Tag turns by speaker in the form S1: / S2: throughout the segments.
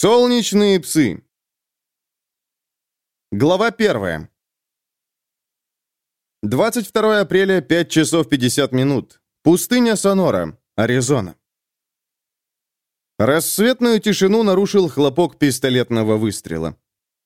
S1: Солнечные псы. Глава 1. 22 апреля, 5 часов 50 минут. Пустыня Сонора, Аризона. Рассветную тишину нарушил хлопок пистолетного выстрела.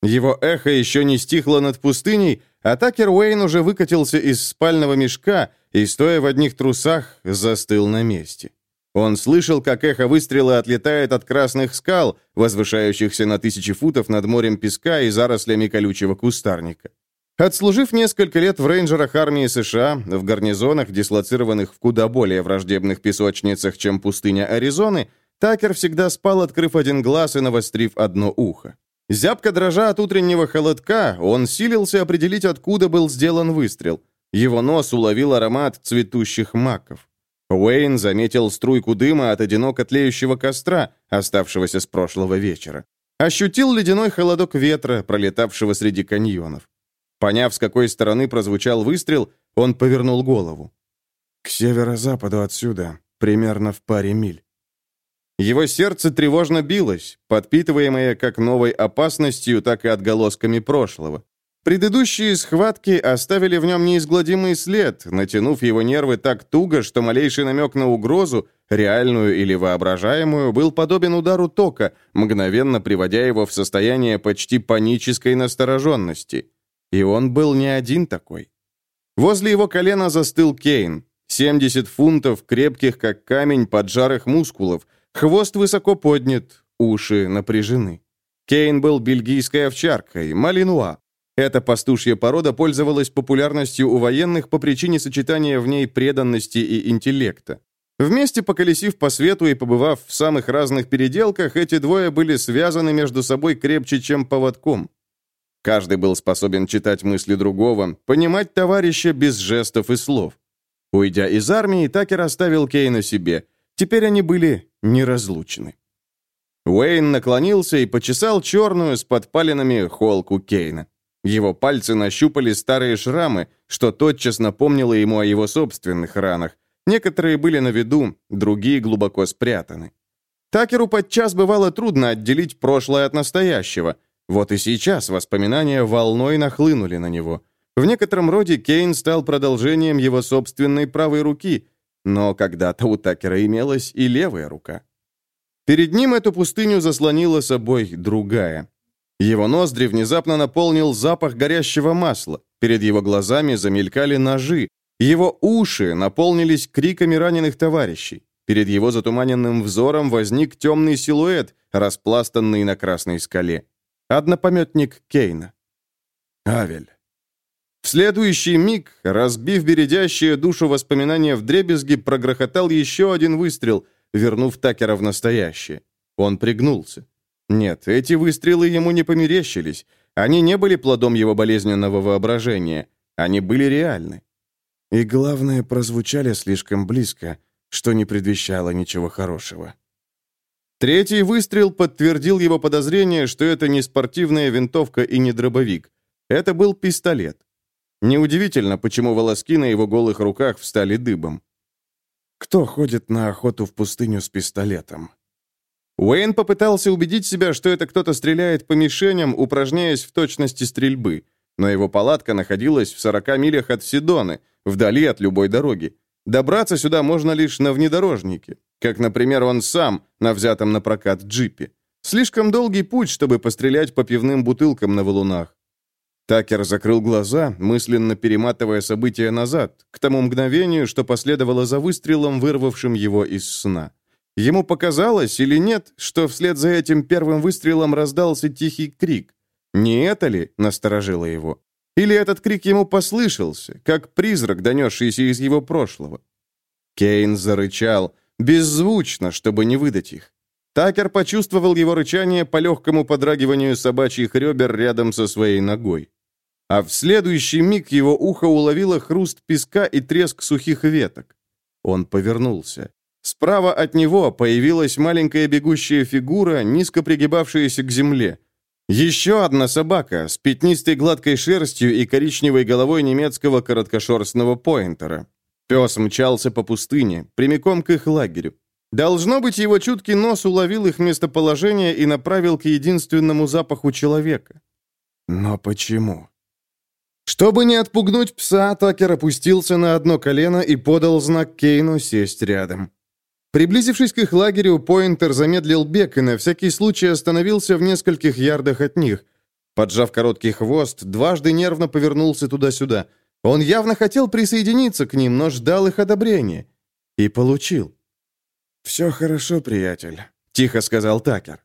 S1: Его эхо еще не стихло над пустыней, а Такер Уэйн уже выкатился из спального мешка и, стоя в одних трусах, застыл на месте. Он слышал, как эхо выстрела отлетает от красных скал, возвышающихся на тысячи футов над морем песка и зарослями колючего кустарника. Отслужив несколько лет в рейнджерах армии США, в гарнизонах, дислоцированных в куда более враждебных песочницах, чем пустыня Аризоны, Такер всегда спал, открыв один глаз и навострив одно ухо. Зябко дрожа от утреннего холодка, он силился определить, откуда был сделан выстрел. Его нос уловил аромат цветущих маков. Уэйн заметил струйку дыма от одиноко тлеющего костра, оставшегося с прошлого вечера. Ощутил ледяной холодок ветра, пролетавшего среди каньонов. Поняв, с какой стороны прозвучал выстрел, он повернул голову. «К северо-западу отсюда, примерно в паре миль». Его сердце тревожно билось, подпитываемое как новой опасностью, так и отголосками прошлого. Предыдущие схватки оставили в нем неизгладимый след, натянув его нервы так туго, что малейший намек на угрозу, реальную или воображаемую, был подобен удару тока, мгновенно приводя его в состояние почти панической настороженности. И он был не один такой. Возле его колена застыл Кейн. 70 фунтов, крепких как камень, поджарых мускулов, хвост высоко поднят, уши напряжены. Кейн был бельгийской овчаркой, малинуа, эта пастушья порода пользовалась популярностью у военных по причине сочетания в ней преданности и интеллекта. Вместе поколесив по свету и побывав в самых разных переделках, эти двое были связаны между собой крепче, чем поводком. Каждый был способен читать мысли другого, понимать товарища без жестов и слов. Уйдя из армии, Такер оставил Кейна себе. Теперь они были неразлучны. Уэйн наклонился и почесал черную с подпалинами холку Кейна. Его пальцы нащупали старые шрамы, что тотчас напомнило ему о его собственных ранах. Некоторые были на виду, другие глубоко спрятаны. Такеру подчас бывало трудно отделить прошлое от настоящего. Вот и сейчас воспоминания волной нахлынули на него. В некотором роде Кейн стал продолжением его собственной правой руки, но когда-то у Такера имелась и левая рука. Перед ним эту пустыню заслонила собой другая. Его ноздри внезапно наполнил запах горящего масла. Перед его глазами замелькали ножи. Его уши наполнились криками раненых товарищей. Перед его затуманенным взором возник темный силуэт, распластанный на красной скале. Однопометник Кейна. Авель. В следующий миг, разбив бередящее душу воспоминания в дребезги, прогрохотал еще один выстрел, вернув Такера в настоящее. Он пригнулся. Нет, эти выстрелы ему не померещились. Они не были плодом его болезненного воображения. Они были реальны. И главное, прозвучали слишком близко, что не предвещало ничего хорошего. Третий выстрел подтвердил его подозрение, что это не спортивная винтовка и не дробовик. Это был пистолет. Неудивительно, почему волоски на его голых руках встали дыбом. Кто ходит на охоту в пустыню с пистолетом? Уэйн попытался убедить себя, что это кто-то стреляет по мишеням, упражняясь в точности стрельбы. Но его палатка находилась в 40 милях от Сидоны, вдали от любой дороги. Добраться сюда можно лишь на внедорожнике, как, например, он сам на взятом на прокат джипе. Слишком долгий путь, чтобы пострелять по пивным бутылкам на валунах. Такер закрыл глаза, мысленно перематывая события назад, к тому мгновению, что последовало за выстрелом, вырвавшим его из сна. Ему показалось или нет, что вслед за этим первым выстрелом раздался тихий крик. Не это ли насторожило его? Или этот крик ему послышался, как призрак, донесшийся из его прошлого? Кейн зарычал, беззвучно, чтобы не выдать их. Такер почувствовал его рычание по легкому подрагиванию собачьих ребер рядом со своей ногой. А в следующий миг его ухо уловило хруст песка и треск сухих веток. Он повернулся. Справа от него появилась маленькая бегущая фигура, низко пригибавшаяся к земле. Еще одна собака с пятнистой гладкой шерстью и коричневой головой немецкого короткошерстного поинтера. Пес мчался по пустыне, прямиком к их лагерю. Должно быть, его чуткий нос уловил их местоположение и направил к единственному запаху человека. Но почему? Чтобы не отпугнуть пса, Такер опустился на одно колено и подал знак Кейну сесть рядом. Приблизившись к их лагерю, Пойнтер замедлил бег и на всякий случай остановился в нескольких ярдах от них. Поджав короткий хвост, дважды нервно повернулся туда-сюда. Он явно хотел присоединиться к ним, но ждал их одобрения. И получил. «Все хорошо, приятель», — тихо сказал Такер.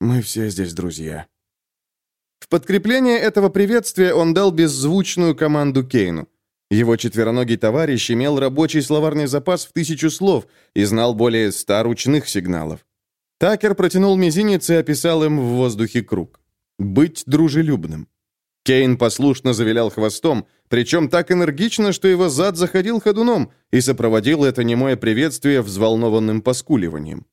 S1: «Мы все здесь друзья». В подкрепление этого приветствия он дал беззвучную команду Кейну. Его четвероногий товарищ имел рабочий словарный запас в тысячу слов и знал более ста ручных сигналов. Такер протянул мизинец и описал им в воздухе круг. «Быть дружелюбным». Кейн послушно завилял хвостом, причем так энергично, что его зад заходил ходуном, и сопроводил это немое приветствие взволнованным поскуливанием.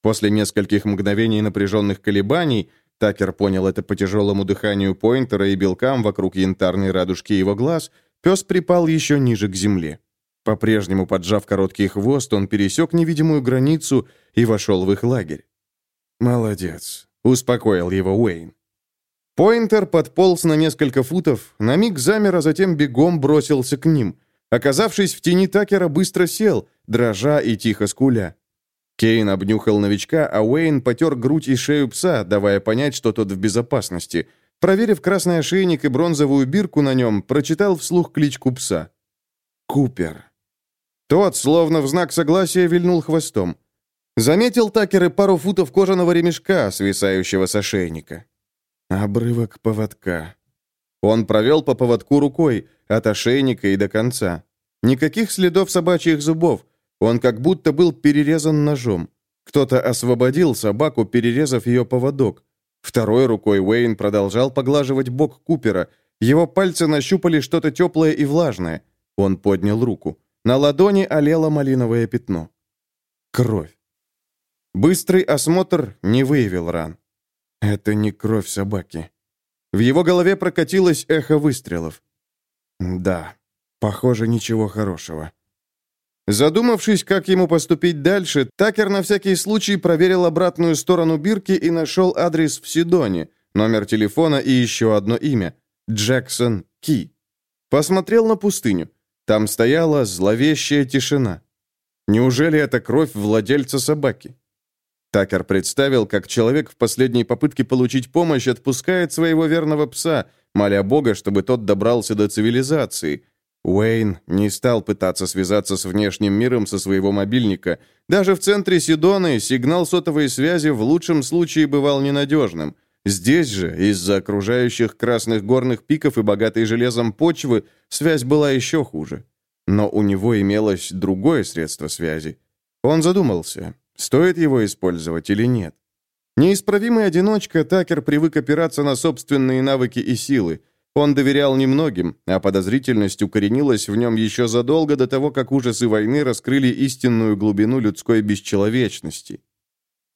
S1: После нескольких мгновений напряженных колебаний Такер понял это по тяжелому дыханию Пойнтера и белкам вокруг янтарной радужки его глаз, пес припал еще ниже к земле. По-прежнему поджав короткий хвост, он пересек невидимую границу и вошел в их лагерь. «Молодец», — успокоил его Уэйн. Пойнтер подполз на несколько футов, на миг замер, а затем бегом бросился к ним. Оказавшись в тени Такера, быстро сел, дрожа и тихо скуля. Кейн обнюхал новичка, а Уэйн потер грудь и шею пса, давая понять, что тот в безопасности. Проверив красный ошейник и бронзовую бирку на нем, прочитал вслух кличку пса. «Купер». Тот, словно в знак согласия, вильнул хвостом. Заметил Такер и пару футов кожаного ремешка, свисающего с ошейника. Обрывок поводка. Он провел по поводку рукой, от ошейника и до конца. Никаких следов собачьих зубов. Он как будто был перерезан ножом. Кто-то освободил собаку, перерезав ее поводок. Второй рукой Уэйн продолжал поглаживать бок Купера. Его пальцы нащупали что-то теплое и влажное. Он поднял руку. На ладони олело малиновое пятно. Кровь. Быстрый осмотр не выявил ран. Это не кровь собаки. В его голове прокатилось эхо выстрелов. Да, похоже, ничего хорошего. Задумавшись, как ему поступить дальше, Такер на всякий случай проверил обратную сторону бирки и нашел адрес в Сидоне, номер телефона и еще одно имя — Джексон Ки. Посмотрел на пустыню. Там стояла зловещая тишина. Неужели это кровь владельца собаки? Такер представил, как человек в последней попытке получить помощь отпускает своего верного пса, моля Бога, чтобы тот добрался до цивилизации. Уэйн не стал пытаться связаться с внешним миром со своего мобильника. Даже в центре Сидоны сигнал сотовой связи в лучшем случае бывал ненадежным. Здесь же, из-за окружающих красных горных пиков и богатой железом почвы, связь была еще хуже. Но у него имелось другое средство связи. Он задумался, Стоит его использовать или нет? Неисправимый одиночка, Такер привык опираться на собственные навыки и силы. Он доверял немногим, а подозрительность укоренилась в нем еще задолго до того, как ужасы войны раскрыли истинную глубину людской бесчеловечности.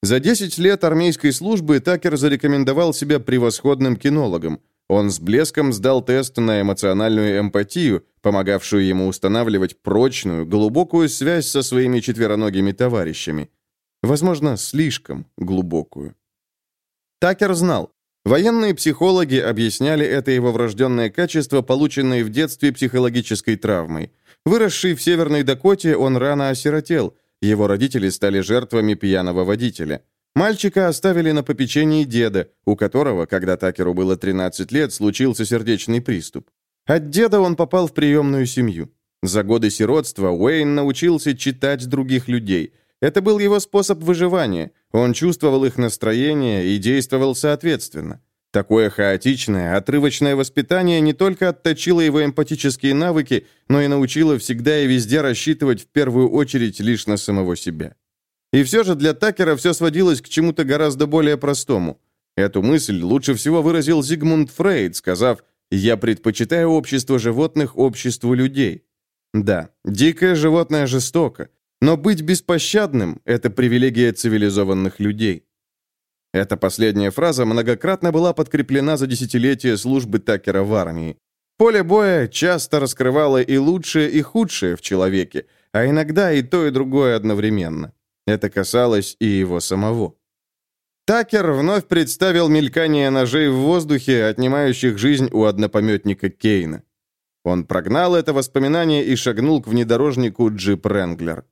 S1: За 10 лет армейской службы Такер зарекомендовал себя превосходным кинологом. Он с блеском сдал тест на эмоциональную эмпатию, помогавшую ему устанавливать прочную, глубокую связь со своими четвероногими товарищами. Возможно, слишком глубокую. Такер знал. Военные психологи объясняли это его врожденное качество, полученное в детстве психологической травмой. Выросший в Северной Дакоте, он рано осиротел. Его родители стали жертвами пьяного водителя. Мальчика оставили на попечении деда, у которого, когда Такеру было 13 лет, случился сердечный приступ. От деда он попал в приемную семью. За годы сиротства Уэйн научился читать других людей – это был его способ выживания. Он чувствовал их настроение и действовал соответственно. Такое хаотичное, отрывочное воспитание не только отточило его эмпатические навыки, но и научило всегда и везде рассчитывать в первую очередь лишь на самого себя. И все же для Такера все сводилось к чему-то гораздо более простому. Эту мысль лучше всего выразил Зигмунд Фрейд, сказав «Я предпочитаю общество животных обществу людей». Да, дикое животное жестоко, но быть беспощадным – это привилегия цивилизованных людей. Эта последняя фраза многократно была подкреплена за десятилетия службы Такера в армии. Поле боя часто раскрывало и лучшее, и худшее в человеке, а иногда и то, и другое одновременно. Это касалось и его самого. Такер вновь представил мелькание ножей в воздухе, отнимающих жизнь у однопометника Кейна. Он прогнал это воспоминание и шагнул к внедорожнику джип Ренглер.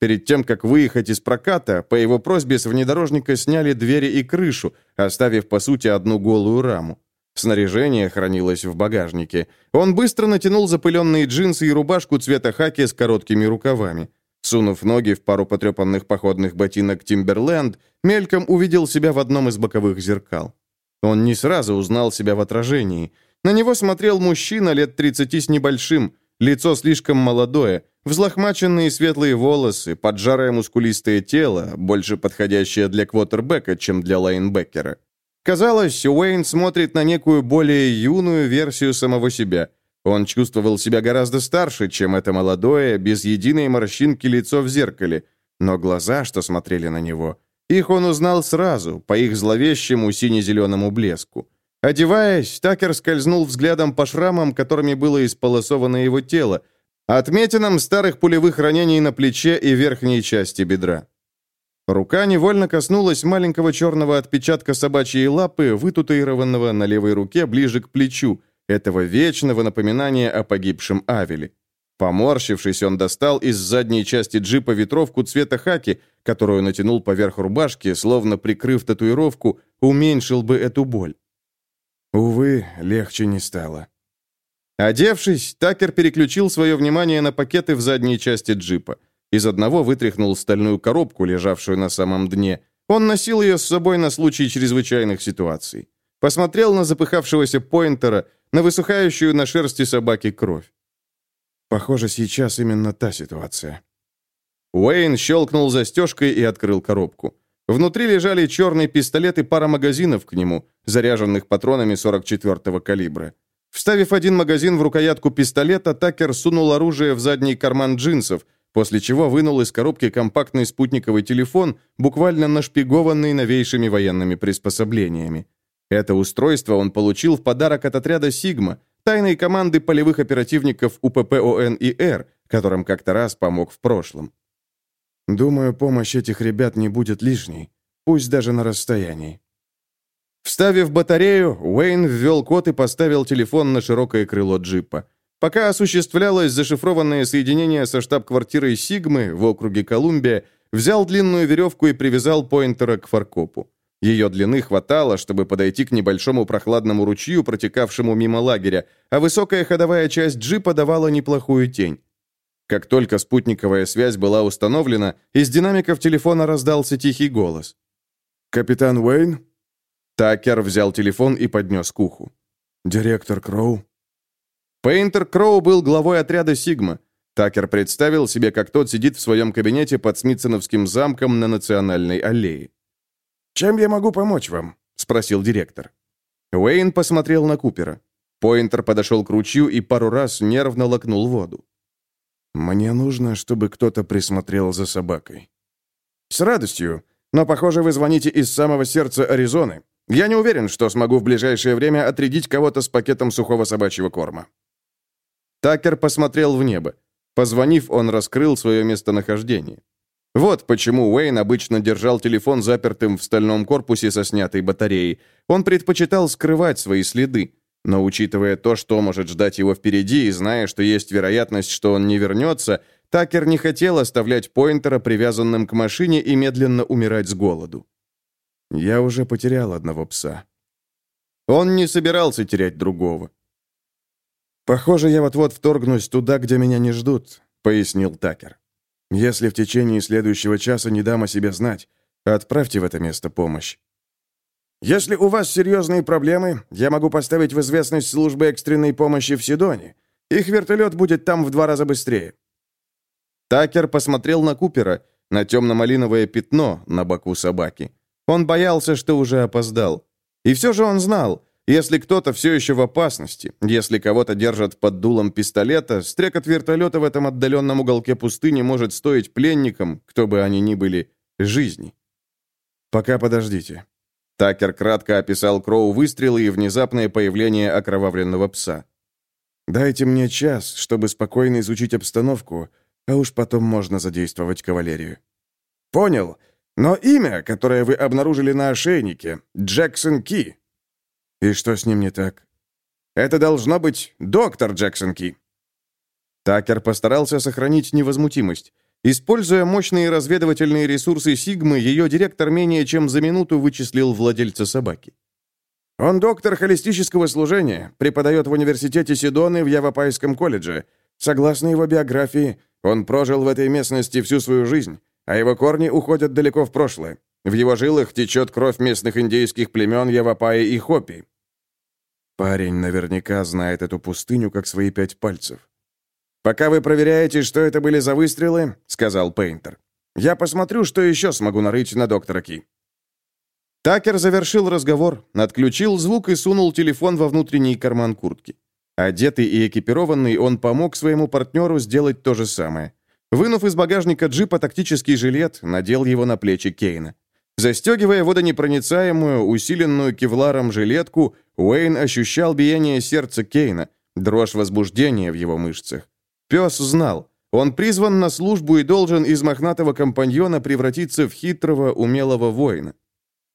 S1: Перед тем, как выехать из проката, по его просьбе с внедорожника сняли двери и крышу, оставив, по сути, одну голую раму. Снаряжение хранилось в багажнике. Он быстро натянул запыленные джинсы и рубашку цвета хаки с короткими рукавами. Сунув ноги в пару потрепанных походных ботинок «Тимберленд», мельком увидел себя в одном из боковых зеркал. Он не сразу узнал себя в отражении. На него смотрел мужчина лет 30 с небольшим, лицо слишком молодое, взлохмаченные светлые волосы, поджарое мускулистое тело, больше подходящее для квотербека, чем для лайнбекера. Казалось, Уэйн смотрит на некую более юную версию самого себя – он чувствовал себя гораздо старше, чем это молодое, без единой морщинки лицо в зеркале, но глаза, что смотрели на него, их он узнал сразу, по их зловещему сине-зеленому блеску. Одеваясь, Такер скользнул взглядом по шрамам, которыми было исполосовано его тело, отметинам старых пулевых ранений на плече и верхней части бедра. Рука невольно коснулась маленького черного отпечатка собачьей лапы, вытатуированного на левой руке ближе к плечу, этого вечного напоминания о погибшем Авеле. Поморщившись, он достал из задней части джипа ветровку цвета хаки, которую натянул поверх рубашки, словно прикрыв татуировку, уменьшил бы эту боль. Увы, легче не стало. Одевшись, Такер переключил свое внимание на пакеты в задней части джипа. Из одного вытряхнул стальную коробку, лежавшую на самом дне. Он носил ее с собой на случай чрезвычайных ситуаций. Посмотрел на запыхавшегося поинтера, на высыхающую на шерсти собаки кровь. Похоже, сейчас именно та ситуация. Уэйн щелкнул застежкой и открыл коробку. Внутри лежали черный пистолет и пара магазинов к нему, заряженных патронами 44-го калибра. Вставив один магазин в рукоятку пистолета, Такер сунул оружие в задний карман джинсов, после чего вынул из коробки компактный спутниковый телефон, буквально нашпигованный новейшими военными приспособлениями. Это устройство он получил в подарок от отряда «Сигма», тайной команды полевых оперативников УПП ОНИР, которым как-то раз помог в прошлом. Думаю, помощь этих ребят не будет лишней, пусть даже на расстоянии. Вставив батарею, Уэйн ввел код и поставил телефон на широкое крыло джипа. Пока осуществлялось зашифрованное соединение со штаб-квартирой «Сигмы» в округе Колумбия, взял длинную веревку и привязал поинтера к фаркопу. Ее длины хватало, чтобы подойти к небольшому прохладному ручью, протекавшему мимо лагеря, а высокая ходовая часть джипа давала неплохую тень. Как только спутниковая связь была установлена, из динамиков телефона раздался тихий голос. «Капитан Уэйн?» Такер взял телефон и поднес к уху. «Директор Кроу?» Пейнтер Кроу был главой отряда «Сигма». Такер представил себе, как тот сидит в своем кабинете под Смитсоновским замком на Национальной аллее. «Чем я могу помочь вам?» — спросил директор. Уэйн посмотрел на Купера. Пойнтер подошел к ручью и пару раз нервно лакнул воду. «Мне нужно, чтобы кто-то присмотрел за собакой». «С радостью. Но, похоже, вы звоните из самого сердца Аризоны. Я не уверен, что смогу в ближайшее время отрядить кого-то с пакетом сухого собачьего корма». Такер посмотрел в небо. Позвонив, он раскрыл свое местонахождение. Вот почему Уэйн обычно держал телефон запертым в стальном корпусе со снятой батареей. Он предпочитал скрывать свои следы. Но учитывая то, что может ждать его впереди, и зная, что есть вероятность, что он не вернется, Такер не хотел оставлять Пойнтера привязанным к машине и медленно умирать с голоду. «Я уже потерял одного пса». Он не собирался терять другого. «Похоже, я вот-вот вторгнусь туда, где меня не ждут», — пояснил Такер. Если в течение следующего часа не дам о себе знать, отправьте в это место помощь. Если у вас серьезные проблемы, я могу поставить в известность службы экстренной помощи в Сидоне. Их вертолет будет там в два раза быстрее». Такер посмотрел на Купера, на темно-малиновое пятно на боку собаки. Он боялся, что уже опоздал. И все же он знал, если кто-то все еще в опасности, если кого-то держат под дулом пистолета, стрекот вертолета в этом отдаленном уголке пустыни может стоить пленникам, кто бы они ни были, жизни. «Пока подождите». Такер кратко описал Кроу выстрелы и внезапное появление окровавленного пса. «Дайте мне час, чтобы спокойно изучить обстановку, а уж потом можно задействовать кавалерию».
S2: «Понял. Но имя, которое вы обнаружили на ошейнике, Джексон Ки». «И что с ним не так?» «Это должно быть доктор Джексон Ки».
S1: Такер постарался сохранить невозмутимость. Используя мощные разведывательные ресурсы Сигмы, ее директор менее чем за минуту вычислил владельца собаки.
S2: «Он доктор холистического служения, преподает в университете Сидоны в Явапайском колледже. Согласно его биографии, он прожил в этой местности всю свою жизнь, а его корни уходят далеко в прошлое. В его жилах течет кровь местных индейских племен Явапаи и Хопи».
S1: Парень наверняка знает эту пустыню как свои пять пальцев.
S2: «Пока вы проверяете, что это были за выстрелы», — сказал Пейнтер, «я посмотрю, что еще смогу нарыть на доктора Ки».
S1: Такер завершил разговор, отключил звук и сунул телефон во внутренний карман куртки. Одетый и экипированный, он помог своему партнеру сделать то же самое. Вынув из багажника джипа тактический жилет, надел его на плечи Кейна. Застегивая водонепроницаемую, усиленную кевларом жилетку, Уэйн ощущал биение сердца Кейна, дрожь возбуждения в его мышцах. Пес знал. Он призван на службу и должен из мохнатого компаньона превратиться в хитрого, умелого воина.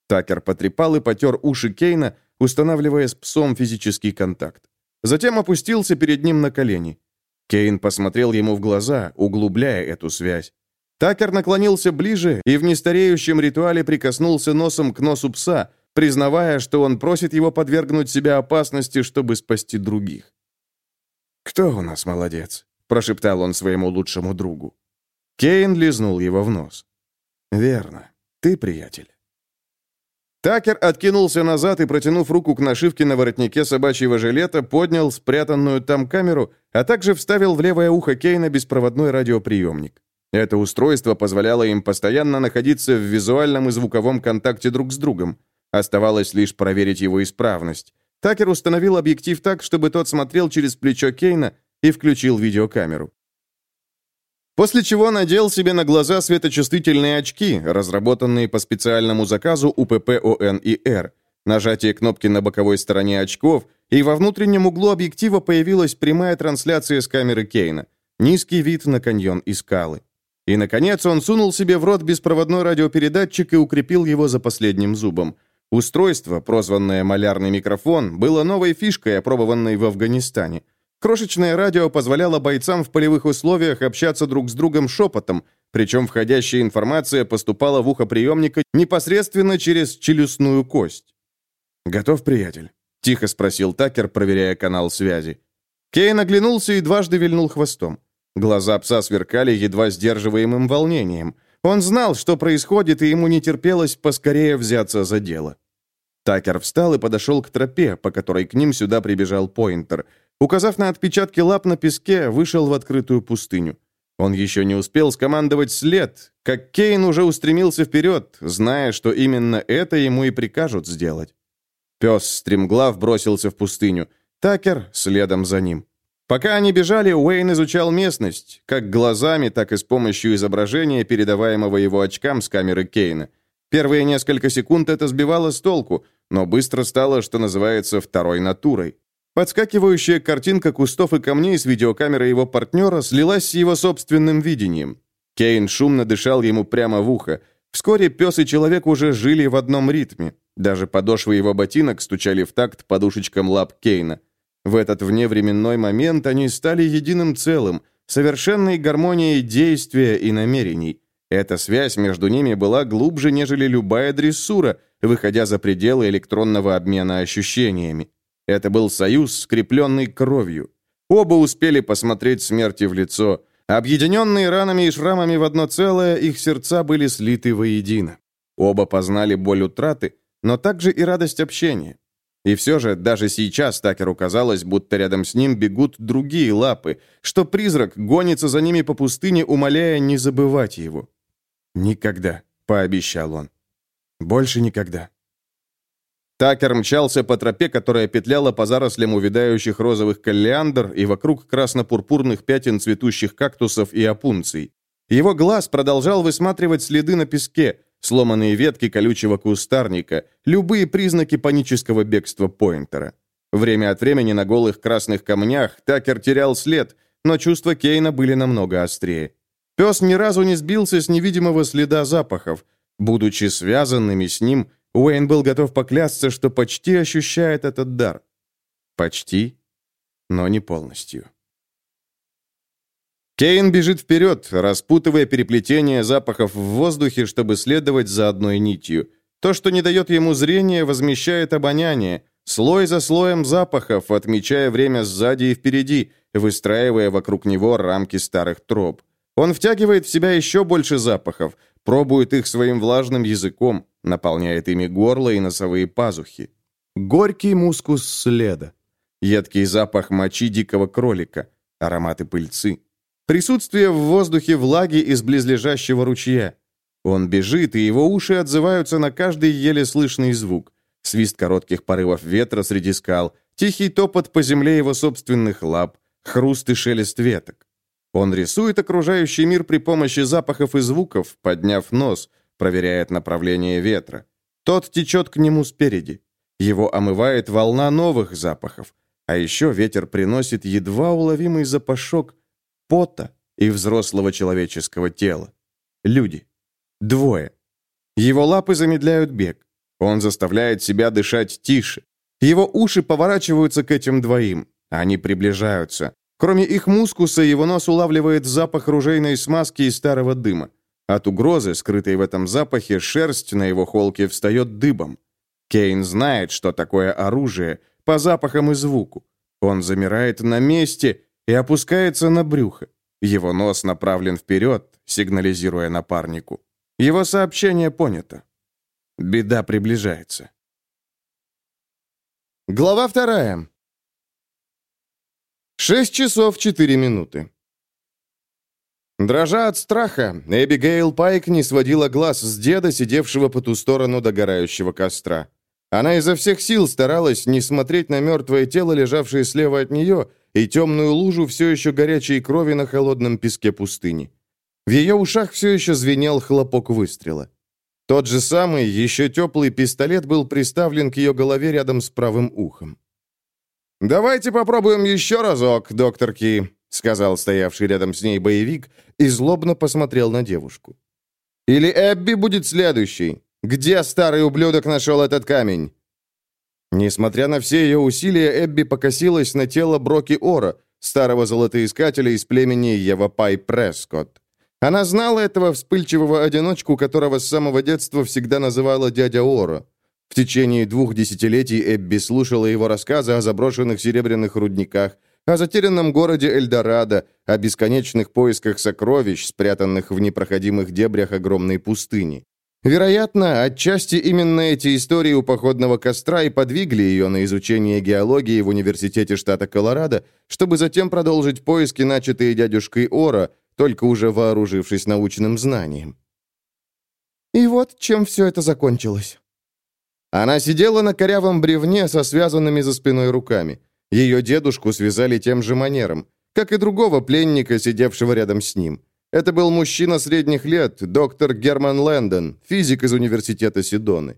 S1: Такер потрепал и потер уши Кейна, устанавливая с псом физический контакт. Затем опустился перед ним на колени. Кейн посмотрел ему в глаза, углубляя эту связь. Такер наклонился ближе и в нестареющем ритуале прикоснулся носом к носу пса, признавая, что он просит его подвергнуть себя опасности, чтобы спасти других. «Кто у нас молодец?» — прошептал он своему лучшему другу. Кейн лизнул его в нос. «Верно. Ты приятель». Такер откинулся назад и, протянув руку к нашивке на воротнике собачьего жилета, поднял спрятанную там камеру, а также вставил в левое ухо Кейна беспроводной радиоприемник. Это устройство позволяло им постоянно находиться в визуальном и звуковом контакте друг с другом. Оставалось лишь проверить его исправность. Такер установил объектив так, чтобы тот смотрел через плечо Кейна и включил видеокамеру. После чего надел себе на глаза светочувствительные очки, разработанные по специальному заказу УПП ОНИР. Нажатие кнопки на боковой стороне очков, и во внутреннем углу объектива появилась прямая трансляция с камеры Кейна. Низкий вид на каньон и скалы. И, наконец, он сунул себе в рот беспроводной радиопередатчик и укрепил его за последним зубом. Устройство, прозванное «малярный микрофон», было новой фишкой, опробованной в Афганистане – Крошечное радио позволяло бойцам в полевых условиях общаться друг с другом шепотом, причем входящая информация поступала в ухо приемника непосредственно через челюстную кость. «Готов, приятель?» — тихо спросил Такер, проверяя канал связи. Кейн оглянулся и дважды вильнул хвостом. Глаза пса сверкали едва сдерживаемым волнением. Он знал, что происходит, и ему не терпелось поскорее взяться за дело. Такер встал и подошел к тропе, по которой к ним сюда прибежал Пойнтер — Указав на отпечатки лап на песке, вышел в открытую пустыню. Он еще не успел скомандовать след, как Кейн уже устремился вперед, зная, что именно это ему и прикажут сделать. Пес стремглав бросился в пустыню. Такер следом за ним. Пока они бежали, Уэйн изучал местность, как глазами, так и с помощью изображения, передаваемого его очкам с камеры Кейна. Первые несколько секунд это сбивало с толку, но быстро стало, что называется, второй натурой. Подскакивающая картинка кустов и камней с видеокамеры его партнера слилась с его собственным видением. Кейн шумно дышал ему прямо в ухо. Вскоре пес и человек уже жили в одном ритме. Даже подошвы его ботинок стучали в такт подушечкам лап Кейна. В этот вневременной момент они стали единым целым, совершенной гармонией действия и намерений. Эта связь между ними была глубже, нежели любая дрессура, выходя за пределы электронного обмена ощущениями. Это был союз, скрепленный кровью. Оба успели посмотреть смерти в лицо. Объединенные ранами и шрамами в одно целое, их сердца были слиты воедино. Оба познали боль утраты, но также и радость общения. И все же, даже сейчас Такеру казалось, будто рядом с ним бегут другие лапы, что призрак гонится за ними по пустыне, умоляя не забывать его. «Никогда», — пообещал он. «Больше никогда». Такер мчался по тропе, которая петляла по зарослям увядающих розовых коллеандр и вокруг красно-пурпурных пятен цветущих кактусов и опунций. Его глаз продолжал высматривать следы на песке, сломанные ветки колючего кустарника, любые признаки панического бегства Пойнтера. Время от времени на голых красных камнях Такер терял след, но чувства Кейна были намного острее. Пес ни разу не сбился с невидимого следа запахов. Будучи связанными с ним, Уэйн был готов поклясться, что почти ощущает этот дар. Почти, но не полностью. Кейн бежит вперед, распутывая переплетение запахов в воздухе, чтобы следовать за одной нитью. То, что не дает ему зрения, возмещает обоняние, слой за слоем запахов, отмечая время сзади и впереди, выстраивая вокруг него рамки старых троп. Он втягивает в себя еще больше запахов, пробует их своим влажным языком, наполняет ими горло и носовые пазухи. Горький мускус следа. Едкий запах мочи дикого кролика. Ароматы пыльцы. Присутствие в воздухе влаги из близлежащего ручья. Он бежит, и его уши отзываются на каждый еле слышный звук. Свист коротких порывов ветра среди скал, тихий топот по земле его собственных лап, хруст и шелест веток. Он рисует окружающий мир при помощи запахов и звуков, подняв нос, проверяет направление ветра. Тот течет к нему спереди. Его омывает волна новых запахов. А еще ветер приносит едва уловимый запашок пота и взрослого человеческого тела. Люди. Двое. Его лапы замедляют бег. Он заставляет себя дышать тише. Его уши поворачиваются к этим двоим. Они приближаются. Кроме их мускуса, его нос улавливает запах ружейной смазки и старого дыма. От угрозы, скрытой в этом запахе, шерсть на его холке встает дыбом. Кейн знает, что такое оружие, по запахам и звуку. Он замирает на месте и опускается на брюхо. Его нос направлен вперед, сигнализируя напарнику. Его сообщение понято. Беда приближается. Глава вторая. Шесть часов четыре минуты. Дрожа от страха, Эбигейл Пайк не сводила глаз с деда, сидевшего по ту сторону догорающего костра. Она изо всех сил старалась не смотреть на мертвое тело, лежавшее слева от нее, и темную лужу все еще горячей крови на холодном песке пустыни. В ее ушах все еще звенел хлопок выстрела. Тот же самый, еще теплый пистолет был приставлен к ее голове рядом с правым ухом. «Давайте попробуем еще разок, доктор Ки», — сказал стоявший рядом с ней боевик и злобно посмотрел на девушку. «Или Эбби будет следующий. Где старый ублюдок нашел этот камень?» Несмотря на все ее усилия, Эбби покосилась на тело Броки Ора, старого золотоискателя из племени Евапай Прескотт. Она знала этого вспыльчивого одиночку, которого с самого детства всегда называла дядя Ора. В течение двух десятилетий Эбби слушала его рассказы о заброшенных серебряных рудниках, о затерянном городе Эльдорадо, о бесконечных поисках сокровищ, спрятанных в непроходимых дебрях огромной пустыни. Вероятно, отчасти именно эти истории у походного костра и подвигли ее на изучение геологии в Университете штата Колорадо, чтобы затем продолжить поиски, начатые дядюшкой Ора, только уже вооружившись научным знанием. И вот чем все это закончилось. Она сидела на корявом бревне со связанными за спиной руками. Ее дедушку связали тем же манером, как и другого пленника, сидевшего рядом с ним. Это был мужчина средних лет, доктор Герман Лэндон, физик из университета Сидоны.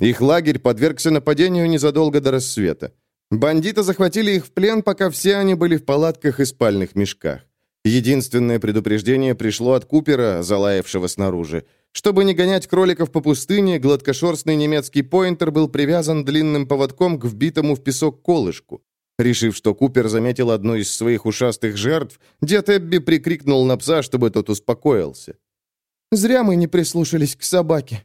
S1: Их лагерь подвергся нападению незадолго до рассвета. Бандиты захватили их в плен, пока все они были в палатках и спальных мешках. Единственное предупреждение пришло от Купера, залаявшего снаружи. Чтобы не гонять кроликов по пустыне, гладкошерстный немецкий поинтер был привязан длинным поводком к вбитому в песок колышку. Решив, что Купер заметил одну из своих ушастых жертв, дед Эбби прикрикнул на пса, чтобы тот успокоился. «Зря мы не прислушались к собаке».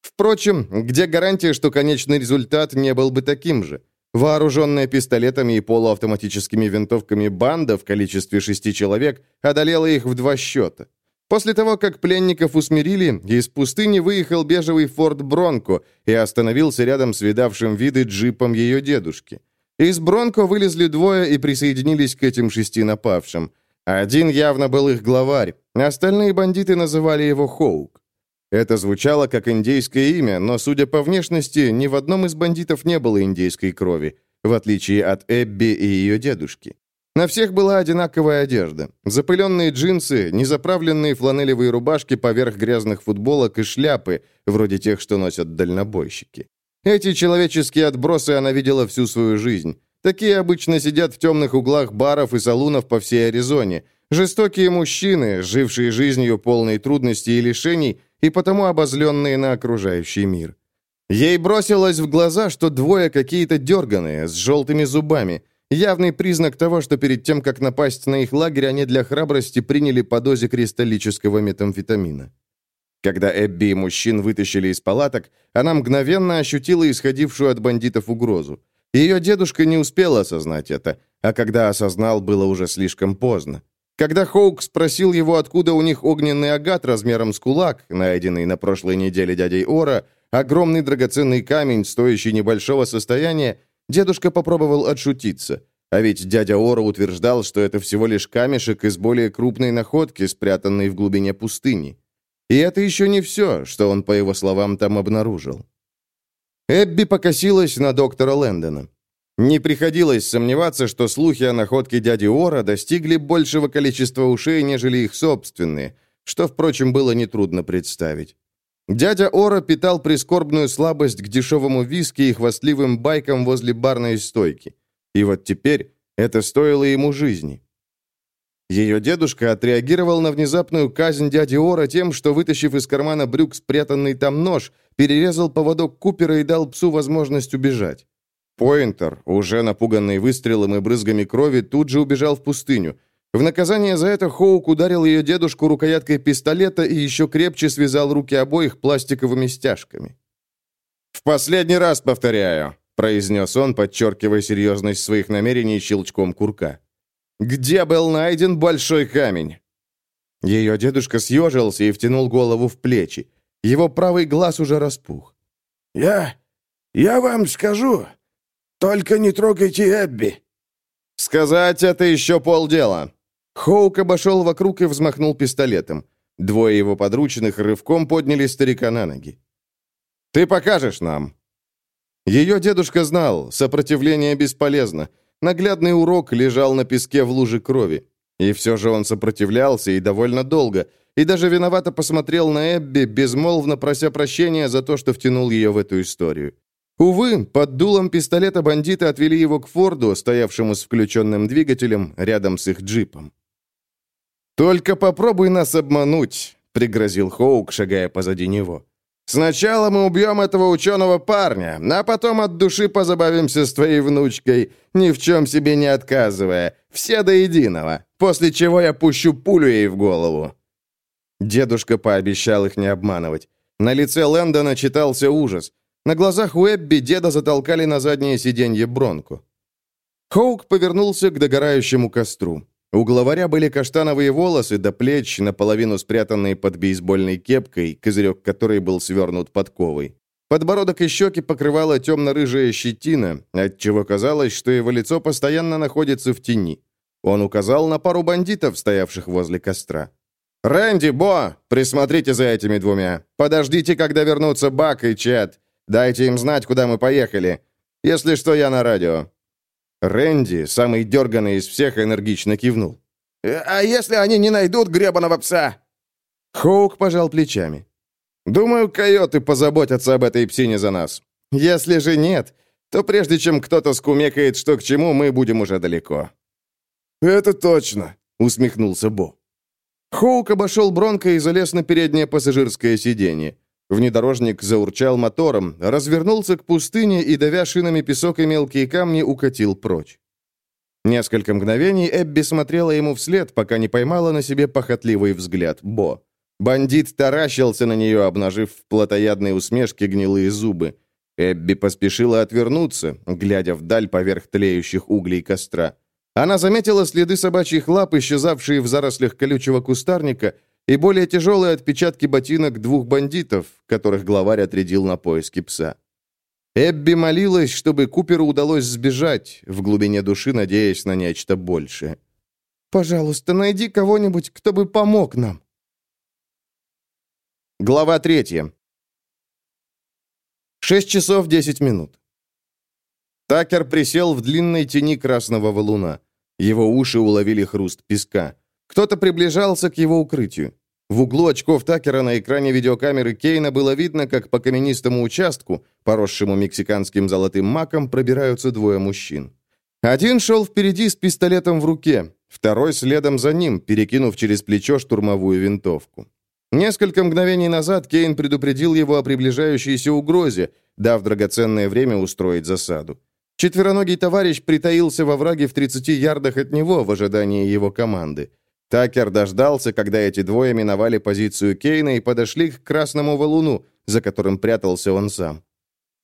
S1: Впрочем, где гарантия, что конечный результат не был бы таким же? Вооруженная пистолетами и полуавтоматическими винтовками банда в количестве шести человек одолела их в два счета. После того, как пленников усмирили, из пустыни выехал бежевый форт Бронко и остановился рядом с видавшим виды джипом ее дедушки. Из Бронко вылезли двое и присоединились к этим шести напавшим. Один явно был их главарь, остальные бандиты называли его Хоук. Это звучало как индейское имя, но, судя по внешности, ни в одном из бандитов не было индейской крови, в отличие от Эбби и ее дедушки. На всех была одинаковая одежда. Запыленные джинсы, незаправленные фланелевые рубашки поверх грязных футболок и шляпы, вроде тех, что носят дальнобойщики. Эти человеческие отбросы она видела всю свою жизнь. Такие обычно сидят в темных углах баров и салунов по всей Аризоне. Жестокие мужчины, жившие жизнью полной трудностей и лишений, и потому обозленные на окружающий мир. Ей бросилось в глаза, что двое какие-то дерганые, с желтыми зубами, явный признак того, что перед тем, как напасть на их лагерь, они для храбрости приняли по дозе кристаллического метамфетамина. Когда Эбби и мужчин вытащили из палаток, она мгновенно ощутила исходившую от бандитов угрозу. Ее дедушка не успел осознать это, а когда осознал, было уже слишком поздно. Когда Хоук спросил его, откуда у них огненный агат размером с кулак, найденный на прошлой неделе дядей Ора, огромный драгоценный камень, стоящий небольшого состояния, дедушка попробовал отшутиться. А ведь дядя Ора утверждал, что это всего лишь камешек из более крупной находки, спрятанной в глубине пустыни. И это еще не все, что он, по его словам, там обнаружил. Эбби покосилась на доктора Лэндона. Не приходилось сомневаться, что слухи о находке дяди Ора достигли большего количества ушей, нежели их собственные, что, впрочем, было нетрудно представить. Дядя Ора питал прискорбную слабость к дешевому виски и хвастливым байкам возле барной стойки. И вот теперь это стоило ему жизни. Ее дедушка отреагировал на внезапную казнь дяди Ора тем, что, вытащив из кармана брюк спрятанный там нож, перерезал поводок Купера и дал псу возможность убежать. Пойнтер, уже напуганный выстрелом и брызгами крови, тут же убежал в пустыню. В наказание за это Хоук ударил ее дедушку рукояткой пистолета и еще крепче связал руки обоих пластиковыми стяжками. «В последний раз повторяю», — произнес он, подчеркивая серьезность своих намерений щелчком курка. Где был найден большой камень?» Ее дедушка съежился и втянул голову в плечи. Его правый глаз уже распух.
S2: «Я... я вам скажу. Только не трогайте Эбби».
S1: «Сказать это еще полдела». Хоук обошел вокруг и взмахнул пистолетом. Двое его подручных рывком подняли старика на ноги. «Ты покажешь нам». Ее дедушка знал, сопротивление бесполезно. Наглядный урок лежал на песке в луже крови. И все же он сопротивлялся и довольно долго, и даже виновато посмотрел на Эбби, безмолвно прося прощения за то, что втянул ее в эту историю. Увы, под дулом пистолета бандиты отвели его к Форду, стоявшему с включенным двигателем, рядом с их джипом. «Только попробуй нас обмануть», — пригрозил Хоук, шагая позади него. Сначала мы убьем этого ученого парня, а потом от души позабавимся с твоей внучкой, ни в чем себе не отказывая, все до единого, после чего я пущу пулю ей в голову». Дедушка пообещал их не обманывать. На лице Лэндона читался ужас. На глазах Уэбби деда затолкали на заднее сиденье Бронку. Хоук повернулся к догорающему костру. У главаря были каштановые волосы до плеч, наполовину спрятанные под бейсбольной кепкой, козырек которой был свернут подковой. Подбородок и щеки покрывала темно-рыжая щетина, отчего казалось, что его лицо постоянно находится в тени. Он указал на пару бандитов, стоявших возле костра. «Рэнди, Бо, присмотрите за этими двумя. Подождите, когда вернутся Бак и Чет. Дайте им знать, куда мы поехали. Если что, я на радио. Рэнди, самый дерганный из всех, энергично кивнул.
S2: «Э, «А если они не найдут гребаного пса?»
S1: Хоук пожал плечами. «Думаю, койоты позаботятся об этой псине за нас. Если же нет, то прежде чем кто-то скумекает, что к чему, мы будем уже далеко».
S2: «Это точно», —
S1: усмехнулся Бо. Хоук обошел Бронко и залез на переднее пассажирское сиденье. Внедорожник заурчал мотором, развернулся к пустыне и, давя шинами песок и мелкие камни, укатил прочь. Несколько мгновений Эбби смотрела ему вслед, пока не поймала на себе похотливый взгляд Бо. Бандит таращился на нее, обнажив в плотоядной усмешке гнилые зубы. Эбби поспешила отвернуться, глядя вдаль поверх тлеющих углей костра. Она заметила следы собачьих лап, исчезавшие в зарослях колючего кустарника, и более тяжелые отпечатки ботинок двух бандитов, которых главарь отрядил на поиски пса. Эбби молилась, чтобы Куперу удалось сбежать, в глубине души надеясь на нечто большее. «Пожалуйста, найди кого-нибудь, кто бы помог нам». Глава третья. Шесть часов десять минут. Такер присел в длинной тени красного валуна. Его уши уловили хруст песка. Кто-то приближался к его укрытию. В углу очков Такера на экране видеокамеры Кейна было видно, как по каменистому участку, поросшему мексиканским золотым маком, пробираются двое мужчин. Один шел впереди с пистолетом в руке, второй следом за ним, перекинув через плечо штурмовую винтовку. Несколько мгновений назад Кейн предупредил его о приближающейся угрозе, дав драгоценное время устроить засаду. Четвероногий товарищ притаился во враге в 30 ярдах от него в ожидании его команды. Такер дождался, когда эти двое миновали позицию Кейна и подошли к красному валуну, за которым прятался он сам.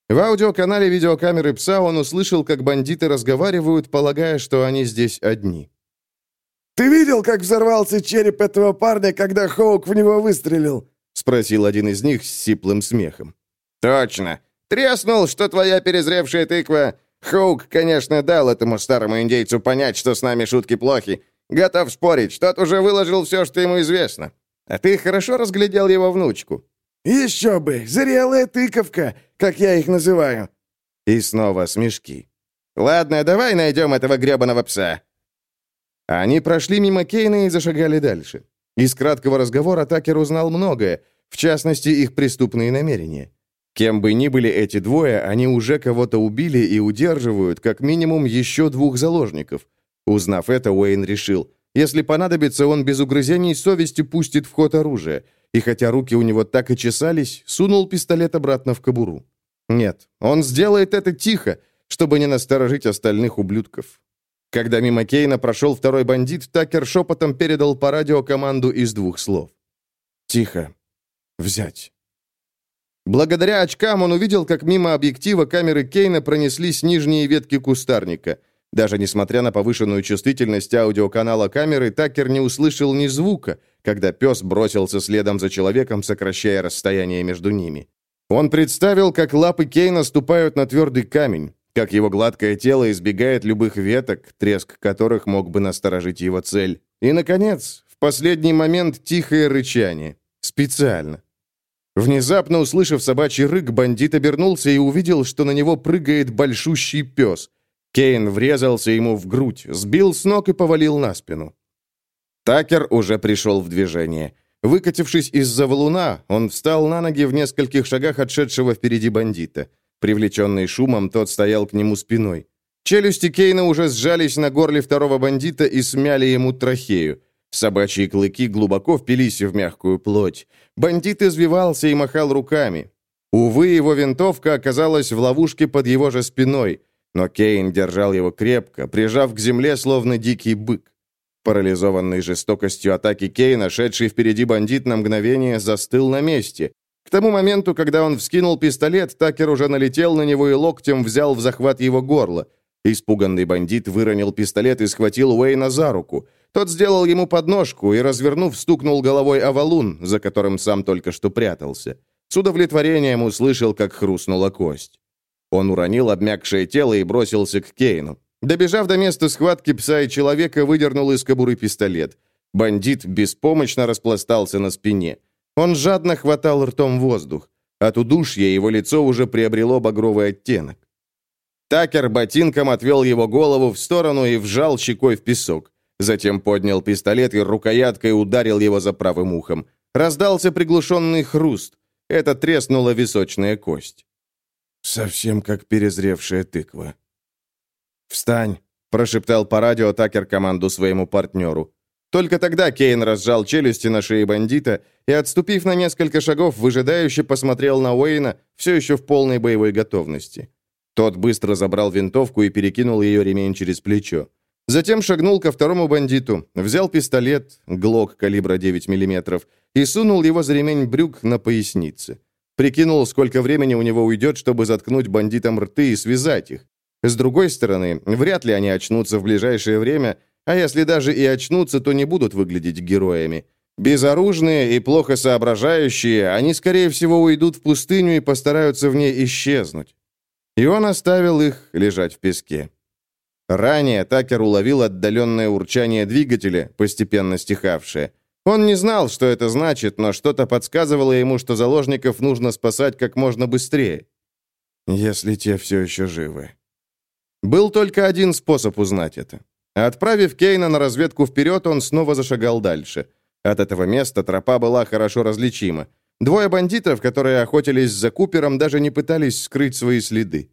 S1: В аудиоканале видеокамеры пса он услышал, как бандиты разговаривают, полагая, что они здесь одни.
S2: «Ты видел, как взорвался череп этого парня, когда Хоук в него выстрелил?»
S1: — спросил один из них с сиплым смехом.
S3: «Точно. Треснул, что твоя перезревшая тыква. Хоук, конечно, дал этому старому индейцу понять, что с нами шутки плохи. Готов спорить, тот уже выложил все, что ему известно. А ты хорошо разглядел его внучку?»
S2: «Еще бы! Зрелая тыковка, как я их называю!»
S1: И снова смешки.
S3: «Ладно, давай найдем этого гребаного пса.
S1: Они прошли мимо Кейна и зашагали дальше. Из краткого разговора Такер узнал многое, в частности, их преступные намерения. Кем бы ни были эти двое, они уже кого-то убили и удерживают, как минимум, еще двух заложников. Узнав это, Уэйн решил, если понадобится, он без угрызений совести пустит в ход оружие, и хотя руки у него так и чесались, сунул пистолет обратно в кобуру. Нет, он сделает это тихо, чтобы не насторожить остальных ублюдков. Когда мимо Кейна прошел второй бандит, Такер шепотом передал по радио команду из двух слов. «Тихо. Взять». Благодаря очкам он увидел, как мимо объектива камеры Кейна пронеслись нижние ветки кустарника. Даже несмотря на повышенную чувствительность аудиоканала камеры, Такер не услышал ни звука, когда пес бросился следом за человеком, сокращая расстояние между ними. Он представил, как лапы Кейна ступают на твердый камень, как его гладкое тело избегает любых веток, треск которых мог бы насторожить его цель. И, наконец, в последний момент тихое рычание. Специально. Внезапно услышав собачий рык, бандит обернулся и увидел, что на него прыгает большущий пес. Кейн врезался ему в грудь, сбил с ног и повалил на спину. Такер уже пришел в движение. Выкатившись из-за валуна, он встал на ноги в нескольких шагах отшедшего впереди бандита. Привлеченный шумом, тот стоял к нему спиной. Челюсти Кейна уже сжались на горле второго бандита и смяли ему трахею. Собачьи клыки глубоко впились в мягкую плоть. Бандит извивался и махал руками. Увы, его винтовка оказалась в ловушке под его же спиной, но Кейн держал его крепко, прижав к земле, словно дикий бык. Парализованный жестокостью атаки Кейна, шедший впереди бандит на мгновение застыл на месте, к тому моменту, когда он вскинул пистолет, Такер уже налетел на него и локтем взял в захват его горло. Испуганный бандит выронил пистолет и схватил Уэйна за руку. Тот сделал ему подножку и, развернув, стукнул головой о валун, за которым сам только что прятался. С удовлетворением услышал, как хрустнула кость. Он уронил обмякшее тело и бросился к Кейну. Добежав до места схватки пса и человека, выдернул из кобуры пистолет. Бандит беспомощно распластался на спине. Он жадно хватал ртом воздух. От удушья его лицо уже приобрело багровый оттенок. Такер ботинком отвел его голову в сторону и вжал щекой в песок. Затем поднял пистолет и рукояткой ударил его за правым ухом. Раздался приглушенный хруст. Это треснула височная кость. Совсем как перезревшая тыква. «Встань!» – прошептал по радио Такер команду своему партнеру. Только тогда Кейн разжал челюсти на шее бандита и, отступив на несколько шагов, выжидающе посмотрел на Уэйна, все еще в полной боевой готовности. Тот быстро забрал винтовку и перекинул ее ремень через плечо. Затем шагнул ко второму бандиту, взял пистолет, глок калибра 9 мм, и сунул его за ремень брюк на пояснице. Прикинул, сколько времени у него уйдет, чтобы заткнуть бандитам рты и связать их. С другой стороны, вряд ли они очнутся в ближайшее время, а если даже и очнутся, то не будут выглядеть героями. Безоружные и плохо соображающие, они, скорее всего, уйдут в пустыню и постараются в ней исчезнуть. И он оставил их лежать в песке. Ранее Такер уловил отдаленное урчание двигателя, постепенно стихавшее. Он не знал, что это значит, но что-то подсказывало ему, что заложников нужно спасать как можно быстрее. Если те все еще живы. Был только один способ узнать это. Отправив Кейна на разведку вперед, он снова зашагал дальше. От этого места тропа была хорошо различима. Двое бандитов, которые охотились за Купером, даже не пытались скрыть свои следы.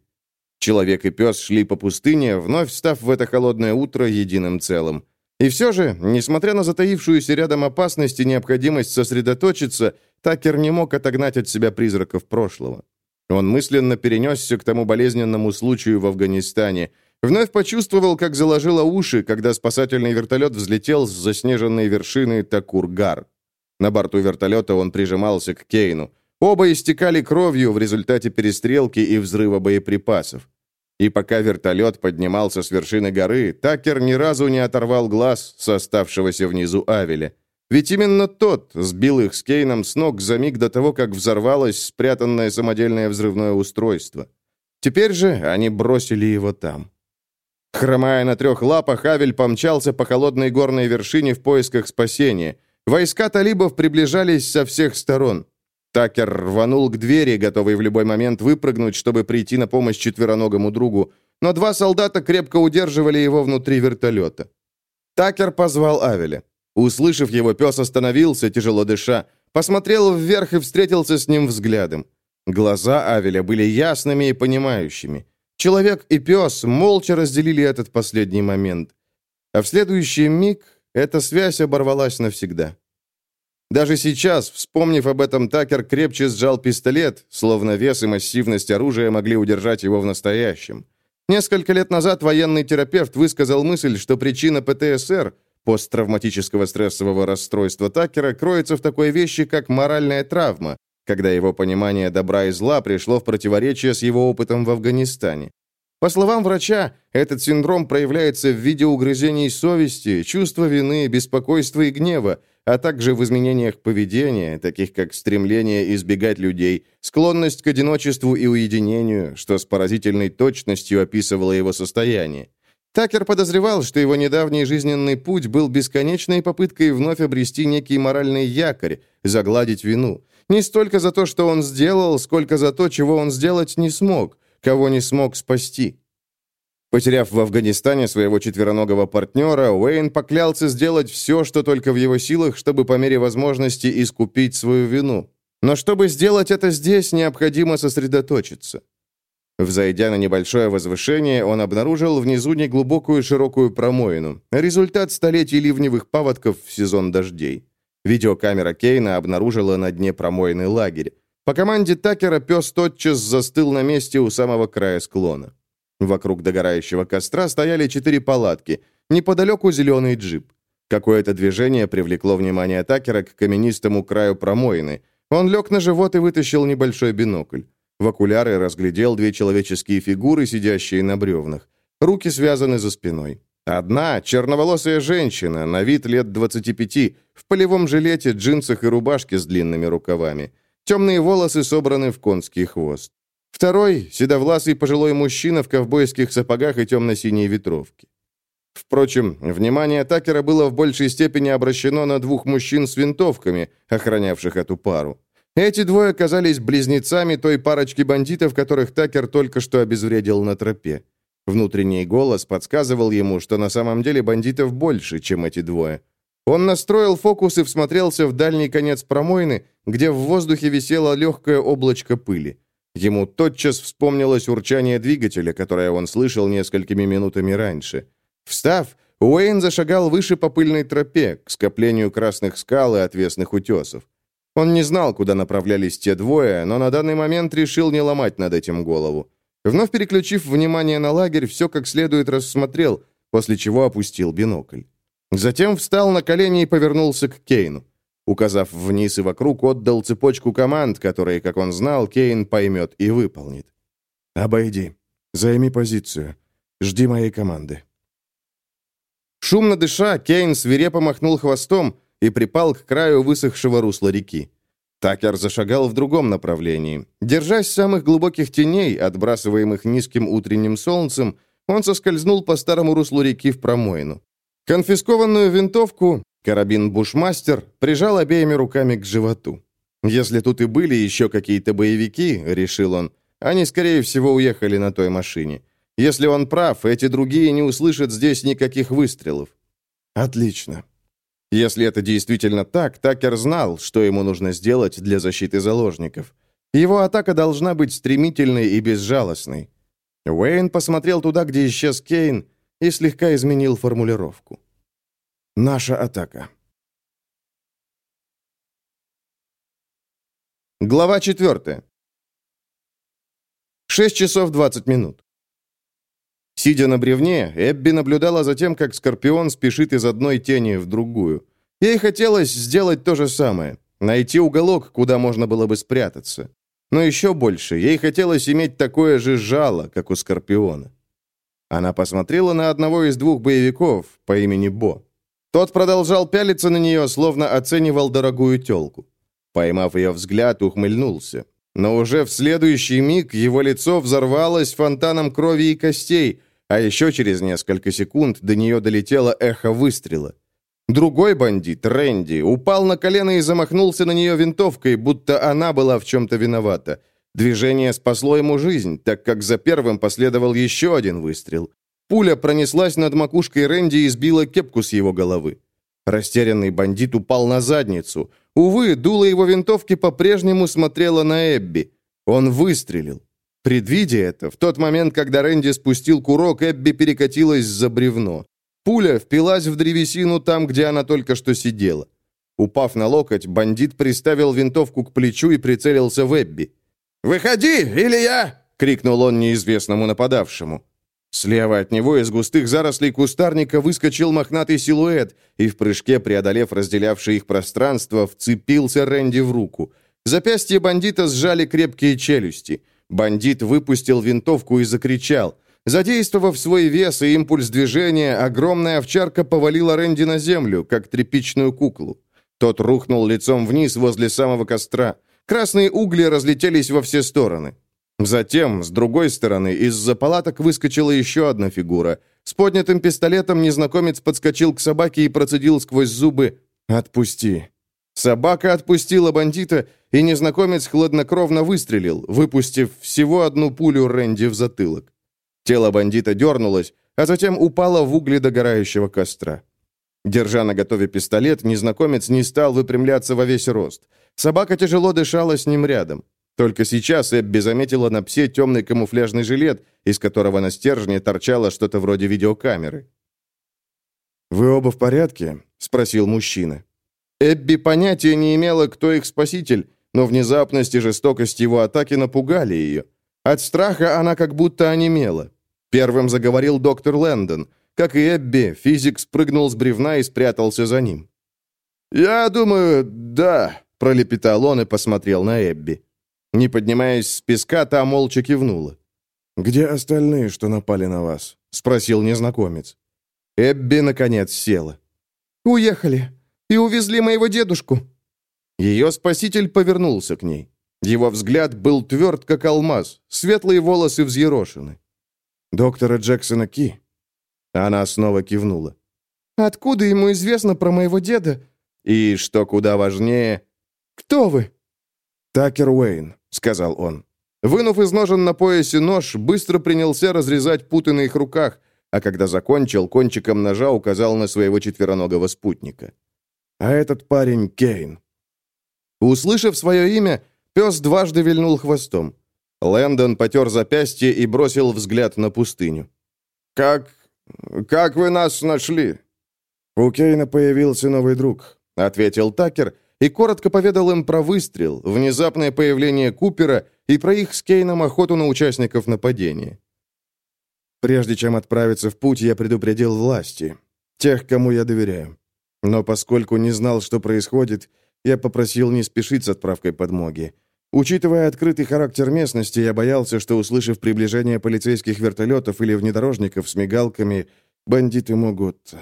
S1: Человек и пес шли по пустыне, вновь став в это холодное утро единым целым. И все же, несмотря на затаившуюся рядом опасность и необходимость сосредоточиться, Такер не мог отогнать от себя призраков прошлого. Он мысленно перенесся к тому болезненному случаю в Афганистане, вновь почувствовал, как заложило уши, когда спасательный вертолет взлетел с заснеженной вершины Такургар. На борту вертолета он прижимался к Кейну. Оба истекали кровью в результате перестрелки и взрыва боеприпасов. И пока вертолет поднимался с вершины горы, Такер ни разу не оторвал глаз с оставшегося внизу Авеля. Ведь именно тот сбил их с Кейном с ног за миг до того, как взорвалось спрятанное самодельное взрывное устройство. Теперь же они бросили его там. Хромая на трех лапах, Авель помчался по холодной горной вершине в поисках спасения. Войска талибов приближались со всех сторон. Такер рванул к двери, готовый в любой момент выпрыгнуть, чтобы прийти на помощь четвероногому другу, но два солдата крепко удерживали его внутри вертолета. Такер позвал Авеля. Услышав его, пес остановился, тяжело дыша, посмотрел вверх и встретился с ним взглядом. Глаза Авеля были ясными и понимающими. Человек и пес молча разделили этот последний момент. А в следующий миг эта связь оборвалась навсегда. Даже сейчас, вспомнив об этом, Такер крепче сжал пистолет, словно вес и массивность оружия могли удержать его в настоящем. Несколько лет назад военный терапевт высказал мысль, что причина ПТСР, посттравматического стрессового расстройства Такера, кроется в такой вещи, как моральная травма, когда его понимание добра и зла пришло в противоречие с его опытом в Афганистане. По словам врача, этот синдром проявляется в виде угрызений совести, чувства вины, беспокойства и гнева, а также в изменениях поведения, таких как стремление избегать людей, склонность к одиночеству и уединению, что с поразительной точностью описывало его состояние. Такер подозревал, что его недавний жизненный путь был бесконечной попыткой вновь обрести некий моральный якорь, загладить вину. Не столько за то, что он сделал, сколько за то, чего он сделать не смог, кого не смог спасти. Потеряв в Афганистане своего четвероногого партнера, Уэйн поклялся сделать все, что только в его силах, чтобы по мере возможности искупить свою вину. Но чтобы сделать это здесь, необходимо сосредоточиться. Взойдя на небольшое возвышение, он обнаружил внизу неглубокую широкую промоину, результат столетий ливневых паводков в сезон дождей. Видеокамера Кейна обнаружила на дне промоины лагерь. По команде Такера пес тотчас застыл на месте у самого края склона. Вокруг догорающего костра стояли четыре палатки, неподалеку зеленый джип. Какое-то движение привлекло внимание Такера к каменистому краю промоины. Он лег на живот и вытащил небольшой бинокль. В окуляры разглядел две человеческие фигуры, сидящие на бревнах. Руки связаны за спиной. Одна — черноволосая женщина, на вид лет 25, в полевом жилете, джинсах и рубашке с длинными рукавами. Темные волосы собраны в конский хвост. Второй — седовласый пожилой мужчина в ковбойских сапогах и темно-синей ветровке. Впрочем, внимание Такера было в большей степени обращено на двух мужчин с винтовками, охранявших эту пару. Эти двое оказались близнецами той парочки бандитов, которых Такер только что обезвредил на тропе. Внутренний голос подсказывал ему, что на самом деле бандитов больше, чем эти двое. Он настроил фокус и всмотрелся в дальний конец промоины, где в воздухе висело легкое облачко пыли. Ему тотчас вспомнилось урчание двигателя, которое он слышал несколькими минутами раньше. Встав, Уэйн зашагал выше по пыльной тропе, к скоплению красных скал и отвесных утесов. Он не знал, куда направлялись те двое, но на данный момент решил не ломать над этим голову. Вновь переключив внимание на лагерь, все как следует рассмотрел, после чего опустил бинокль. Затем встал на колени и повернулся к Кейну. Указав вниз и вокруг, отдал цепочку команд, которые, как он знал, Кейн поймет и выполнит. «Обойди. Займи позицию. Жди моей команды». Шумно дыша, Кейн свирепо махнул хвостом и припал к краю высохшего русла реки. Такер зашагал в другом направлении. Держась самых глубоких теней, отбрасываемых низким утренним солнцем, он соскользнул по старому руслу реки в промоину. Конфискованную винтовку Карабин «Бушмастер» прижал обеими руками к животу. «Если тут и были еще какие-то боевики», — решил он, — «они, скорее всего, уехали на той машине. Если он прав, эти другие не услышат здесь никаких выстрелов». «Отлично». Если это действительно так, Такер знал, что ему нужно сделать для защиты заложников. Его атака должна быть стремительной и безжалостной. Уэйн посмотрел туда, где исчез Кейн, и слегка изменил формулировку.
S2: Наша атака.
S1: Глава 4. 6 часов 20 минут. Сидя на бревне, Эбби наблюдала за тем, как Скорпион спешит из одной тени в другую. Ей хотелось сделать то же самое, найти уголок, куда можно было бы спрятаться. Но еще больше, ей хотелось иметь такое же жало, как у Скорпиона. Она посмотрела на одного из двух боевиков по имени Бо. Тот продолжал пялиться на нее, словно оценивал дорогую телку. Поймав ее взгляд, ухмыльнулся. Но уже в следующий миг его лицо взорвалось фонтаном крови и костей, а еще через несколько секунд до нее долетело эхо выстрела. Другой бандит, Рэнди, упал на колено и замахнулся на нее винтовкой, будто она была в чем-то виновата. Движение спасло ему жизнь, так как за первым последовал еще один выстрел. Пуля пронеслась над макушкой Рэнди и сбила кепку с его головы. Растерянный бандит упал на задницу. Увы, дуло его винтовки по-прежнему смотрело на Эбби. Он выстрелил. Предвидя это, в тот момент, когда Рэнди спустил курок, Эбби перекатилась за бревно. Пуля впилась в древесину там, где она только что сидела. Упав на локоть, бандит приставил винтовку к плечу и прицелился в Эбби.
S3: «Выходи, или я!» — крикнул он неизвестному нападавшему.
S1: Слева от него из густых зарослей кустарника выскочил мохнатый силуэт и, в прыжке преодолев разделявшее их пространство, вцепился Рэнди в руку. Запястье бандита сжали крепкие челюсти. Бандит выпустил винтовку и закричал. Задействовав свой вес и импульс движения, огромная овчарка повалила Рэнди на землю, как тряпичную куклу. Тот рухнул лицом вниз возле самого костра. Красные угли разлетелись во все стороны. Затем, с другой стороны, из-за палаток выскочила еще одна фигура. С поднятым пистолетом незнакомец подскочил к собаке и процедил сквозь зубы «Отпусти». Собака отпустила бандита, и незнакомец хладнокровно выстрелил, выпустив всего одну пулю Рэнди в затылок. Тело бандита дернулось, а затем упало в угли догорающего костра. Держа на готове пистолет, незнакомец не стал выпрямляться во весь рост. Собака тяжело дышала с ним рядом. Только сейчас Эбби заметила на псе темный камуфляжный жилет, из которого на стержне торчало что-то вроде видеокамеры.
S2: «Вы оба в порядке?» — спросил мужчина.
S1: Эбби понятия не имела, кто их спаситель, но внезапность и жестокость его атаки напугали ее. От страха она как будто онемела. Первым заговорил доктор Лэндон. Как и Эбби, физик спрыгнул с бревна и спрятался за ним.
S3: «Я думаю, да», — пролепетал он и посмотрел на Эбби.
S1: Не поднимаясь с песка, та молча кивнула.
S2: «Где остальные, что напали на вас?» — спросил незнакомец.
S1: Эбби, наконец, села.
S4: «Уехали. И увезли моего дедушку».
S1: Ее спаситель повернулся к ней. Его взгляд был тверд, как алмаз, светлые волосы взъерошены.
S2: «Доктора Джексона Ки?»
S1: Она снова кивнула.
S4: «Откуда ему известно про моего деда?»
S1: «И, что куда важнее...»
S4: «Кто вы?»
S2: «Такер Уэйн», — сказал он.
S1: Вынув из ножен на поясе нож, быстро принялся разрезать путы на их руках, а когда закончил, кончиком ножа указал на своего четвероногого спутника.
S2: «А этот парень Кейн».
S1: Услышав свое имя, пес дважды вильнул хвостом. Лэндон потер запястье и бросил взгляд на пустыню.
S3: «Как... как вы нас нашли?»
S2: «У Кейна появился новый друг», —
S1: ответил Такер и коротко поведал им про выстрел, внезапное появление Купера и про их с Кейном охоту на участников нападения.
S2: «Прежде чем отправиться в путь, я предупредил власти, тех, кому я доверяю. Но поскольку не знал, что происходит, я попросил не спешить с отправкой подмоги. Учитывая открытый характер местности, я боялся, что, услышав приближение полицейских вертолетов или внедорожников с мигалками, бандиты могут... Э,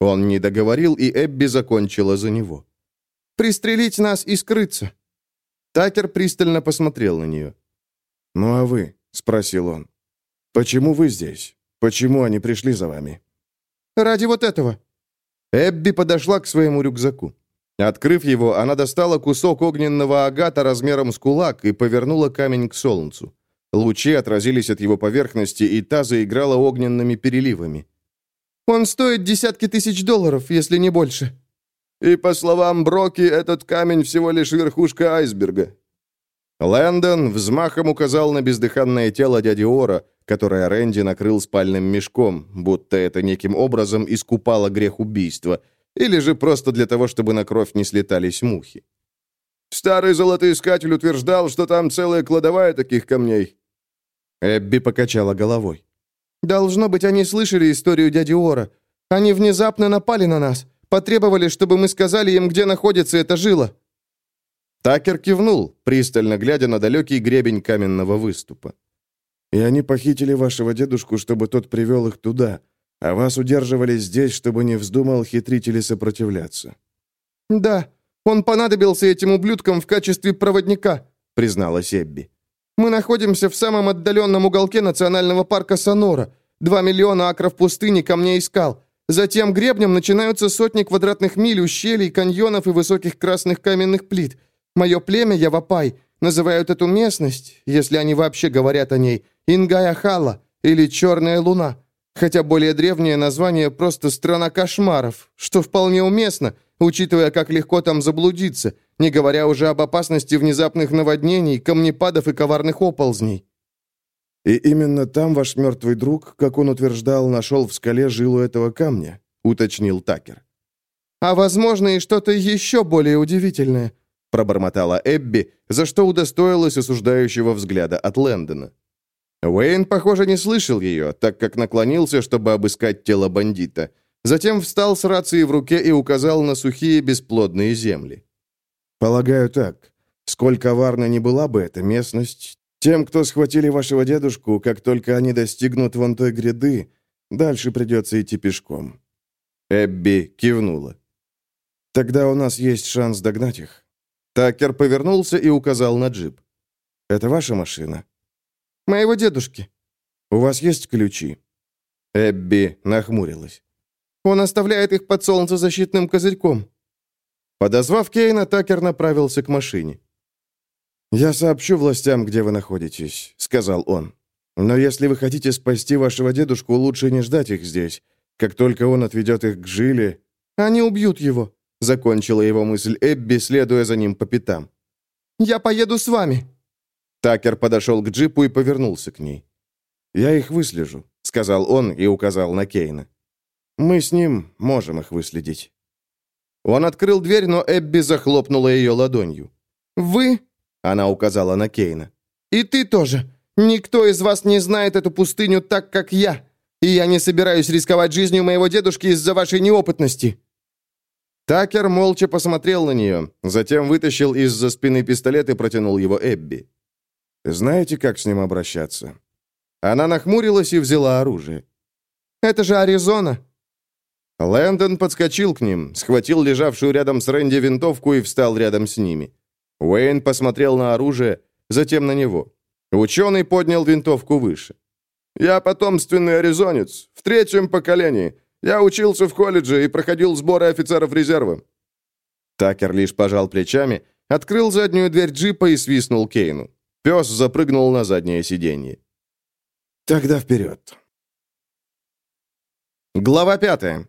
S1: Он не договорил, и Эбби закончила за него.
S4: «Пристрелить нас и скрыться».
S1: Такер пристально посмотрел на нее.
S2: «Ну а вы?» — спросил он. «Почему вы здесь? Почему они пришли за вами?»
S4: «Ради вот этого».
S1: Эбби подошла к своему рюкзаку. Открыв его, она достала кусок огненного агата размером с кулак и повернула камень к солнцу. Лучи отразились от его поверхности, и та заиграла огненными переливами.
S4: «Он стоит десятки тысяч долларов, если не больше».
S3: «И, по словам Броки, этот камень всего лишь верхушка айсберга».
S1: Лэндон взмахом указал на бездыханное тело дяди Ора, которое Рэнди накрыл спальным мешком, будто это неким образом искупало грех убийства, или же просто для того, чтобы на кровь не слетались мухи.
S2: Старый золотоискатель утверждал, что там целая кладовая таких камней.
S1: Эбби покачала головой.
S4: «Должно быть, они слышали историю дяди Ора. Они внезапно напали на нас, потребовали, чтобы мы сказали им, где находится эта жила».
S1: Такер кивнул, пристально глядя на далекий гребень каменного выступа.
S2: «И они похитили вашего дедушку, чтобы тот привел их туда, а вас удерживали здесь, чтобы не вздумал хитрить или сопротивляться».
S4: «Да, он понадобился этим ублюдкам в качестве проводника», — призналась Эбби. «Мы находимся в самом отдаленном уголке национального парка Сонора. Два миллиона акров пустыни камней искал. Затем гребнем начинаются сотни квадратных миль ущелий, каньонов и высоких красных каменных плит. Мое племя Явапай называют эту местность, если они вообще говорят о ней, Ингая-Хала или Черная Луна, хотя более древнее название просто «Страна кошмаров», что вполне уместно, учитывая, как легко там заблудиться, не говоря уже об опасности внезапных наводнений, камнепадов и коварных оползней.
S2: «И именно там ваш мертвый друг, как он утверждал, нашел в скале жилу этого камня», — уточнил Такер.
S4: «А возможно и что-то еще более удивительное»,
S1: пробормотала Эбби, за что удостоилась осуждающего взгляда от Лэндона. Уэйн, похоже, не слышал ее, так как наклонился, чтобы обыскать тело бандита. Затем встал с рацией в руке и указал на сухие бесплодные земли.
S2: «Полагаю так. Сколь коварна ни была бы эта местность, тем, кто схватили вашего дедушку, как только они достигнут вон той гряды, дальше придется идти пешком».
S1: Эбби кивнула.
S2: «Тогда у нас есть шанс догнать их».
S1: Такер повернулся и указал на джип.
S2: «Это ваша машина?»
S4: «Моего дедушки».
S2: «У вас есть ключи?»
S1: Эбби нахмурилась.
S4: «Он оставляет их под солнцезащитным козырьком».
S1: Подозвав Кейна, Такер направился к машине.
S2: «Я сообщу властям, где вы находитесь», — сказал он. «Но если вы хотите спасти вашего дедушку, лучше не ждать их здесь. Как только он отведет их к жиле...»
S4: «Они убьют его»,
S1: Закончила его мысль Эбби, следуя за ним по пятам.
S4: «Я поеду с вами».
S1: Такер подошел к джипу и повернулся к ней.
S2: «Я их выслежу», — сказал он и указал на Кейна. «Мы с ним можем их выследить».
S1: Он открыл дверь, но Эбби захлопнула ее ладонью.
S4: «Вы?»
S1: — она указала на Кейна.
S4: «И ты тоже. Никто из вас не знает эту пустыню так, как я. И я не собираюсь рисковать жизнью моего дедушки из-за вашей неопытности».
S1: Такер молча посмотрел на нее, затем вытащил из-за спины пистолет и протянул его Эбби.
S2: «Знаете, как с ним обращаться?»
S1: Она нахмурилась и взяла оружие.
S4: «Это же Аризона!»
S1: Лэндон подскочил к ним, схватил лежавшую рядом с Рэнди винтовку и встал рядом с ними. Уэйн посмотрел на оружие, затем на него. Ученый поднял винтовку выше.
S2: «Я потомственный аризонец, в третьем поколении. Я учился в колледже и проходил сборы офицеров резерва».
S1: Такер лишь пожал плечами, открыл заднюю дверь джипа и свистнул Кейну. Пес запрыгнул на заднее сиденье.
S2: «Тогда вперед».
S1: Глава пятая.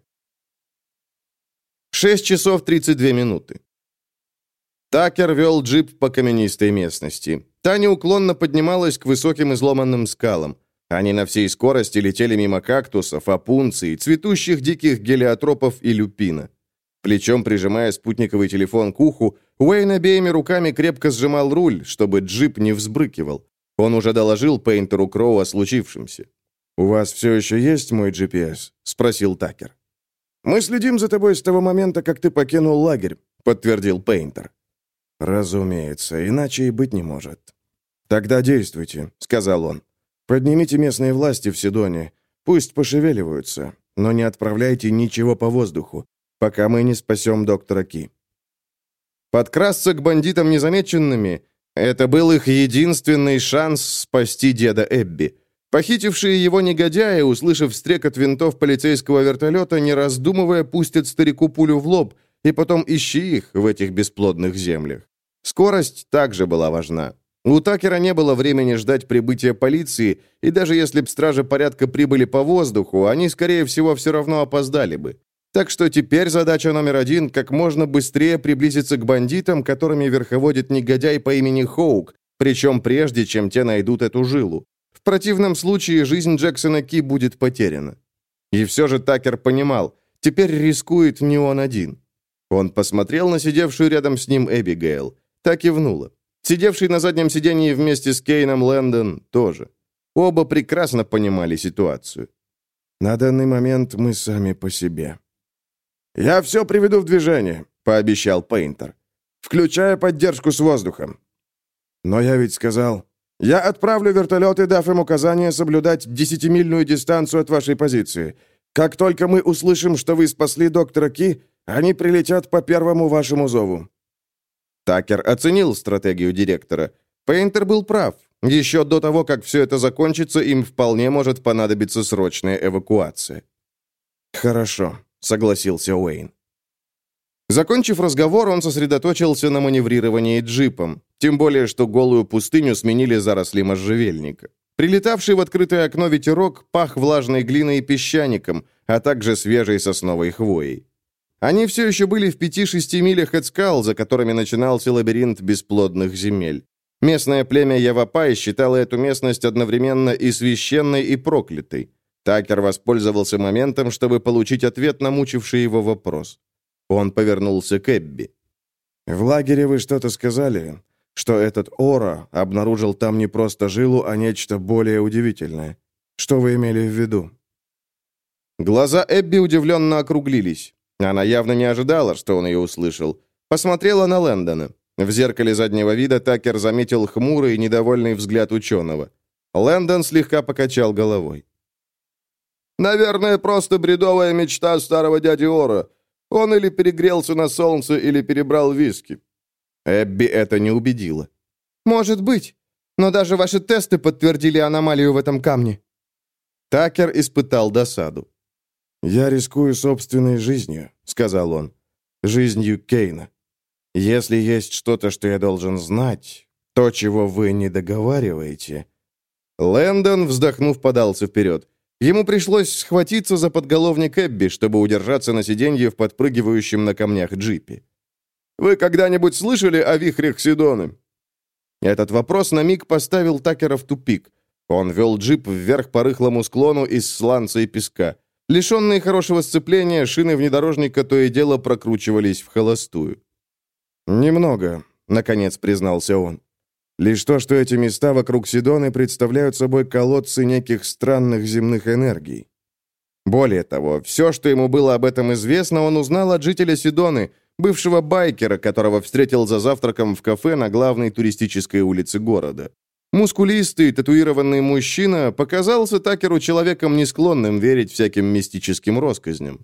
S1: Шесть часов тридцать две минуты. Такер вел джип по каменистой местности. Та неуклонно поднималась к высоким изломанным скалам. Они на всей скорости летели мимо кактусов, опунций, цветущих диких гелиотропов и люпина. Плечом прижимая спутниковый телефон к уху, Уэйн обеими руками крепко сжимал руль, чтобы джип не взбрыкивал. Он уже доложил Пейнтеру Кроу о случившемся.
S2: «У вас все еще есть мой GPS?» — спросил Такер. «Мы следим за тобой с того момента, как ты покинул лагерь», — подтвердил Пейнтер. «Разумеется, иначе и быть не может». «Тогда действуйте», — сказал он. Поднимите местные власти в Сидоне. Пусть пошевеливаются, но не отправляйте ничего по воздуху, пока мы не спасем доктора Ки».
S1: Подкрасться к бандитам незамеченными — это был их единственный шанс спасти деда Эбби. Похитившие его негодяи, услышав стрекот винтов полицейского вертолета, не раздумывая, пустят старику пулю в лоб, и потом ищи их в этих бесплодных землях. Скорость также была важна. У Такера не было времени ждать прибытия полиции, и даже если б стражи порядка прибыли по воздуху, они, скорее всего, все равно опоздали бы. Так что теперь задача номер один – как можно быстрее приблизиться к бандитам, которыми верховодит негодяй по имени Хоук, причем прежде, чем те найдут эту жилу. В противном случае жизнь Джексона Ки будет потеряна. И все же Такер понимал, теперь рискует не он один. Он посмотрел на сидевшую рядом с ним Эбигейл. Так кивнула. Сидевший на заднем сиденье вместе с Кейном Лэндон тоже. Оба прекрасно понимали ситуацию.
S2: На данный момент мы сами по себе. «Я все приведу в движение», — пообещал Пейнтер. «Включая поддержку с воздухом». «Но я ведь сказал...» «Я отправлю вертолеты, дав им указание соблюдать десятимильную дистанцию от вашей позиции. Как только мы услышим, что вы спасли доктора Ки, они прилетят по первому вашему зову».
S1: Такер оценил стратегию директора. Пейнтер был прав. Еще до того, как все это закончится, им вполне может понадобиться срочная эвакуация.
S2: «Хорошо», — согласился Уэйн.
S1: Закончив разговор, он сосредоточился на маневрировании джипом, тем более, что голую пустыню сменили заросли можжевельника. Прилетавший в открытое окно ветерок пах влажной глиной и песчаником, а также свежей сосновой хвоей. Они все еще были в пяти-шести милях от скал, за которыми начинался лабиринт бесплодных земель. Местное племя Явапай считало эту местность одновременно и священной, и проклятой. Такер воспользовался моментом, чтобы получить ответ на мучивший его вопрос. Он повернулся к Эбби.
S2: «В лагере вы что-то сказали, что этот Ора обнаружил там не просто жилу, а нечто более удивительное. Что вы имели в виду?»
S1: Глаза Эбби удивленно округлились. Она явно не ожидала, что он ее услышал. Посмотрела на Лэндона. В зеркале заднего вида Такер заметил хмурый, недовольный взгляд ученого. Лэндон слегка покачал головой.
S3: «Наверное, просто бредовая мечта старого дяди Ора. Он или перегрелся на солнце, или перебрал виски».
S1: Эбби это не убедило.
S4: «Может быть. Но даже ваши тесты подтвердили аномалию в этом камне».
S1: Такер испытал досаду.
S2: «Я рискую собственной жизнью», — сказал он. «Жизнью Кейна. Если есть что-то, что я должен знать, то, чего вы не договариваете...»
S1: Лэндон, вздохнув, подался вперед. Ему пришлось схватиться за подголовник Эбби, чтобы удержаться на сиденье в подпрыгивающем на камнях джипе.
S3: «Вы когда-нибудь слышали о вихрях Сидоны?»
S1: Этот вопрос на миг поставил Такера в тупик. Он вел джип вверх по рыхлому склону из сланца и песка. Лишенные хорошего сцепления, шины внедорожника то и дело прокручивались в холостую.
S2: «Немного», — наконец признался он. «Лишь то, что эти места вокруг Сидоны представляют собой колодцы неких странных земных энергий».
S1: Более того, все, что ему было об этом известно, он узнал от жителя Сидоны, бывшего байкера, которого встретил за завтраком в кафе на главной туристической улице города. Мускулистый, татуированный мужчина показался Такеру человеком, не склонным верить всяким мистическим россказням.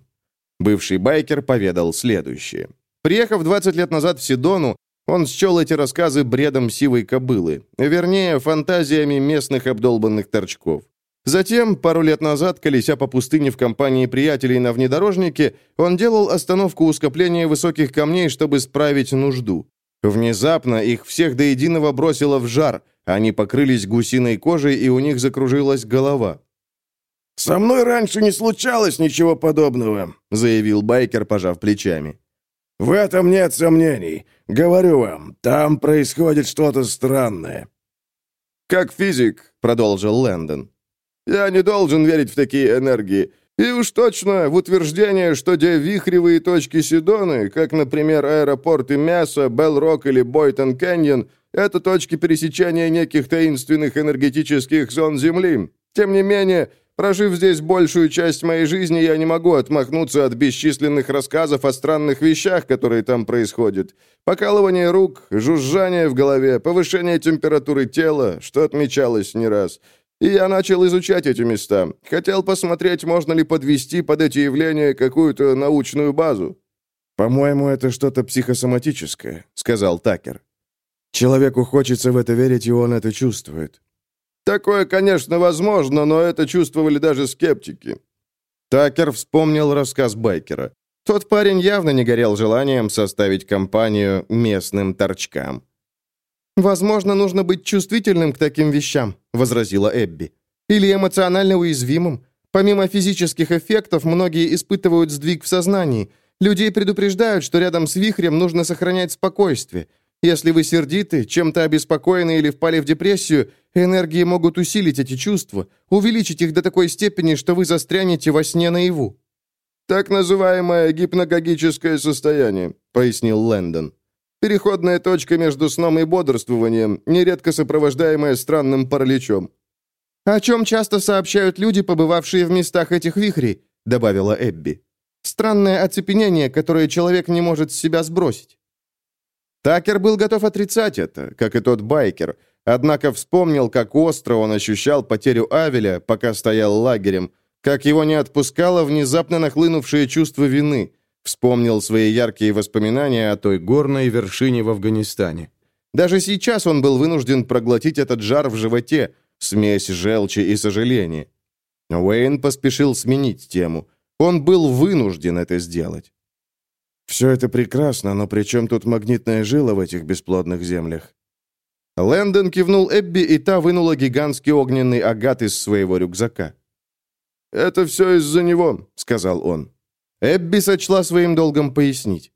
S1: Бывший байкер поведал следующее. Приехав 20 лет назад в Сидону, он счел эти рассказы бредом сивой кобылы, вернее, фантазиями местных обдолбанных торчков. Затем, пару лет назад, колеся по пустыне в компании приятелей на внедорожнике, он делал остановку у скопления высоких камней, чтобы справить нужду. Внезапно их всех до единого бросило в жар, они покрылись гусиной кожей, и у них закружилась голова.
S3: «Со мной раньше не случалось ничего подобного», — заявил байкер, пожав плечами. «В этом нет сомнений. Говорю вам, там происходит что-то странное».
S1: «Как физик», — продолжил Лэндон.
S3: «Я не должен верить в такие энергии. И уж точно в утверждение, что где вихревые точки Сидоны, как, например, аэропорты Мясо, Белл-Рок или Бойтон Кэньон, это точки пересечения неких таинственных энергетических зон Земли. Тем не менее, Прожив здесь большую часть моей жизни, я не могу отмахнуться от бесчисленных рассказов о странных вещах, которые там происходят. Покалывание рук, жужжание в голове, повышение температуры тела, что отмечалось не раз. И я начал изучать эти места. Хотел посмотреть, можно ли подвести под эти явления какую-то научную базу.
S2: «По-моему, это что-то психосоматическое», — сказал Такер. «Человеку хочется в это верить, и он это чувствует.
S3: Такое, конечно, возможно, но это чувствовали даже скептики.
S1: Такер вспомнил рассказ байкера. Тот парень явно не горел желанием составить компанию местным торчкам.
S4: «Возможно, нужно быть чувствительным к таким вещам», — возразила Эбби. «Или эмоционально уязвимым. Помимо физических эффектов, многие испытывают сдвиг в сознании. Людей предупреждают, что рядом с вихрем нужно сохранять спокойствие. Если вы сердиты, чем-то обеспокоены или впали в депрессию, энергии могут усилить эти чувства, увеличить их до такой степени, что вы застрянете во сне наяву».
S3: «Так называемое гипногогическое состояние», — пояснил Лэндон. «Переходная точка между сном и бодрствованием, нередко сопровождаемая странным параличом».
S4: «О чем часто сообщают люди, побывавшие в местах этих вихрей», — добавила Эбби. «Странное оцепенение, которое человек не может с себя сбросить».
S1: Такер был готов отрицать это, как и тот байкер, однако вспомнил, как остро он ощущал потерю Авеля, пока стоял лагерем, как его не отпускало внезапно нахлынувшее чувство вины, вспомнил свои яркие воспоминания о той горной вершине в Афганистане. Даже сейчас он был вынужден проглотить этот жар в животе, смесь желчи и сожаления. Уэйн поспешил сменить тему. Он был вынужден это сделать.
S2: «Все это прекрасно, но при чем тут магнитная жила в этих бесплодных землях?»
S1: Лэндон кивнул Эбби, и та вынула гигантский огненный агат из своего рюкзака.
S3: «Это все из-за него», — сказал он.
S1: Эбби сочла своим долгом пояснить.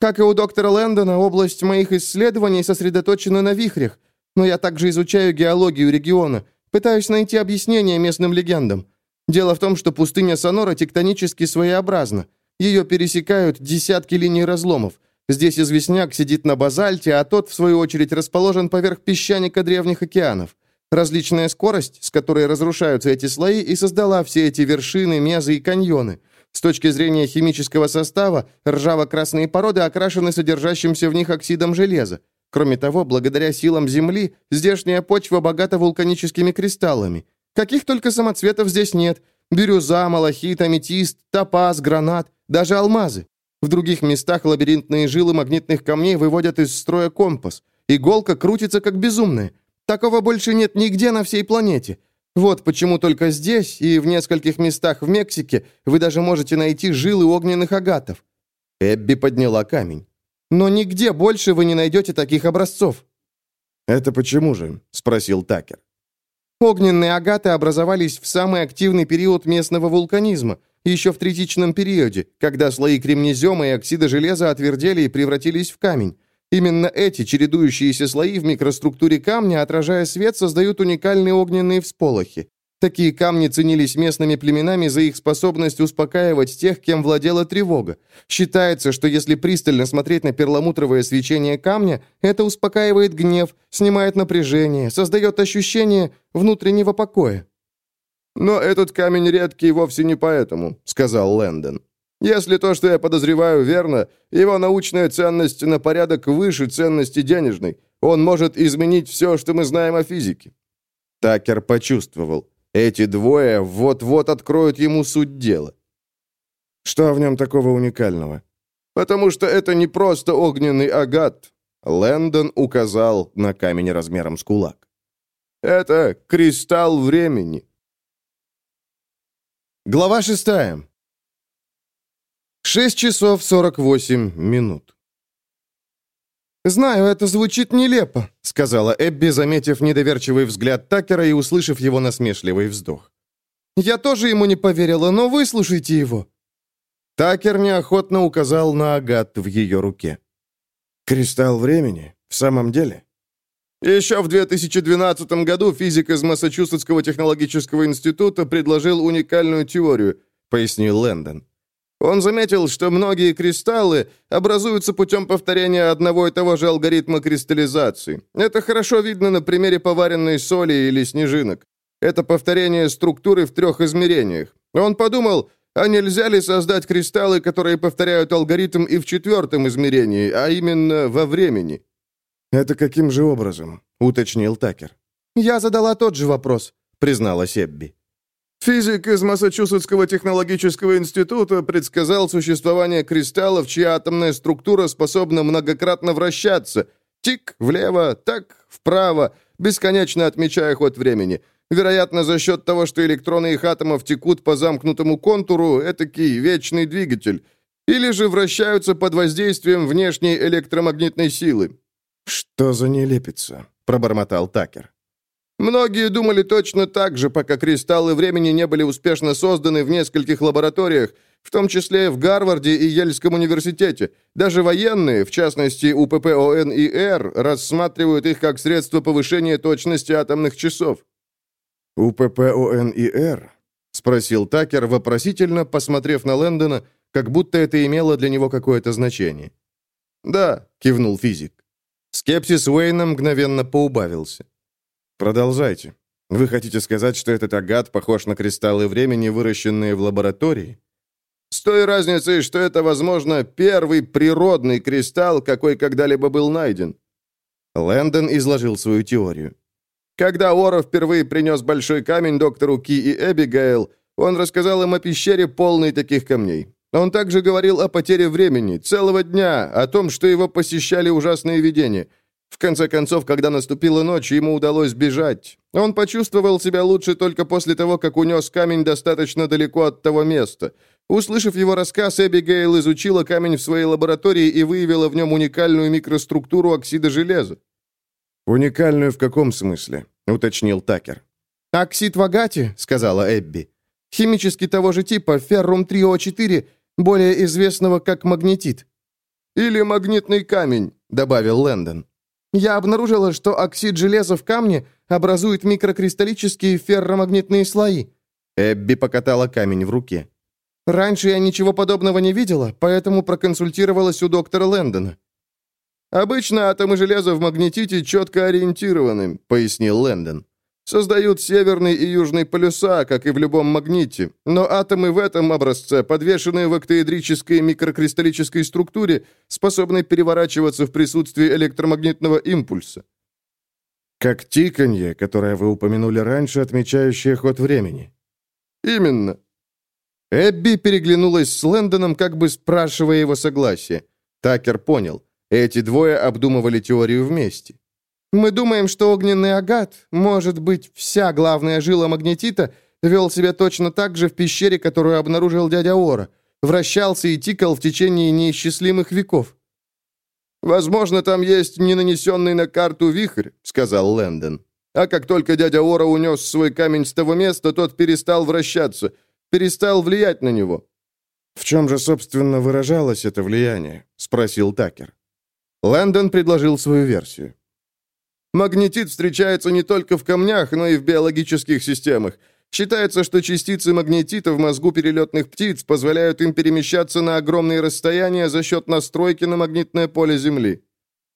S4: «Как и у доктора Лэндона, область моих исследований сосредоточена на вихрях, но я также изучаю геологию региона, пытаюсь найти объяснение местным легендам. Дело в том, что пустыня Сонора тектонически своеобразна. Ее пересекают десятки линий разломов. Здесь известняк сидит на базальте, а тот, в свою очередь, расположен поверх песчаника древних океанов. Различная скорость, с которой разрушаются эти слои, и создала все эти вершины, мезы и каньоны. С точки зрения химического состава, ржаво-красные породы окрашены содержащимся в них оксидом железа. Кроме того, благодаря силам Земли, здешняя почва богата вулканическими кристаллами. Каких только самоцветов здесь нет. Бирюза, малахит, аметист, топаз, гранат. Даже алмазы. В других местах лабиринтные жилы магнитных камней выводят из строя компас. Иголка крутится как безумная. Такого больше нет нигде на всей планете. Вот почему только здесь и в нескольких местах в Мексике вы даже можете найти жилы огненных агатов». Эбби подняла камень. «Но нигде больше вы не найдете таких образцов».
S2: «Это почему же?» — спросил Такер.
S4: Огненные агаты образовались в самый активный период местного вулканизма — еще в третичном периоде, когда слои кремнезема и оксида железа отвердели и превратились в камень. Именно эти чередующиеся слои в микроструктуре камня, отражая свет, создают уникальные огненные всполохи. Такие камни ценились местными племенами за их способность успокаивать тех, кем владела тревога. Считается, что если пристально смотреть на перламутровое свечение камня, это успокаивает гнев, снимает напряжение, создает ощущение внутреннего покоя.
S3: «Но этот камень редкий вовсе не поэтому», — сказал Лэндон. «Если то, что я подозреваю, верно, его научная ценность на порядок выше ценности денежной. Он может изменить все, что мы знаем о физике».
S1: Такер почувствовал. Эти двое вот-вот откроют ему суть дела.
S2: «Что в нем такого уникального?»
S3: «Потому что это не просто огненный агат», —
S1: Лэндон указал на камень размером с кулак.
S3: «Это кристалл времени».
S1: Глава шестая. Шесть часов сорок восемь минут.
S4: «Знаю, это звучит нелепо», — сказала Эбби, заметив недоверчивый взгляд Такера и услышав его насмешливый вздох. «Я тоже ему не поверила, но выслушайте его».
S1: Такер неохотно указал на агат в ее руке.
S2: «Кристалл времени? В самом деле?»
S3: Еще в 2012 году физик из Массачусетского технологического института предложил уникальную теорию, пояснил Лэндон. Он заметил, что многие кристаллы образуются путем повторения одного и того же алгоритма кристаллизации. Это хорошо видно на примере поваренной соли или снежинок. Это повторение структуры в трех измерениях. Он подумал, а нельзя ли создать кристаллы, которые повторяют алгоритм и в четвертом измерении, а именно во времени?
S2: «Это каким же образом?» — уточнил Такер.
S4: «Я задала тот же вопрос», — призналась Эбби.
S3: Физик из Массачусетского технологического института предсказал существование кристаллов, чья атомная структура способна многократно вращаться. Тик влево, так вправо, бесконечно отмечая ход времени. Вероятно, за счет того, что электроны их атомов текут по замкнутому контуру, этакий вечный двигатель. Или же вращаются под воздействием внешней электромагнитной силы.
S2: «Что за нелепица?» — пробормотал Такер.
S3: Многие думали точно так же, пока кристаллы времени не были успешно созданы в нескольких лабораториях, в том числе в Гарварде и Ельском университете. Даже военные, в частности УППОН и Р, рассматривают их как средство повышения точности атомных часов.
S1: УППОН и Р? спросил Такер, вопросительно посмотрев на Лэндона, как будто это имело для него какое-то значение.
S3: «Да», — кивнул физик.
S1: Скепсис Уэйна мгновенно поубавился. «Продолжайте. Вы хотите сказать, что этот агат похож на кристаллы времени, выращенные в лаборатории?»
S3: «С той разницей, что это, возможно, первый природный кристалл, какой когда-либо был найден».
S1: Лэндон изложил свою теорию.
S3: Когда Ора впервые принес большой камень доктору Ки и Эбигейл, он рассказал им о пещере, полной таких камней. Он также говорил о потере времени, целого дня, о том, что его посещали ужасные видения – в конце концов, когда наступила ночь, ему удалось бежать. Он почувствовал себя лучше только после того, как унес камень достаточно далеко от того места. Услышав его рассказ, Эбигейл изучила камень в своей лаборатории и выявила в нем уникальную микроструктуру оксида железа.
S1: «Уникальную в каком смысле?» — уточнил Такер.
S4: «Оксид в агате», — сказала Эбби. «Химически того же типа, феррум-3О4, более известного как магнетит».
S3: «Или магнитный камень», — добавил Лэндон.
S4: Я обнаружила, что оксид железа в камне образует микрокристаллические ферромагнитные слои».
S1: Эбби покатала камень в руке.
S4: «Раньше я ничего подобного не видела, поэтому проконсультировалась у доктора Лэндона».
S3: «Обычно атомы железа в магнетите четко ориентированы», — пояснил Лэндон. Создают северный и южный полюса, как и в любом магните, но атомы в этом образце, подвешенные в октаэдрической микрокристаллической структуре, способны переворачиваться в присутствии электромагнитного импульса.
S1: Как тиканье, которое вы упомянули раньше, отмечающее ход времени.
S3: Именно.
S1: Эбби переглянулась с Лэндоном, как бы спрашивая его согласия. Такер понял. Эти двое обдумывали теорию вместе.
S4: Мы думаем, что огненный агат, может быть, вся главная жила магнетита, вел себя точно так же в пещере, которую обнаружил дядя Ора. Вращался и тикал в течение неисчислимых веков.
S3: «Возможно, там есть не нанесенный на карту вихрь», — сказал Лэндон. А как только дядя Ора унес свой камень с того места, тот перестал вращаться, перестал влиять на него.
S1: «В чем же, собственно, выражалось это влияние?» — спросил Такер.
S3: Лэндон предложил свою версию. Магнетит встречается не только в камнях, но и в биологических системах. Считается, что частицы магнетита в мозгу перелетных птиц позволяют им перемещаться на огромные расстояния за счет настройки на магнитное поле Земли.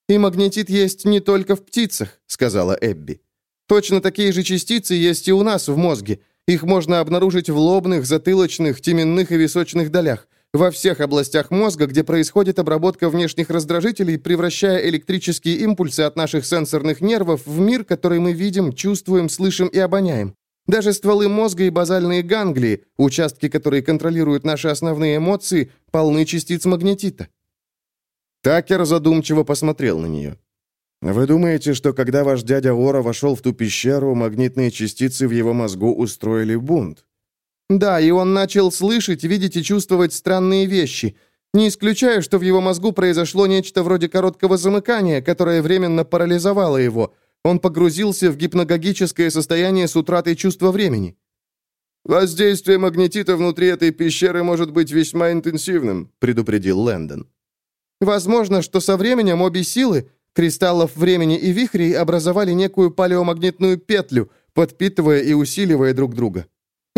S4: «И магнетит есть не только в птицах», — сказала Эбби. «Точно такие же частицы есть и у нас в мозге. Их можно обнаружить в лобных, затылочных, теменных и височных долях во всех областях мозга, где происходит обработка внешних раздражителей, превращая электрические импульсы от наших сенсорных нервов в мир, который мы видим, чувствуем, слышим и обоняем. Даже стволы мозга и базальные ганглии, участки, которые контролируют наши основные эмоции, полны частиц магнетита.
S1: Такер задумчиво посмотрел на нее. «Вы думаете, что когда ваш дядя Ора вошел в ту пещеру, магнитные частицы в его мозгу устроили бунт?»
S4: Да, и он начал слышать, видеть и чувствовать странные вещи. Не исключаю, что в его мозгу произошло нечто вроде короткого замыкания, которое временно парализовало его. Он погрузился в гипногогическое состояние с утратой чувства времени.
S3: «Воздействие магнетита внутри этой пещеры может быть весьма интенсивным», предупредил Лэндон.
S4: «Возможно, что со временем обе силы, кристаллов времени и вихрей, образовали некую палеомагнитную петлю, подпитывая и усиливая друг друга».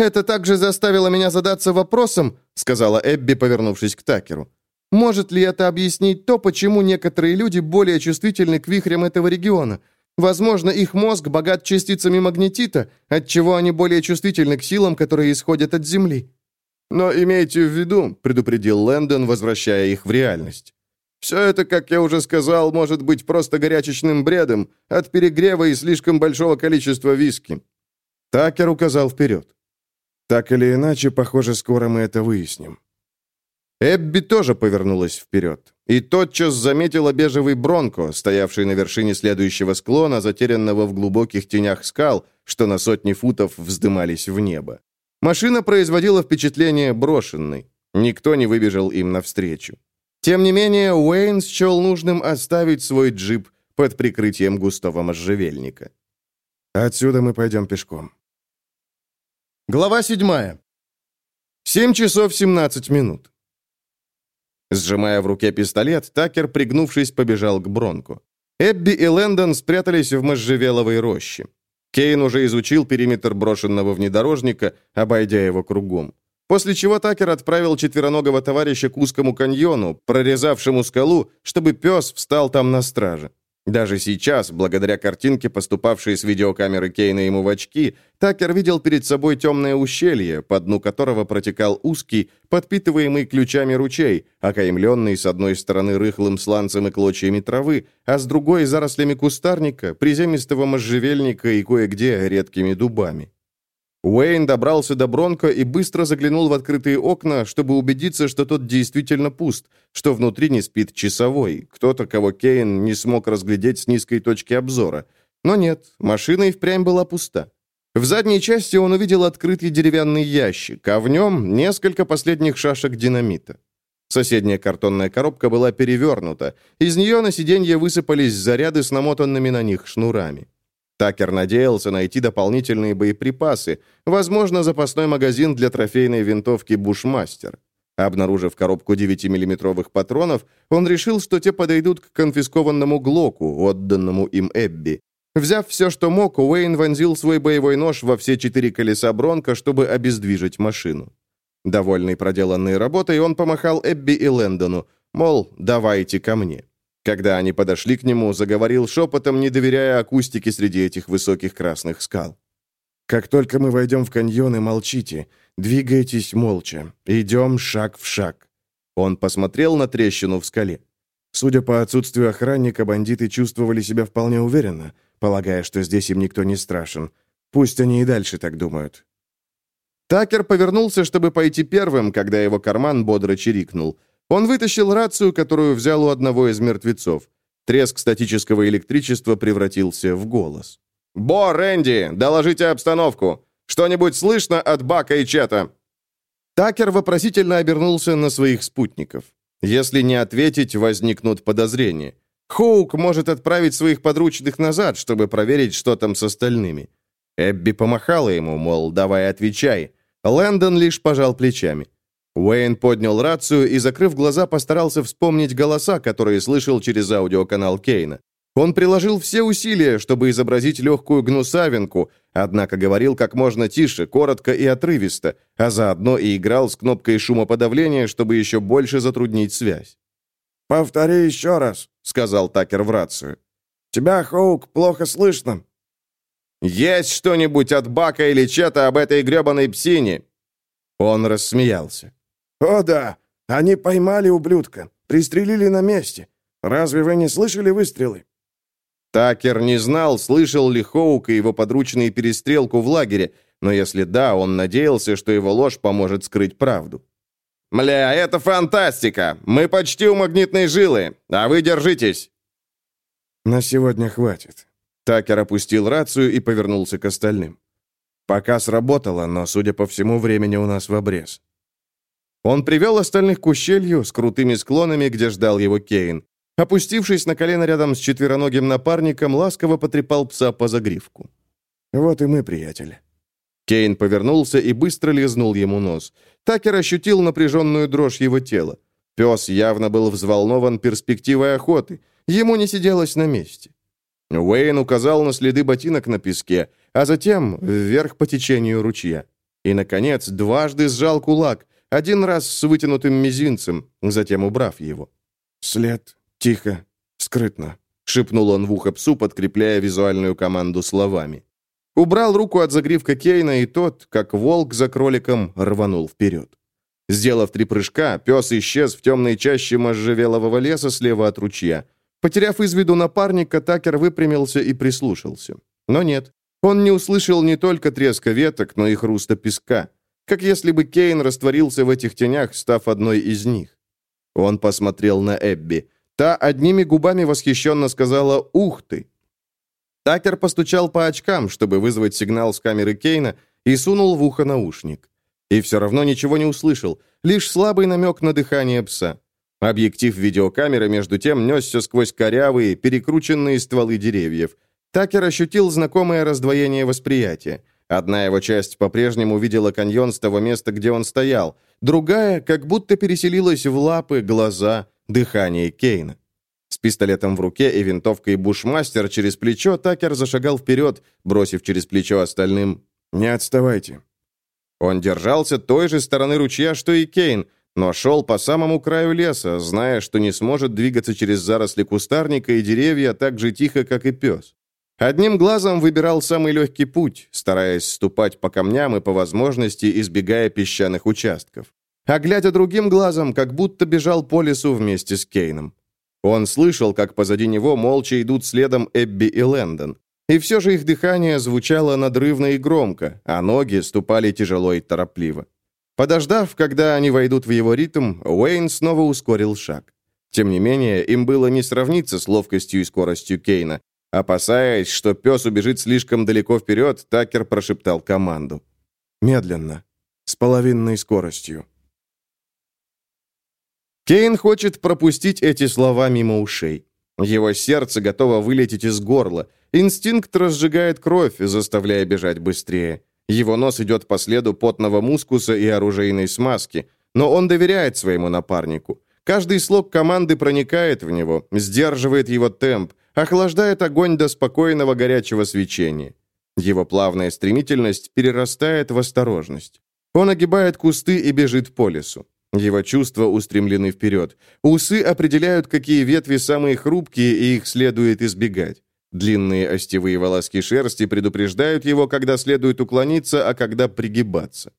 S4: «Это также заставило меня задаться вопросом», — сказала Эбби, повернувшись к Такеру. «Может ли это объяснить то, почему некоторые люди более чувствительны к вихрям этого региона? Возможно, их мозг богат частицами магнетита, отчего они более чувствительны к силам, которые исходят от Земли».
S3: «Но имейте в виду», — предупредил Лэндон, возвращая их в реальность. «Все это, как я уже сказал, может быть просто горячечным бредом от перегрева и слишком большого количества виски».
S1: Такер указал вперед. Так или иначе, похоже, скоро мы это выясним. Эбби тоже повернулась вперед и тотчас заметила бежевый бронко, стоявший на вершине следующего склона, затерянного в глубоких тенях скал, что на сотни футов вздымались в небо. Машина производила впечатление брошенной. Никто не выбежал им навстречу. Тем не менее, Уэйн счел нужным оставить свой джип под прикрытием густого можжевельника.
S2: Отсюда мы пойдем пешком.
S1: Глава 7. 7 часов 17 минут. Сжимая в руке пистолет, Такер, пригнувшись, побежал к Бронку. Эбби и Лэндон спрятались в можжевеловой роще. Кейн уже изучил периметр брошенного внедорожника, обойдя его кругом. После чего Такер отправил четвероногого товарища к узкому каньону, прорезавшему скалу, чтобы пес встал там на страже. Даже сейчас, благодаря картинке, поступавшей с видеокамеры Кейна ему в очки, Такер видел перед собой темное ущелье, по дну которого протекал узкий, подпитываемый ключами ручей, окаймленный с одной стороны рыхлым сланцем и клочьями травы, а с другой зарослями кустарника, приземистого можжевельника и кое-где редкими дубами. Уэйн добрался до Бронко и быстро заглянул в открытые окна, чтобы убедиться, что тот действительно пуст, что внутри не спит часовой, кто-то, кого Кейн не смог разглядеть с низкой точки обзора. Но нет, машина и впрямь была пуста. В задней части он увидел открытый деревянный ящик, а в нем несколько последних шашек динамита. Соседняя картонная коробка была перевернута. Из нее на сиденье высыпались заряды с намотанными на них шнурами. Такер надеялся найти дополнительные боеприпасы, возможно, запасной магазин для трофейной винтовки «Бушмастер». Обнаружив коробку 9-миллиметровых патронов, он решил, что те подойдут к конфискованному Глоку, отданному им Эбби. Взяв все, что мог, Уэйн вонзил свой боевой нож во все четыре колеса Бронка, чтобы обездвижить машину. Довольный проделанной работой, он помахал Эбби и Лэндону, мол, давайте ко мне. Когда они подошли к нему, заговорил шепотом, не доверяя акустике среди этих высоких красных скал.
S2: «Как только мы войдем в каньоны, молчите. Двигайтесь молча. Идем шаг в шаг».
S1: Он посмотрел на трещину в скале.
S2: Судя по отсутствию охранника, бандиты чувствовали себя вполне уверенно, полагая, что здесь им никто не страшен. Пусть они и дальше так думают.
S1: Такер повернулся, чтобы пойти первым, когда его карман бодро чирикнул – он вытащил рацию, которую взял у одного из мертвецов. Треск статического электричества превратился в голос. «Бо, Рэнди, доложите обстановку. Что-нибудь слышно от Бака и Чета?» Такер вопросительно обернулся на своих спутников. Если не ответить, возникнут подозрения. Хоук может отправить своих подручных назад, чтобы проверить, что там с остальными. Эбби помахала ему, мол, давай отвечай. Лэндон лишь пожал плечами. Уэйн поднял рацию и, закрыв глаза, постарался вспомнить голоса, которые слышал через аудиоканал Кейна. Он приложил все усилия, чтобы изобразить легкую гнусавинку, однако говорил как можно тише, коротко и отрывисто, а заодно и играл с кнопкой шумоподавления, чтобы еще больше затруднить связь.
S2: «Повтори еще раз», — сказал Такер в рацию. «Тебя, Хоук, плохо слышно».
S3: «Есть что-нибудь от Бака или Чета об этой гребаной псине?»
S1: Он рассмеялся.
S2: «О да, они поймали ублюдка, пристрелили на месте. Разве вы не слышали выстрелы?»
S1: Такер не знал, слышал ли Хоук и его подручные перестрелку в лагере, но если да, он надеялся, что его ложь поможет скрыть правду.
S3: «Мля, это фантастика! Мы почти у магнитной жилы, а вы держитесь!»
S2: «На сегодня хватит».
S1: Такер опустил рацию и повернулся к остальным. «Пока сработало, но, судя по всему, времени у нас в обрез. Он привел остальных к ущелью с крутыми склонами, где ждал его Кейн. Опустившись на колено рядом с четвероногим напарником, ласково потрепал пса по загривку.
S2: «Вот и мы, приятель».
S1: Кейн повернулся и быстро лизнул ему нос. Такер ощутил напряженную дрожь его тела. Пес явно был взволнован перспективой охоты. Ему не сиделось на месте. Уэйн указал на следы ботинок на песке, а затем вверх по течению ручья. И, наконец, дважды сжал кулак, один раз с вытянутым мизинцем, затем убрав его.
S2: «След. Тихо. Скрытно», — шепнул он в ухо псу, подкрепляя визуальную команду словами.
S1: Убрал руку от загривка Кейна, и тот, как волк за кроликом, рванул вперед. Сделав три прыжка, пес исчез в темной чаще можжевелового леса слева от ручья. Потеряв из виду напарника, Такер выпрямился и прислушался. Но нет, он не услышал не только треска веток, но и хруста песка как если бы Кейн растворился в этих тенях, став одной из них. Он посмотрел на Эбби. Та одними губами восхищенно сказала «Ух ты!». Такер постучал по очкам, чтобы вызвать сигнал с камеры Кейна, и сунул в ухо наушник. И все равно ничего не услышал, лишь слабый намек на дыхание пса. Объектив видеокамеры, между тем, несся сквозь корявые, перекрученные стволы деревьев. Такер ощутил знакомое раздвоение восприятия. Одна его часть по-прежнему видела каньон с того места, где он стоял, другая как будто переселилась в лапы, глаза, дыхание Кейна. С пистолетом в руке и винтовкой бушмастер через плечо Такер зашагал вперед, бросив через плечо остальным «Не отставайте». Он держался той же стороны ручья, что и Кейн, но шел по самому краю леса, зная, что не сможет двигаться через заросли кустарника и деревья так же тихо, как и пес. Одним глазом выбирал самый легкий путь, стараясь ступать по камням и по возможности избегая песчаных участков. А глядя другим глазом, как будто бежал по лесу вместе с Кейном. Он слышал, как позади него молча идут следом Эбби и Лэндон. И все же их дыхание звучало надрывно и громко, а ноги ступали тяжело и торопливо. Подождав, когда они войдут в его ритм, Уэйн снова ускорил шаг. Тем не менее, им было не сравниться с ловкостью и скоростью Кейна. Опасаясь, что пес убежит слишком далеко вперед, Такер прошептал команду. «Медленно, с половинной скоростью». Кейн хочет пропустить эти слова мимо ушей. Его сердце готово вылететь из горла. Инстинкт разжигает кровь, заставляя бежать быстрее. Его нос идет по следу потного мускуса и оружейной смазки, но он доверяет своему напарнику. Каждый слог команды проникает в него, сдерживает его темп, охлаждает огонь до спокойного горячего свечения. Его плавная стремительность перерастает в осторожность. Он огибает кусты и бежит по лесу. Его чувства устремлены вперед. Усы определяют, какие ветви самые хрупкие, и их следует избегать. Длинные остевые волоски шерсти предупреждают его, когда следует уклониться, а когда пригибаться.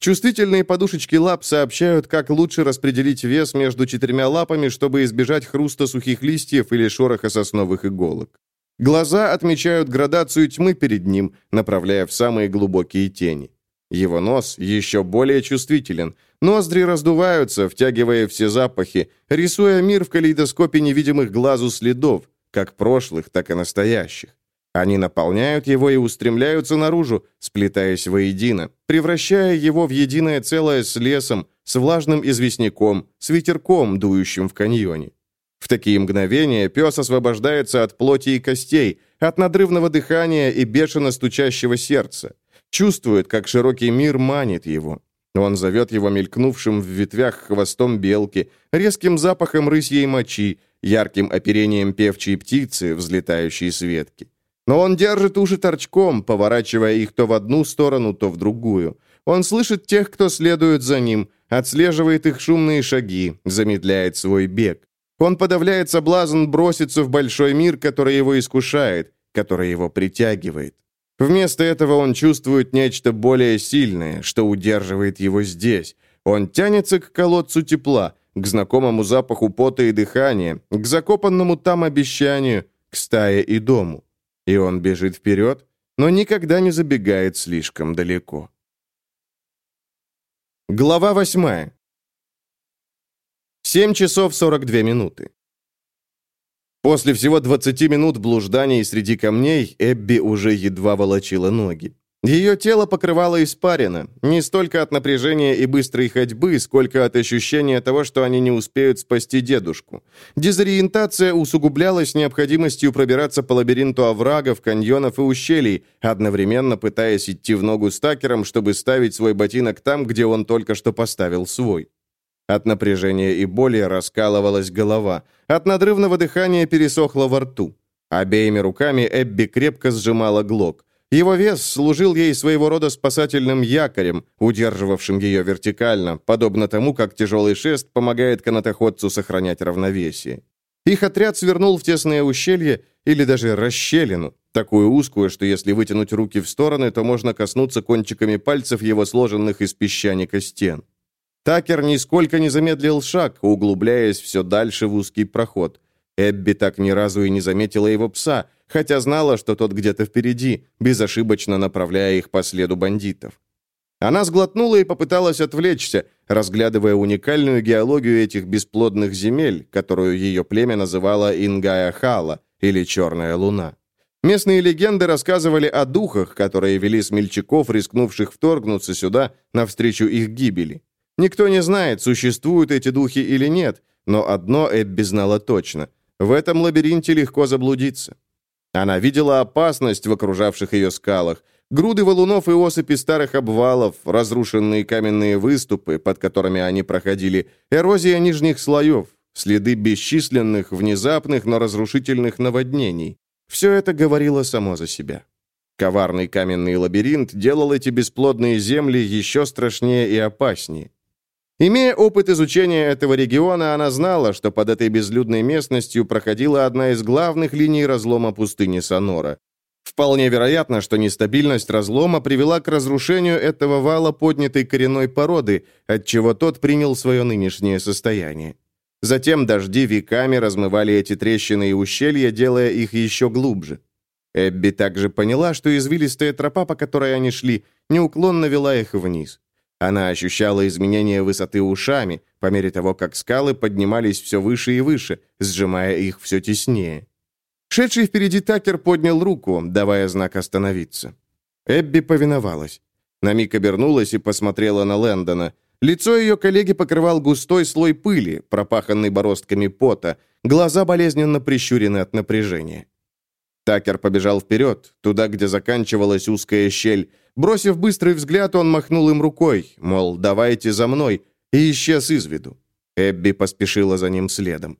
S1: Чувствительные подушечки лап сообщают, как лучше распределить вес между четырьмя лапами, чтобы избежать хруста сухих листьев или шороха сосновых иголок. Глаза отмечают градацию тьмы перед ним, направляя в самые глубокие тени. Его нос еще более чувствителен. Ноздри раздуваются, втягивая все запахи, рисуя мир в калейдоскопе невидимых глазу следов, как прошлых, так и настоящих. Они наполняют его и устремляются наружу, сплетаясь воедино, превращая его в единое целое с лесом, с влажным известняком, с ветерком, дующим в каньоне. В такие мгновения пес освобождается от плоти и костей, от надрывного дыхания и бешено стучащего сердца. Чувствует, как широкий мир манит его. Он зовет его мелькнувшим в ветвях хвостом белки, резким запахом рысьей мочи, ярким оперением певчей птицы, взлетающей с ветки. Но он держит уши торчком, поворачивая их то в одну сторону, то в другую. Он слышит тех, кто следует за ним, отслеживает их шумные шаги, замедляет свой бег. Он подавляет соблазн броситься в большой мир, который его искушает, который его притягивает. Вместо этого он чувствует нечто более сильное, что удерживает его здесь. Он тянется к колодцу тепла, к знакомому запаху пота и дыхания, к закопанному там обещанию, к стае и дому. И он бежит вперед, но никогда не забегает слишком далеко. Глава восьмая. Семь часов сорок две минуты. После всего 20 минут блужданий среди камней Эбби уже едва волочила ноги. Ее тело покрывало испарина, не столько от напряжения и быстрой ходьбы, сколько от ощущения того, что они не успеют спасти дедушку. Дезориентация усугублялась необходимостью пробираться по лабиринту оврагов, каньонов и ущелий, одновременно пытаясь идти в ногу с Такером, чтобы ставить свой ботинок там, где он только что поставил свой. От напряжения и боли раскалывалась голова. От надрывного дыхания пересохло во рту. Обеими руками Эбби крепко сжимала глок. Его вес служил ей своего рода спасательным якорем, удерживавшим ее вертикально, подобно тому, как тяжелый шест помогает канатоходцу сохранять равновесие. Их отряд свернул в тесное ущелье или даже расщелину, такую узкую, что если вытянуть руки в стороны, то можно коснуться кончиками пальцев его сложенных из песчаника стен. Такер нисколько не замедлил шаг, углубляясь все дальше в узкий проход. Эбби так ни разу и не заметила его пса, хотя знала, что тот где-то впереди, безошибочно направляя их по следу бандитов. Она сглотнула и попыталась отвлечься, разглядывая уникальную геологию этих бесплодных земель, которую ее племя называло Ингая-Хала, или Черная Луна. Местные легенды рассказывали о духах, которые вели смельчаков, рискнувших вторгнуться сюда навстречу их гибели. Никто не знает, существуют эти духи или нет, но одно Эбби знала точно. В этом лабиринте легко заблудиться. Она видела опасность в окружавших ее скалах, груды валунов и осыпи старых обвалов, разрушенные каменные выступы, под которыми они проходили, эрозия нижних слоев, следы бесчисленных, внезапных, но разрушительных наводнений. Все это говорило само за себя. Коварный каменный лабиринт делал эти бесплодные земли еще страшнее и опаснее. Имея опыт изучения этого региона, она знала, что под этой безлюдной местностью проходила одна из главных линий разлома пустыни Сонора. Вполне вероятно, что нестабильность разлома привела к разрушению этого вала поднятой коренной породы, отчего тот принял свое нынешнее состояние. Затем дожди веками размывали эти трещины и ущелья, делая их еще глубже. Эбби также поняла, что извилистая тропа, по которой они шли, неуклонно вела их вниз. Она ощущала изменение высоты ушами, по мере того, как скалы поднимались все выше и выше, сжимая их все теснее. Шедший впереди Такер поднял руку, давая знак остановиться. Эбби повиновалась. На миг обернулась и посмотрела на Лэндона. Лицо ее коллеги покрывал густой слой пыли, пропаханный бороздками пота, глаза болезненно прищурены от напряжения. Такер побежал вперед, туда, где заканчивалась узкая щель. Бросив быстрый взгляд, он махнул им рукой, мол, давайте за мной, и исчез из виду. Эбби поспешила за ним следом.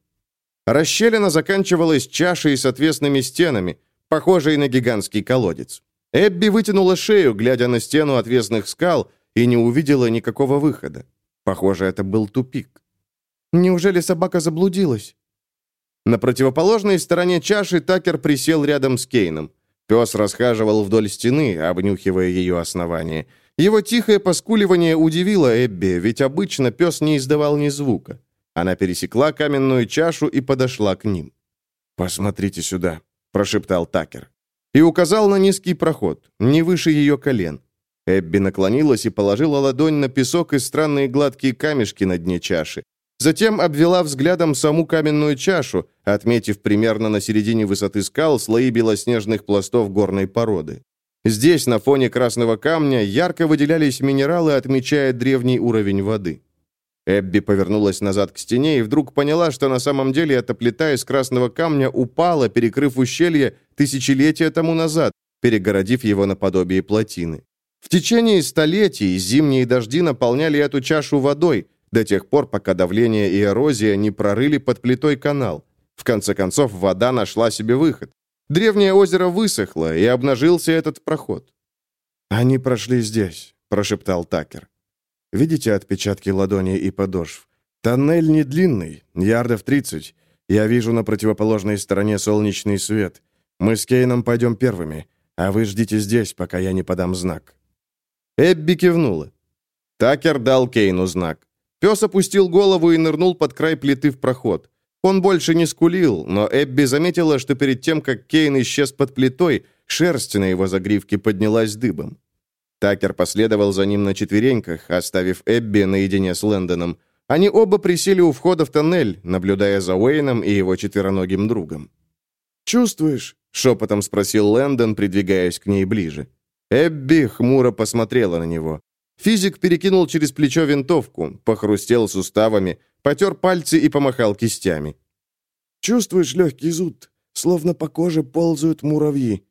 S1: Расщелина заканчивалась чашей с отвесными стенами, похожей на гигантский колодец. Эбби вытянула шею, глядя на стену отвесных скал, и не увидела никакого выхода. Похоже, это был тупик.
S4: «Неужели собака заблудилась?»
S1: На противоположной стороне чаши Такер присел рядом с Кейном. Пес расхаживал вдоль стены, обнюхивая ее основание. Его тихое поскуливание удивило Эбби, ведь обычно пес не издавал ни звука. Она пересекла каменную чашу и подошла к ним. «Посмотрите сюда», — прошептал Такер. И указал на низкий проход, не выше ее колен. Эбби наклонилась и положила ладонь на песок и странные гладкие камешки на дне чаши. Затем обвела взглядом саму каменную чашу, отметив примерно на середине высоты скал слои белоснежных пластов горной породы. Здесь, на фоне красного камня, ярко выделялись минералы, отмечая древний уровень воды. Эбби повернулась назад к стене и вдруг поняла, что на самом деле эта плита из красного камня упала, перекрыв ущелье тысячелетия тому назад, перегородив его наподобие плотины. В течение столетий зимние дожди наполняли эту чашу водой, до тех пор, пока давление и эрозия не прорыли под плитой канал. В конце концов, вода нашла себе выход. Древнее озеро высохло, и обнажился этот проход. «Они прошли здесь», — прошептал Такер. «Видите отпечатки ладоней и подошв? Тоннель не длинный, ярдов 30. Я вижу на противоположной стороне солнечный свет. Мы с Кейном пойдем первыми, а вы ждите здесь, пока я не подам знак». Эбби кивнула. Такер дал Кейну знак. Пес опустил голову и нырнул под край плиты в проход. Он больше не скулил, но Эбби заметила, что перед тем, как Кейн исчез под плитой, шерсть на его загривке поднялась дыбом. Такер последовал за ним на четвереньках, оставив Эбби наедине с Лэндоном. Они оба присели у входа в тоннель, наблюдая за Уэйном и его четвероногим другом. «Чувствуешь?» — шепотом спросил Лэндон, придвигаясь к ней ближе. Эбби хмуро посмотрела на него. Физик перекинул через плечо винтовку, похрустел суставами, потер пальцы и помахал кистями. «Чувствуешь легкий зуд, словно по коже ползают муравьи».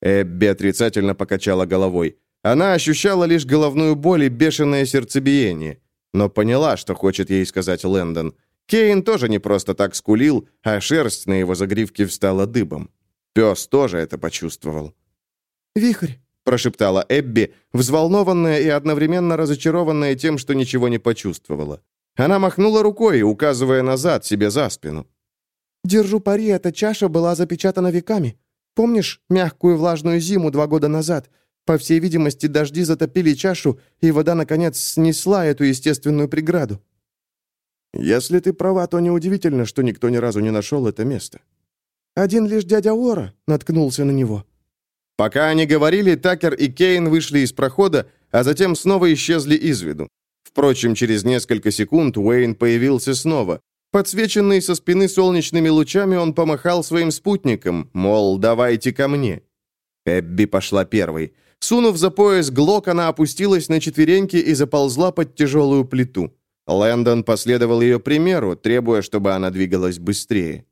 S1: Эбби отрицательно покачала головой. Она ощущала лишь головную боль и бешеное сердцебиение, но поняла, что хочет ей сказать Лэндон. Кейн тоже не просто так скулил, а шерсть на его загривке встала дыбом. Пес тоже это почувствовал.
S4: «Вихрь»,
S1: прошептала Эбби, взволнованная и одновременно разочарованная тем, что ничего не почувствовала. Она махнула рукой, указывая назад, себе за спину.
S4: «Держу пари, эта чаша была запечатана веками. Помнишь мягкую влажную зиму два года назад? По всей видимости, дожди затопили чашу, и вода, наконец, снесла эту естественную преграду».
S1: «Если ты права, то неудивительно, что никто ни разу не нашел это место».
S4: «Один лишь дядя Ора наткнулся на него»,
S1: Пока они говорили, Такер и Кейн вышли из прохода, а затем снова исчезли из виду. Впрочем, через несколько секунд Уэйн появился снова. Подсвеченный со спины солнечными лучами, он помахал своим спутникам, мол, давайте ко мне. Эбби пошла первой. Сунув за пояс глок, она опустилась на четвереньки и заползла под тяжелую плиту. Лэндон последовал ее примеру, требуя, чтобы она двигалась быстрее.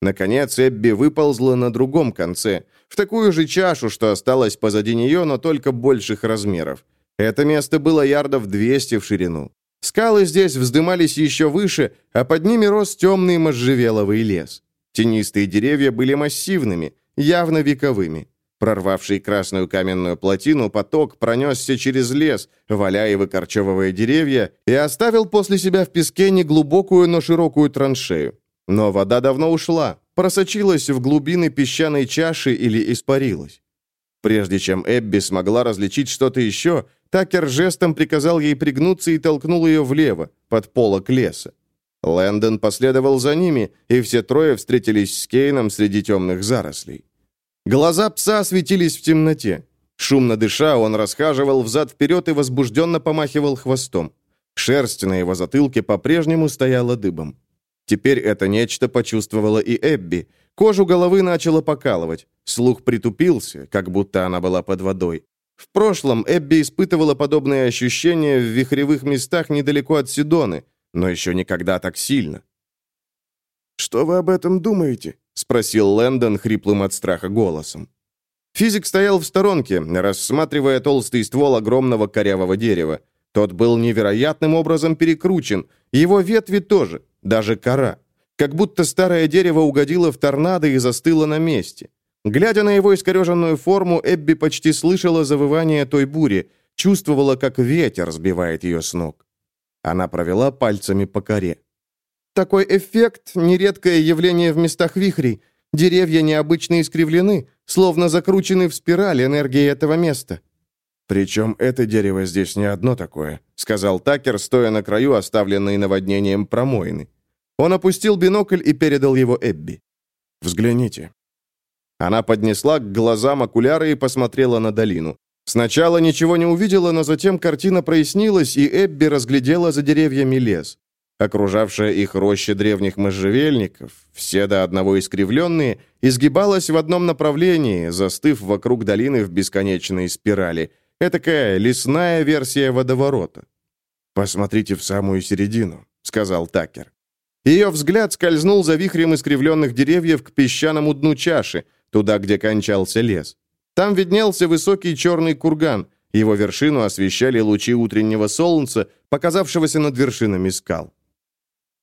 S1: Наконец Эбби выползла на другом конце, в такую же чашу, что осталось позади нее, но только больших размеров. Это место было ярдов 200 в ширину. Скалы здесь вздымались еще выше, а под ними рос темный можжевеловый лес. Тенистые деревья были массивными, явно вековыми. Прорвавший красную каменную плотину, поток пронесся через лес, валяя выкорчевывая деревья, и оставил после себя в песке неглубокую, но широкую траншею. Но вода давно ушла, просочилась в глубины песчаной чаши или испарилась. Прежде чем Эбби смогла различить что-то еще, Такер жестом приказал ей пригнуться и толкнул ее влево, под полок леса. Лэндон последовал за ними, и все трое встретились с Кейном среди темных зарослей. Глаза пса светились в темноте. Шумно дыша, он расхаживал взад-вперед и возбужденно помахивал хвостом. Шерсть на его затылке по-прежнему стояла дыбом. Теперь это нечто почувствовала и Эбби. Кожу головы начала покалывать. Слух притупился, как будто она была под водой. В прошлом Эбби испытывала подобные ощущения в вихревых местах недалеко от Сидоны, но еще никогда так сильно.
S2: «Что вы об этом думаете?» — спросил Лэндон хриплым от страха голосом.
S1: Физик стоял в сторонке, рассматривая толстый ствол огромного корявого дерева. Тот был невероятным образом перекручен, его ветви тоже, даже кора. Как будто старое дерево угодило в торнадо и застыло на месте. Глядя на его искореженную форму, Эбби почти слышала завывание той бури, чувствовала, как ветер сбивает ее с ног. Она провела пальцами по коре. «Такой эффект — нередкое явление в местах вихрей. Деревья необычно искривлены, словно закручены в спираль энергии этого места».
S2: «Причем это дерево здесь не одно такое», — сказал Такер, стоя на краю оставленной наводнением промоины. Он опустил бинокль и передал его Эбби. «Взгляните». Она поднесла к глазам окуляры и посмотрела на долину. Сначала ничего не увидела, но затем картина прояснилась, и Эбби разглядела за деревьями лес. Окружавшая их роща древних можжевельников, все до одного искривленные, изгибалась в одном направлении, застыв вокруг долины в бесконечной спирали. Этакая лесная версия водоворота. «Посмотрите в самую середину», — сказал Такер. Ее взгляд скользнул за вихрем искривленных деревьев к песчаному дну чаши, туда, где кончался лес. Там виднелся высокий черный курган. Его вершину освещали лучи утреннего солнца, показавшегося над вершинами скал.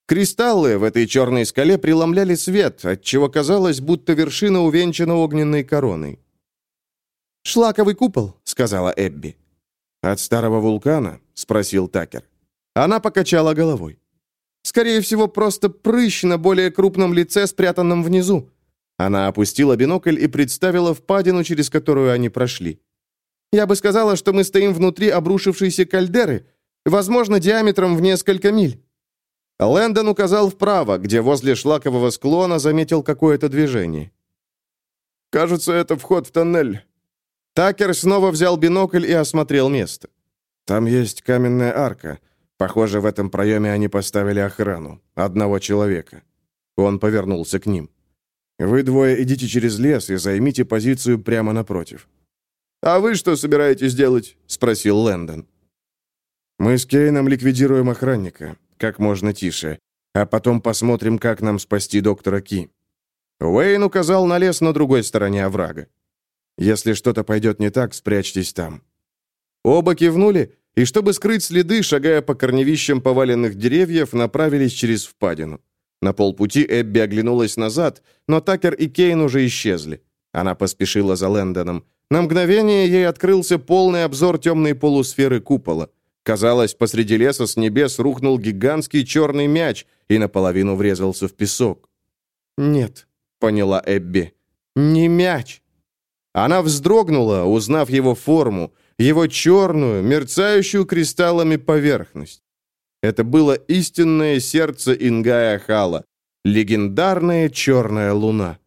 S2: Кристаллы в этой черной скале преломляли свет, отчего казалось, будто вершина увенчана огненной короной. «Шлаковый купол», — сказала Эбби. «От старого вулкана?» — спросил Такер.
S1: Она покачала головой. «Скорее всего, просто прыщ на более крупном лице, спрятанном внизу. Она опустила бинокль и представила впадину, через которую они прошли. «Я бы сказала, что мы стоим внутри обрушившейся кальдеры, возможно, диаметром в несколько миль». Лэндон указал вправо, где возле шлакового склона заметил какое-то движение.
S2: «Кажется, это вход в тоннель».
S1: Такер снова взял бинокль и осмотрел место.
S2: «Там есть каменная арка. Похоже, в этом проеме они поставили охрану. Одного человека». Он повернулся к ним. Вы двое идите через лес и займите позицию прямо напротив».
S1: «А вы что собираетесь делать?» — спросил Лэндон.
S2: «Мы с Кейном ликвидируем охранника, как можно тише, а потом посмотрим, как нам спасти доктора Ки».
S1: Уэйн указал на лес на другой стороне оврага.
S2: «Если что-то пойдет не так, спрячьтесь там».
S1: Оба кивнули, и чтобы скрыть следы, шагая по корневищам поваленных деревьев, направились через впадину. На полпути Эбби оглянулась назад, но Такер и Кейн уже исчезли. Она поспешила за Лэндоном. На мгновение ей открылся полный обзор темной полусферы купола. Казалось, посреди леса с небес рухнул гигантский черный мяч и наполовину врезался в песок. «Нет», — поняла Эбби, — «не мяч». Она вздрогнула, узнав его форму, его черную, мерцающую кристаллами поверхность. Это было истинное сердце Ингая Хала, легендарная черная луна.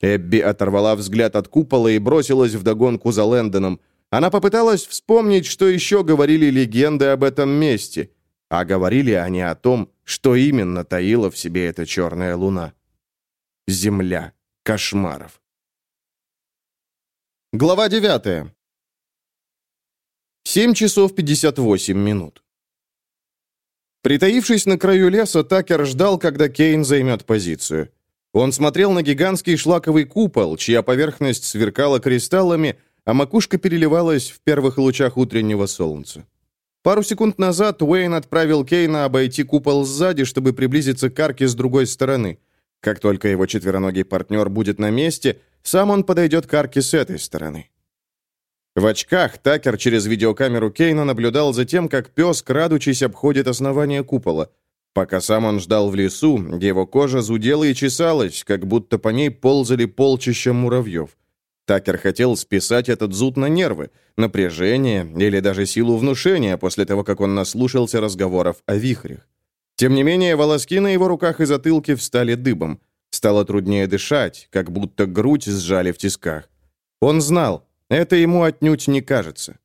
S1: Эбби оторвала взгляд от купола и бросилась вдогонку за Лэндоном. Она попыталась вспомнить, что еще говорили легенды об этом месте. А говорили они о том, что именно таила в себе эта черная луна. Земля кошмаров. Глава 9. 7 часов 58 минут. Притаившись на краю леса, Такер ждал, когда Кейн займет позицию. Он смотрел на гигантский шлаковый купол, чья поверхность сверкала кристаллами, а макушка переливалась в первых лучах утреннего солнца. Пару секунд назад Уэйн отправил Кейна обойти купол сзади, чтобы приблизиться к арке с другой стороны. Как только его четвероногий партнер будет на месте, сам он подойдет к арке с этой стороны. В очках Такер через видеокамеру Кейна наблюдал за тем, как пес, крадучись, обходит основание купола. Пока сам он ждал в лесу, его кожа зудела и чесалась, как будто по ней ползали полчища муравьев. Такер хотел списать этот зуд на нервы, напряжение или даже силу внушения после того, как он наслушался разговоров о вихрях. Тем не менее, волоски на его руках и затылке встали дыбом. Стало труднее дышать, как будто грудь сжали в тисках. Он знал, это ему отнюдь не кажется.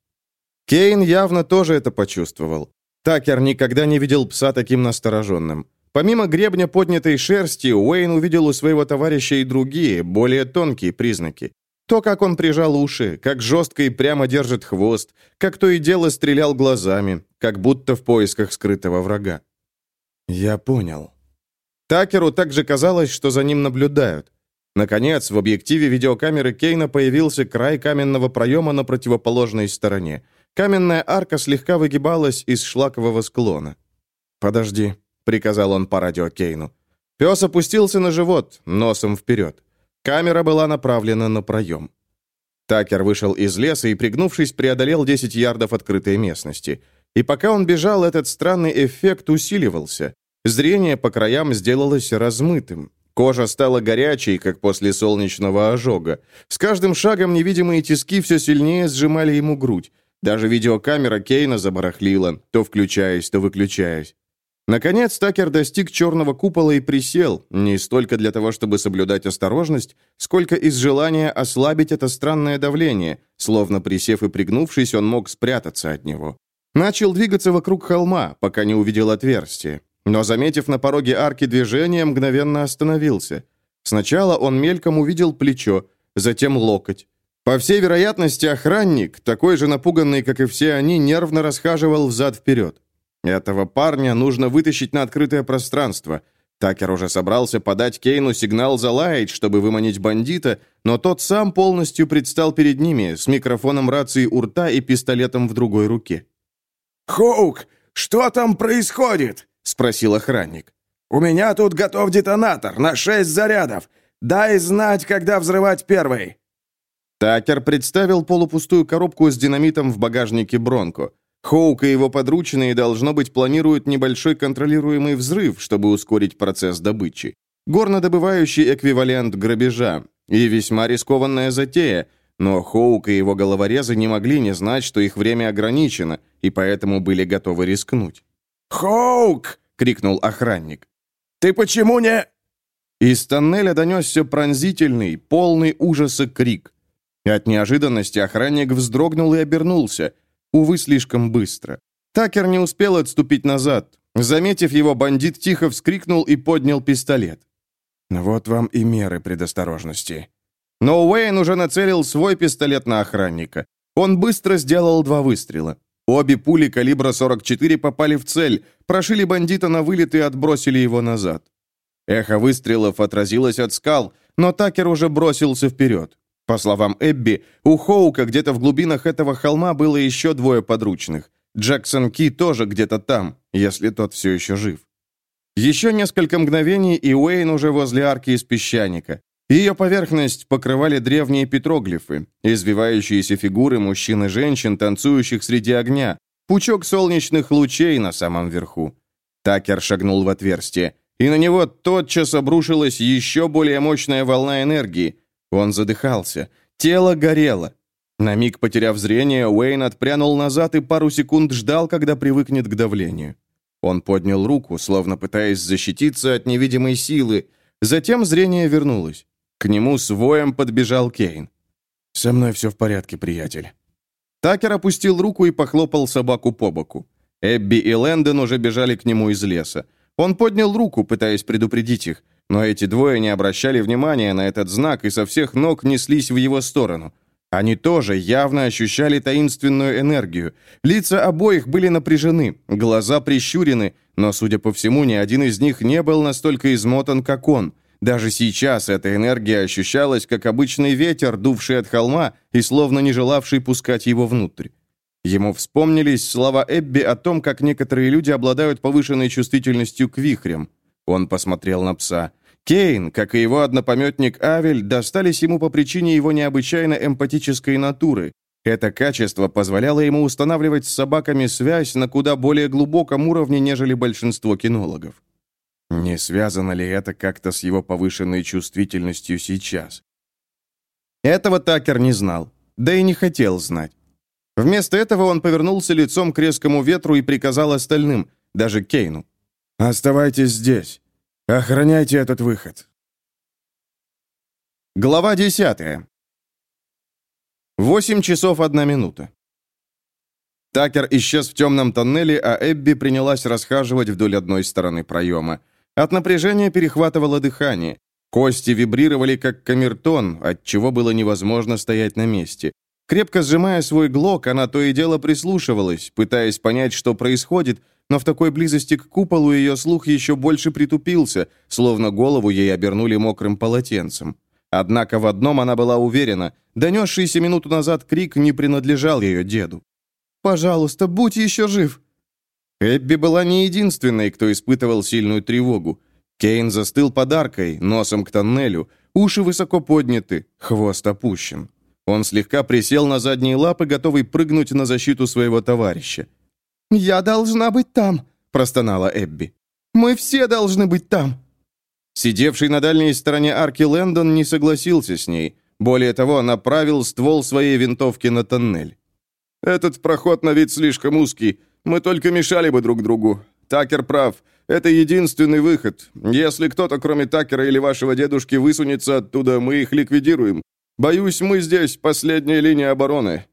S1: Кейн явно тоже это почувствовал. Такер никогда не видел пса таким настороженным. Помимо гребня поднятой шерсти, Уэйн увидел у своего товарища и другие, более тонкие признаки. То, как он прижал уши, как жестко и прямо держит хвост, как то и дело стрелял глазами, как будто в поисках скрытого врага. «Я понял». Такеру также казалось, что за ним наблюдают. Наконец, в объективе видеокамеры Кейна появился край каменного проема на противоположной стороне. Каменная арка слегка выгибалась из шлакового склона. «Подожди», — приказал он по радио Кейну. Пес опустился на живот, носом вперед. Камера была направлена на проем. Такер вышел из леса и, пригнувшись, преодолел 10 ярдов открытой местности. И пока он бежал, этот странный эффект усиливался. Зрение по краям сделалось размытым. Кожа стала горячей, как после солнечного ожога. С каждым шагом невидимые тиски все сильнее сжимали ему грудь. Даже видеокамера Кейна забарахлила, то включаясь, то выключаясь. Наконец Такер достиг черного купола и присел, не столько для того, чтобы соблюдать осторожность, сколько из желания ослабить это странное давление, словно присев и пригнувшись, он мог спрятаться от него. Начал двигаться вокруг холма, пока не увидел отверстие. Но, заметив на пороге арки движение, мгновенно остановился. Сначала он мельком увидел плечо, затем локоть. По всей вероятности, охранник, такой же напуганный, как и все они, нервно расхаживал взад-вперед. Этого парня нужно вытащить на открытое пространство. Такер уже собрался подать Кейну сигнал залаять, чтобы выманить бандита, но тот сам полностью предстал перед ними с микрофоном рации у рта и пистолетом в другой руке.
S2: «Хоук, что там происходит?» — спросил охранник. «У меня тут готов детонатор на шесть зарядов. Дай знать, когда взрывать первый».
S1: Такер представил полупустую коробку с динамитом в багажнике «Бронко». Хоук и его подручные, должно быть, планируют небольшой контролируемый взрыв, чтобы ускорить процесс добычи. Горнодобывающий эквивалент грабежа. И весьма рискованная затея, но Хоук и его головорезы не могли не знать, что их время ограничено, и поэтому были готовы рискнуть.
S2: «Хоук!» — крикнул охранник. «Ты почему не...»
S1: Из тоннеля донесся пронзительный, полный ужаса крик. От неожиданности охранник вздрогнул и обернулся — Увы, слишком быстро. Такер не успел отступить назад. Заметив его, бандит тихо вскрикнул и поднял пистолет.
S2: «Вот вам и меры предосторожности».
S1: Но Уэйн уже нацелил свой пистолет на охранника. Он быстро сделал два выстрела. Обе пули калибра 44 попали в цель, прошили бандита на вылет и отбросили его назад. Эхо выстрелов отразилось от скал, но Такер уже бросился вперед. По словам Эбби, у Хоука где-то в глубинах этого холма было еще двое подручных. Джексон Ки тоже где-то там, если тот все еще жив. Еще несколько мгновений, и Уэйн уже возле арки из песчаника. Ее поверхность покрывали древние петроглифы, извивающиеся фигуры мужчин и женщин, танцующих среди огня, пучок солнечных лучей на самом верху. Такер шагнул в отверстие, и на него тотчас обрушилась еще более мощная волна энергии, он задыхался. Тело горело. На миг потеряв зрение, Уэйн отпрянул назад и пару секунд ждал, когда привыкнет к давлению. Он поднял руку, словно пытаясь защититься от невидимой силы. Затем зрение вернулось. К нему с воем подбежал Кейн.
S2: «Со мной все в порядке, приятель».
S1: Такер опустил руку и похлопал собаку по боку. Эбби и Лэндон уже бежали к нему из леса. Он поднял руку, пытаясь предупредить их. Но эти двое не обращали внимания на этот знак и со всех ног неслись в его сторону. Они тоже явно ощущали таинственную энергию. Лица обоих были напряжены, глаза прищурены, но, судя по всему, ни один из них не был настолько измотан, как он. Даже сейчас эта энергия ощущалась, как обычный ветер, дувший от холма и словно не желавший пускать его внутрь. Ему вспомнились слова Эбби о том, как некоторые люди обладают повышенной чувствительностью к вихрям. Он посмотрел на пса. Кейн, как и его однопометник Авель, достались ему по причине его необычайно эмпатической натуры. Это качество позволяло ему устанавливать с собаками связь на куда более глубоком уровне, нежели большинство кинологов. Не связано ли это как-то с его повышенной чувствительностью сейчас? Этого Такер не знал, да и не хотел знать. Вместо этого он повернулся лицом к резкому ветру и приказал остальным, даже Кейну. «Оставайтесь здесь. Охраняйте этот выход». Глава десятая. Восемь часов одна минута. Такер исчез в темном тоннеле, а Эбби принялась расхаживать вдоль одной стороны проема. От напряжения перехватывало дыхание. Кости вибрировали, как камертон, от чего было невозможно стоять на месте. Крепко сжимая свой глок, она то и дело прислушивалась, пытаясь понять, что происходит, но в такой близости к куполу ее слух еще больше притупился, словно голову ей обернули мокрым полотенцем. Однако в одном она была уверена, донесшийся минуту назад крик не принадлежал ее деду. «Пожалуйста, будь еще жив!» Эбби была не единственной, кто испытывал сильную тревогу. Кейн застыл подаркой, носом к тоннелю, уши высоко подняты, хвост опущен. Он слегка присел на задние лапы, готовый прыгнуть на защиту своего товарища. «Я должна быть там», — простонала Эбби. «Мы все должны быть там». Сидевший на дальней стороне арки Лэндон не согласился с ней. Более того, направил ствол своей винтовки на тоннель. «Этот проход на вид слишком узкий. Мы только мешали бы друг другу. Такер прав. Это единственный выход. Если кто-то, кроме Такера или вашего дедушки, высунется оттуда, мы их ликвидируем. Боюсь, мы здесь последняя линия обороны».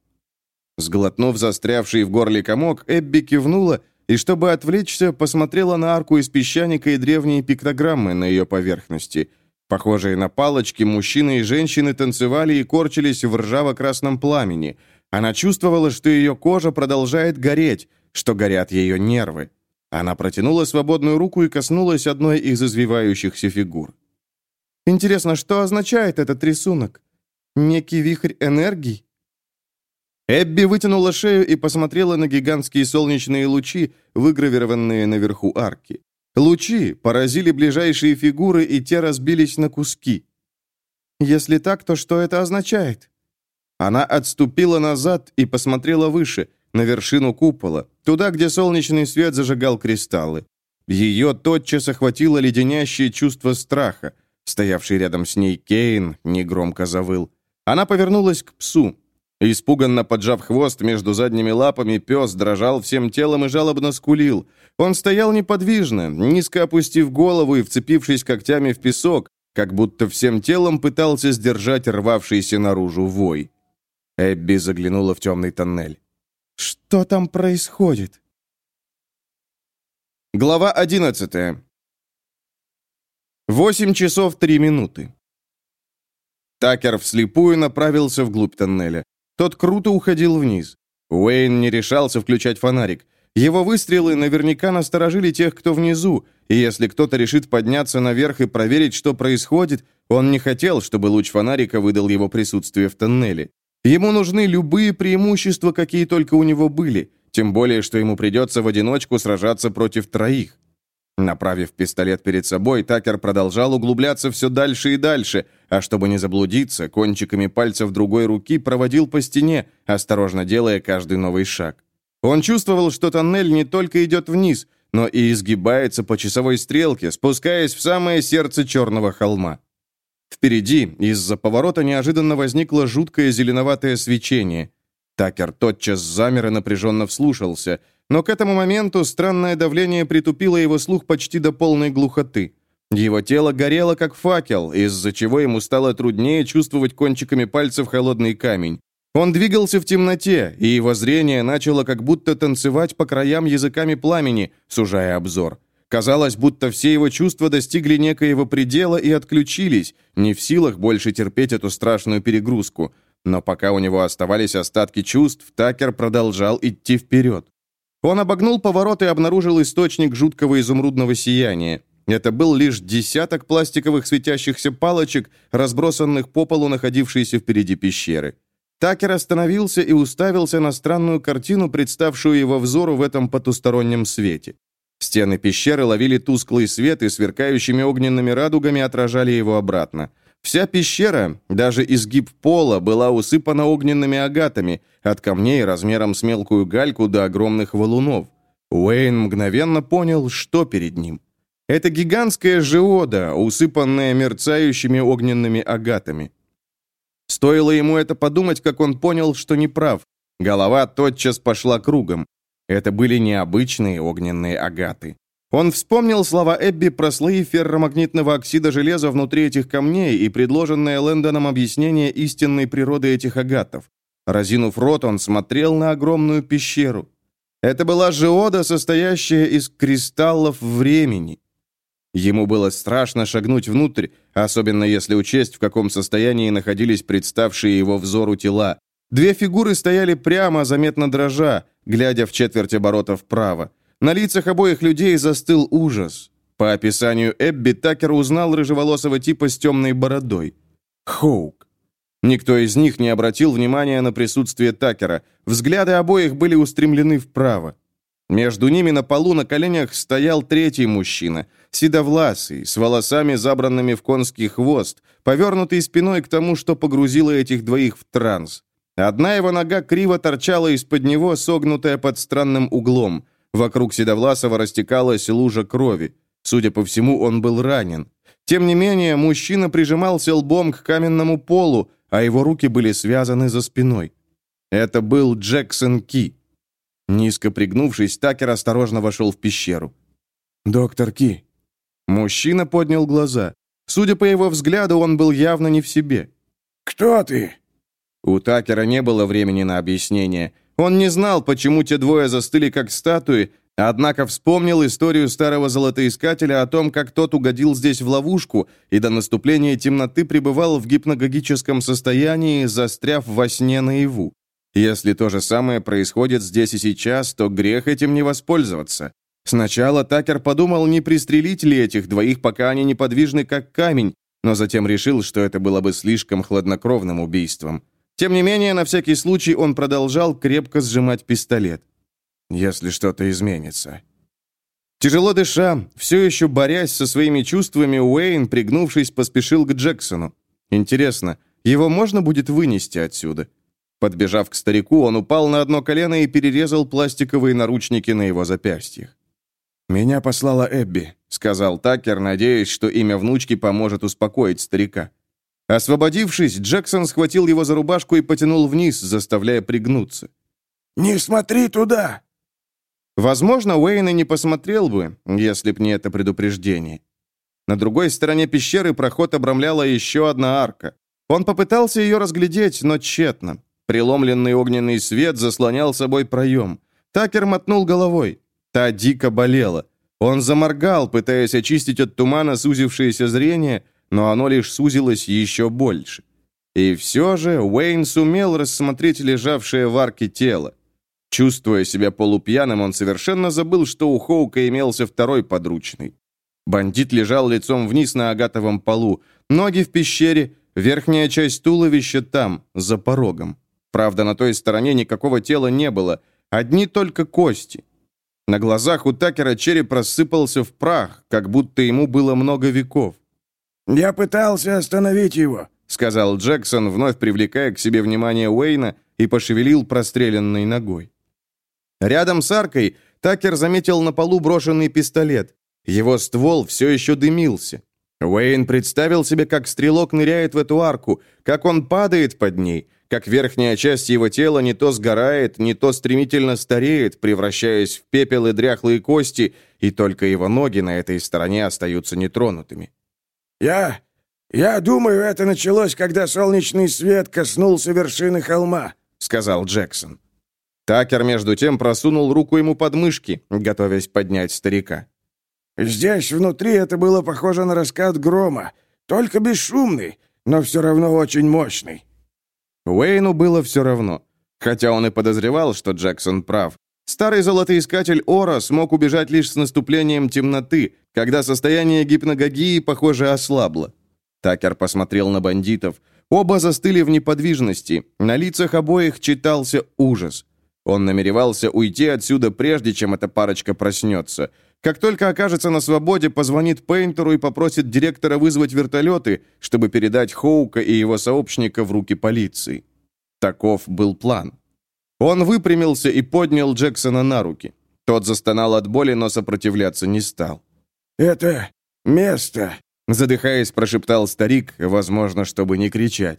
S1: Сглотнув застрявший в горле комок, Эбби кивнула и, чтобы отвлечься, посмотрела на арку из песчаника и древние пиктограммы на ее поверхности. Похожие на палочки, мужчины и женщины танцевали и корчились в ржаво-красном пламени. Она чувствовала, что ее кожа продолжает гореть, что горят ее нервы. Она протянула свободную руку и коснулась одной из извивающихся фигур. «Интересно, что означает этот рисунок?» Некий вихрь энергий? Эбби вытянула шею и посмотрела на гигантские солнечные лучи, выгравированные наверху арки. Лучи поразили ближайшие фигуры, и те разбились на куски. Если так, то что это означает? Она отступила назад и посмотрела выше, на вершину купола, туда, где солнечный свет зажигал кристаллы. Ее тотчас охватило леденящее чувство страха. Стоявший рядом с ней Кейн негромко завыл. Она повернулась к псу. Испуганно поджав хвост между задними лапами, пес дрожал всем телом и жалобно скулил. Он стоял неподвижно, низко опустив голову и вцепившись когтями в песок, как будто всем телом пытался сдержать рвавшийся наружу вой. Эбби заглянула в темный тоннель. «Что там происходит?» Глава одиннадцатая. Восемь часов три минуты. Такер вслепую направился вглубь тоннеля. Тот круто уходил вниз. Уэйн не решался включать фонарик. Его выстрелы наверняка насторожили тех, кто внизу, и если кто-то решит подняться наверх и проверить, что происходит, он не хотел, чтобы луч фонарика выдал его присутствие в тоннеле. Ему нужны любые преимущества, какие только у него были, тем более, что ему придется в одиночку сражаться против троих. Направив пистолет перед собой, Такер продолжал углубляться все дальше и дальше, а чтобы не заблудиться, кончиками пальцев другой руки проводил по стене, осторожно делая каждый новый шаг. Он чувствовал, что тоннель не только идет вниз, но и изгибается по часовой стрелке, спускаясь в самое сердце черного холма. Впереди, из-за поворота, неожиданно возникло жуткое зеленоватое свечение. Такер тотчас замер и напряженно вслушался — но к этому моменту странное давление притупило его слух почти до полной глухоты. Его тело горело, как факел, из-за чего ему стало труднее чувствовать кончиками пальцев холодный камень. Он двигался в темноте, и его зрение начало как будто танцевать по краям языками пламени, сужая обзор. Казалось, будто все его чувства достигли некоего предела и отключились, не в силах больше терпеть эту страшную перегрузку. Но пока у него оставались остатки чувств, Такер продолжал идти вперед. Он обогнул поворот и обнаружил источник жуткого изумрудного сияния. Это был лишь десяток пластиковых светящихся палочек, разбросанных по полу, находившейся впереди пещеры. Такер остановился и уставился на странную картину, представшую его взору в этом потустороннем свете. Стены пещеры ловили тусклый свет и сверкающими огненными радугами отражали его обратно. Вся пещера, даже изгиб пола, была усыпана огненными агатами, от камней размером с мелкую гальку до огромных валунов. Уэйн мгновенно понял, что перед ним. Это гигантская жиода, усыпанная мерцающими огненными агатами. Стоило ему это подумать, как он понял, что не прав. Голова тотчас пошла кругом. Это были необычные огненные агаты. Он вспомнил слова Эбби про слои ферромагнитного оксида железа внутри этих камней и предложенное Лэндоном объяснение истинной природы этих агатов. Разинув рот, он смотрел на огромную пещеру. Это была жиода, состоящая из кристаллов времени. Ему было страшно шагнуть внутрь, особенно если учесть, в каком состоянии находились представшие его взору тела. Две фигуры стояли прямо, заметно дрожа, глядя в четверть оборота вправо. На лицах обоих людей застыл ужас. По описанию Эбби Такер узнал рыжеволосого типа с темной бородой. Хоук. Никто из них не обратил внимания на присутствие Такера. Взгляды обоих были устремлены вправо. Между ними на полу на коленях стоял третий мужчина, седовласый, с волосами, забранными в конский хвост, повернутый спиной к тому, что погрузило этих двоих в транс. Одна его нога криво торчала из-под него, согнутая под странным углом. Вокруг Седовласова растекалась лужа крови. Судя по всему, он был ранен. Тем не менее, мужчина прижимался лбом к каменному полу, а его руки были связаны за спиной. Это был Джексон Ки. Низко пригнувшись, Такер осторожно вошел в пещеру. «Доктор Ки». Мужчина поднял глаза. Судя по его взгляду, он был явно не в себе.
S2: «Кто ты?»
S1: У Такера не было времени на объяснение. Он не знал, почему те двое застыли как статуи, однако вспомнил историю старого золотоискателя о том, как тот угодил здесь в ловушку и до наступления темноты пребывал в гипногогическом состоянии, застряв во сне наяву. Если то же самое происходит здесь и сейчас, то грех этим не воспользоваться. Сначала Такер подумал, не пристрелить ли этих двоих, пока они неподвижны как камень, но затем решил, что это было бы слишком хладнокровным убийством. Тем не менее, на всякий случай он продолжал крепко сжимать пистолет. Если что-то изменится. Тяжело дыша, все еще борясь со своими чувствами, Уэйн, пригнувшись, поспешил к Джексону. Интересно, его можно будет вынести отсюда? Подбежав к старику, он упал на одно колено и перерезал пластиковые наручники на его запястьях. «Меня послала Эбби», — сказал Такер, надеясь, что имя внучки поможет успокоить старика. Освободившись, Джексон схватил его за рубашку и потянул вниз, заставляя пригнуться.
S2: «Не смотри туда!»
S1: Возможно, Уэйн и не посмотрел бы, если б не это предупреждение. На другой стороне пещеры проход обрамляла еще одна арка. Он попытался ее разглядеть, но тщетно. Преломленный огненный свет заслонял собой проем. Такер мотнул головой. Та дико болела. Он заморгал, пытаясь очистить от тумана сузившееся зрение, но оно лишь сузилось еще больше. И все же Уэйн сумел рассмотреть лежавшее в арке тело. Чувствуя себя полупьяным, он совершенно забыл, что у Хоука имелся второй подручный. Бандит лежал лицом вниз на агатовом полу, ноги в пещере, верхняя часть туловища там, за порогом. Правда, на той стороне никакого тела не было, одни только кости. На глазах у Такера череп рассыпался в прах, как будто ему было много веков.
S2: «Я пытался остановить его», — сказал
S1: Джексон, вновь привлекая к себе внимание Уэйна и пошевелил простреленной ногой. Рядом с аркой Такер заметил на полу брошенный пистолет. Его ствол все еще дымился. Уэйн представил себе, как стрелок ныряет в эту арку, как он падает под ней, как верхняя часть его тела не то сгорает, не то стремительно стареет, превращаясь в пепел и дряхлые кости, и только его ноги на этой стороне остаются нетронутыми.
S2: «Я... я думаю, это началось, когда солнечный свет коснулся вершины холма», — сказал Джексон.
S1: Такер, между тем, просунул руку ему под мышки, готовясь поднять старика.
S2: «Здесь, внутри, это было похоже на раскат грома, только бесшумный, но все равно очень мощный».
S1: Уэйну было все равно, хотя он и подозревал, что Джексон прав. Старый золотоискатель Ора смог убежать лишь с наступлением темноты, когда состояние гипногогии, похоже, ослабло. Такер посмотрел на бандитов. Оба застыли в неподвижности. На лицах обоих читался ужас. Он намеревался уйти отсюда, прежде чем эта парочка проснется. Как только окажется на свободе, позвонит Пейнтеру и попросит директора вызвать вертолеты, чтобы передать Хоука и его сообщника в руки полиции. Таков был план. Он выпрямился и поднял Джексона на руки. Тот застонал от боли, но сопротивляться не стал.
S2: «Это место», — задыхаясь, прошептал старик, возможно, чтобы не кричать.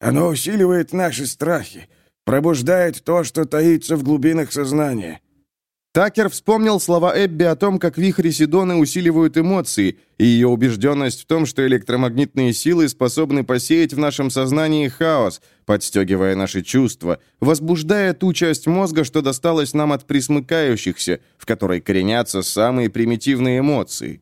S2: «Оно усиливает наши страхи, пробуждает то, что таится в глубинах сознания.
S1: Такер вспомнил слова Эбби о том, как вихри Сидоны усиливают эмоции, и ее убежденность в том, что электромагнитные силы способны посеять в нашем сознании хаос, подстегивая наши чувства, возбуждая ту часть мозга, что досталось нам от присмыкающихся, в которой коренятся самые примитивные эмоции.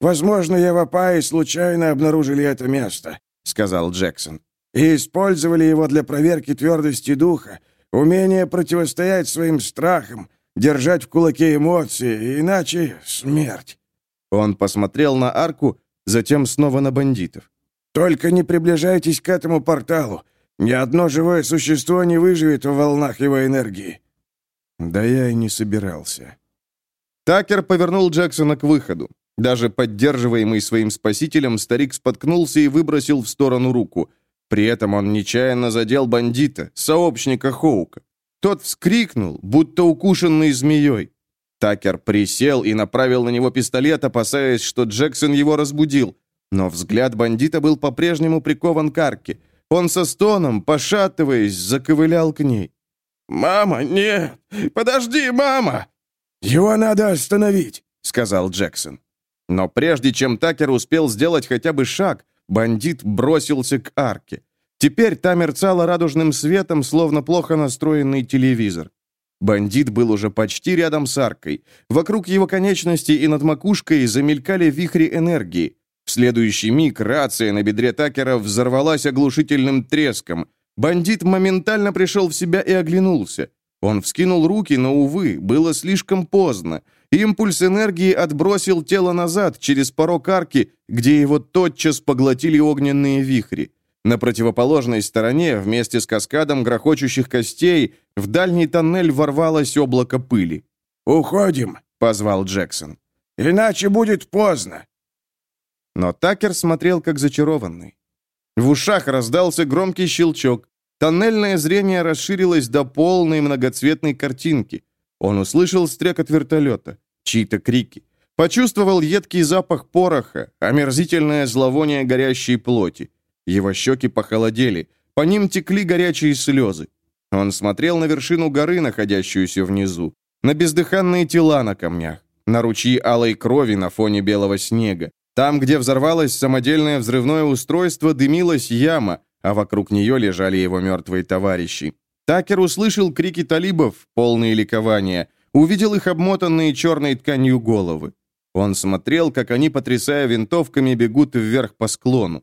S2: «Возможно, Явапаи случайно обнаружили это место», — сказал Джексон, «и использовали его для проверки твердости духа, умения противостоять своим страхам, держать в кулаке эмоции, иначе смерть».
S1: Он посмотрел на арку, затем снова на бандитов.
S2: «Только не приближайтесь к этому порталу. Ни одно живое существо не выживет в волнах его энергии».
S1: Да я и не собирался. Такер повернул Джексона к выходу. Даже поддерживаемый своим спасителем, старик споткнулся и выбросил в сторону руку. При этом он нечаянно задел бандита, сообщника Хоука. Тот вскрикнул, будто укушенный змеей. Такер присел и направил на него пистолет, опасаясь, что Джексон его разбудил. Но взгляд бандита был по-прежнему прикован к арке. Он со стоном, пошатываясь, заковылял к ней.
S2: «Мама, нет! Подожди, мама!» «Его надо остановить», — сказал Джексон.
S1: Но прежде чем Такер успел сделать хотя бы шаг, бандит бросился к арке. Теперь та мерцала радужным светом, словно плохо настроенный телевизор. Бандит был уже почти рядом с аркой. Вокруг его конечностей и над макушкой замелькали вихри энергии. В следующий миг рация на бедре Такера взорвалась оглушительным треском. Бандит моментально пришел в себя и оглянулся. Он вскинул руки, но, увы, было слишком поздно. Импульс энергии отбросил тело назад через порог арки, где его тотчас поглотили огненные вихри. На противоположной стороне, вместе с каскадом грохочущих костей, в дальний тоннель ворвалось облако пыли.
S2: «Уходим», — позвал Джексон. «Иначе будет поздно».
S1: Но Такер смотрел как зачарованный. В ушах раздался громкий щелчок. Тоннельное зрение расширилось до полной многоцветной картинки. Он услышал стрекот вертолета, чьи-то крики. Почувствовал едкий запах пороха, омерзительное зловоние горящей плоти. Его щеки похолодели, по ним текли горячие слезы. Он смотрел на вершину горы, находящуюся внизу, на бездыханные тела на камнях, на ручьи алой крови на фоне белого снега. Там, где взорвалось самодельное взрывное устройство, дымилась яма, а вокруг нее лежали его мертвые товарищи. Такер услышал крики талибов, полные ликования, увидел их обмотанные черной тканью головы. Он смотрел, как они, потрясая винтовками, бегут вверх по склону.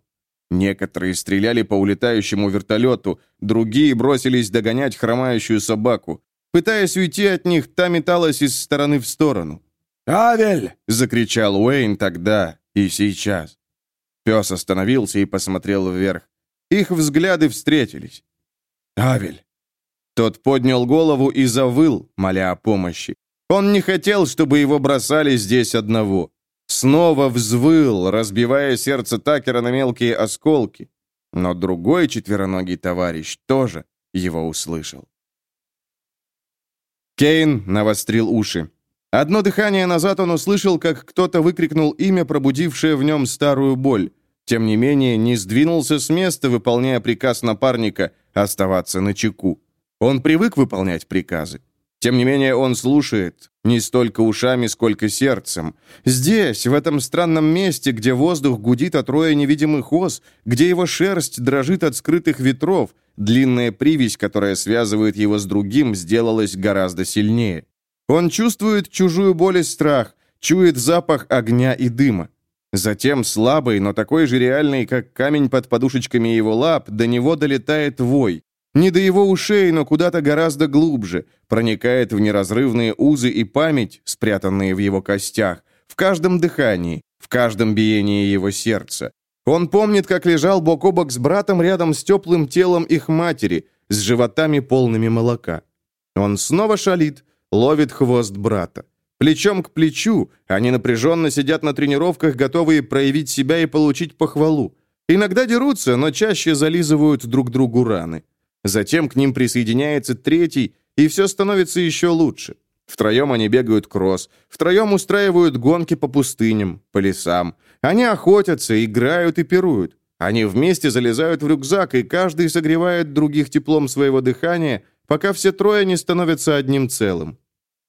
S1: Некоторые стреляли по улетающему вертолету, другие бросились догонять хромающую собаку. Пытаясь уйти от них, та металась из стороны в сторону.
S2: «Авель!»
S1: — закричал Уэйн тогда и сейчас. Пес остановился и посмотрел вверх. Их взгляды встретились. «Авель!» Тот поднял голову и завыл, моля о помощи. Он не хотел, чтобы его бросали здесь одного. Снова взвыл, разбивая сердце Такера на мелкие осколки. Но другой четвероногий товарищ тоже его услышал. Кейн навострил уши. Одно дыхание назад он услышал, как кто-то выкрикнул имя, пробудившее в нем старую боль. Тем не менее, не сдвинулся с места, выполняя приказ напарника оставаться на чеку. Он привык выполнять приказы. Тем не менее, он слушает не столько ушами, сколько сердцем. Здесь, в этом странном месте, где воздух гудит от роя невидимых ос, где его шерсть дрожит от скрытых ветров, длинная привязь, которая связывает его с другим, сделалась гораздо сильнее. Он чувствует чужую боль и страх, чует запах огня и дыма. Затем слабый, но такой же реальный, как камень под подушечками его лап, до него долетает вой. Не до его ушей, но куда-то гораздо глубже, проникает в неразрывные узы и память, спрятанные в его костях, в каждом дыхании, в каждом биении его сердца. Он помнит, как лежал бок о бок с братом рядом с теплым телом их матери, с животами полными молока. Он снова шалит, ловит хвост брата. Плечом к плечу они напряженно сидят на тренировках, готовые проявить себя и получить похвалу. Иногда дерутся, но чаще зализывают друг другу раны. Затем к ним присоединяется третий, и все становится еще лучше. Втроем они бегают кросс, втроем устраивают гонки по пустыням, по лесам. Они охотятся, играют и пируют. Они вместе залезают в рюкзак, и каждый согревает других теплом своего дыхания, пока все трое не становятся одним целым.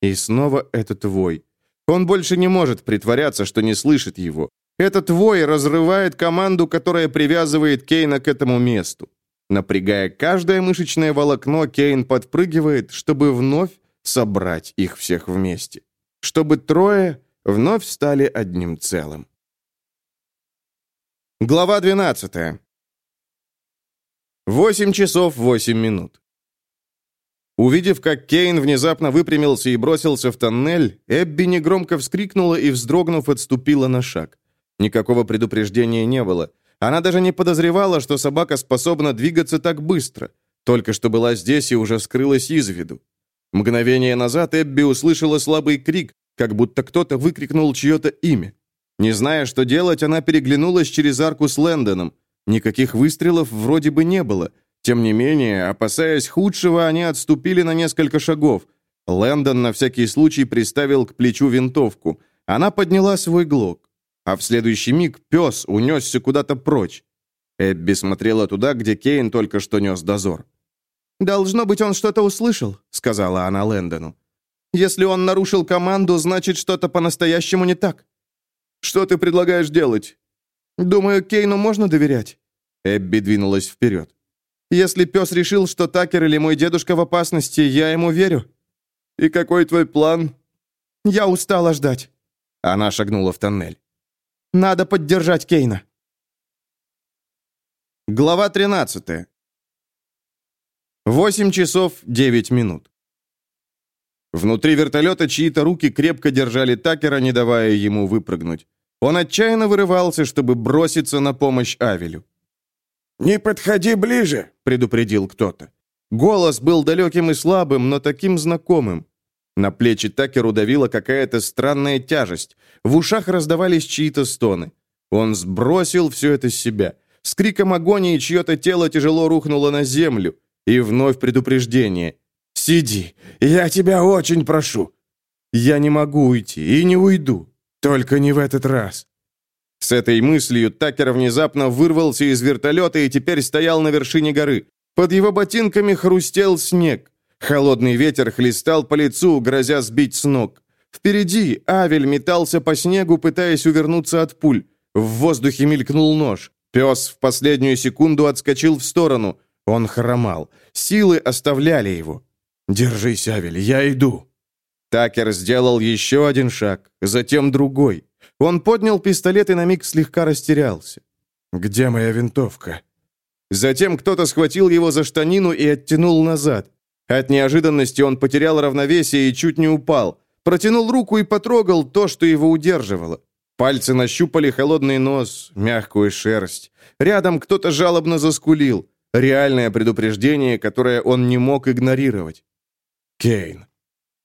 S1: И снова этот вой. Он больше не может притворяться, что не слышит его. Этот вой разрывает команду, которая привязывает Кейна к этому месту. Напрягая каждое мышечное волокно, Кейн подпрыгивает, чтобы вновь собрать их всех вместе. Чтобы трое вновь стали одним целым. Глава 12. 8 часов 8 минут. Увидев, как Кейн внезапно выпрямился и бросился в тоннель, Эбби негромко вскрикнула и, вздрогнув, отступила на шаг. Никакого предупреждения не было. Она даже не подозревала, что собака способна двигаться так быстро. Только что была здесь и уже скрылась из виду. Мгновение назад Эбби услышала слабый крик, как будто кто-то выкрикнул чье-то имя. Не зная, что делать, она переглянулась через арку с Лэндоном. Никаких выстрелов вроде бы не было. Тем не менее, опасаясь худшего, они отступили на несколько шагов. Лэндон на всякий случай приставил к плечу винтовку. Она подняла свой глок а в следующий миг пес унесся куда-то прочь. Эбби смотрела туда, где Кейн только что нес дозор. «Должно быть, он что-то услышал», — сказала она Лэндону. «Если он нарушил команду, значит, что-то по-настоящему не так». «Что ты предлагаешь делать?» «Думаю, Кейну можно доверять». Эбби двинулась вперед. «Если пес решил, что Такер или мой дедушка в опасности, я ему верю». «И какой твой план?» «Я устала ждать». Она шагнула в тоннель. Надо поддержать Кейна. Глава 13. 8 часов 9 минут. Внутри вертолета чьи-то руки крепко держали Такера, не давая ему выпрыгнуть. Он отчаянно вырывался, чтобы броситься на помощь Авелю.
S2: «Не подходи ближе», — предупредил кто-то.
S1: Голос был далеким и слабым, но таким знакомым. На плечи Такеру давила какая-то странная тяжесть. В ушах раздавались чьи-то стоны. Он сбросил все это с себя. С криком агонии чье-то тело тяжело рухнуло на землю. И вновь предупреждение. «Сиди, я тебя очень прошу». «Я не могу уйти и не уйду. Только не в этот раз». С этой мыслью Такер внезапно вырвался из вертолета и теперь стоял на вершине горы. Под его ботинками хрустел снег. Холодный ветер хлестал по лицу, грозя сбить с ног. Впереди Авель метался по снегу, пытаясь увернуться от пуль. В воздухе мелькнул нож. Пес в последнюю секунду отскочил в сторону. Он хромал. Силы оставляли его. «Держись, Авель, я иду». Такер сделал еще один шаг, затем другой. Он поднял пистолет и на миг слегка растерялся. «Где моя винтовка?» Затем кто-то схватил его за штанину и оттянул назад. От неожиданности он потерял равновесие и чуть не упал. Протянул руку и потрогал то, что его удерживало. Пальцы нащупали холодный нос, мягкую шерсть. Рядом кто-то жалобно заскулил. Реальное предупреждение, которое он не мог игнорировать. Кейн.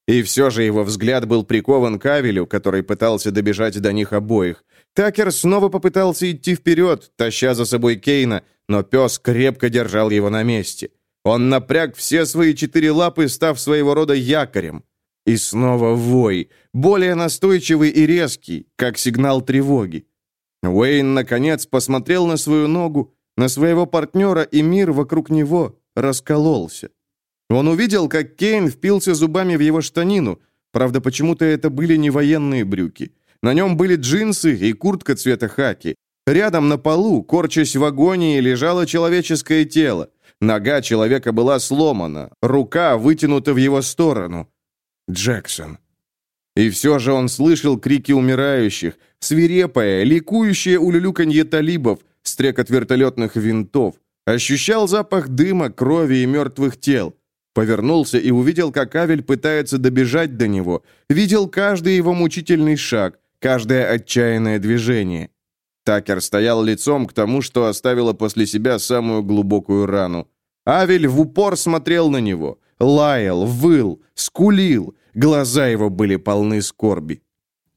S1: И все же его взгляд был прикован к Авелю, который пытался добежать до них обоих. Такер снова попытался идти вперед, таща за собой Кейна, но пес крепко держал его на месте. Он напряг все свои четыре лапы, став своего рода якорем. И снова вой, более настойчивый и резкий, как сигнал тревоги. Уэйн, наконец, посмотрел на свою ногу, на своего партнера, и мир вокруг него раскололся. Он увидел, как Кейн впился зубами в его штанину, правда, почему-то это были не военные брюки. На нем были джинсы и куртка цвета хаки. Рядом на полу, корчась в агонии, лежало человеческое тело. Нога человека была сломана, рука вытянута в его сторону. Джексон. И все же он слышал крики умирающих, свирепое, ликующее улюлюканье талибов, стрекот вертолетных винтов, Ощущал запах дыма, крови и мертвых тел. Повернулся и увидел, как Авель пытается добежать до него. Видел каждый его мучительный шаг, каждое отчаянное движение. Такер стоял лицом к тому, что оставило после себя самую глубокую рану. Авель в упор смотрел на него, лаял, выл, скулил, глаза его были полны скорби.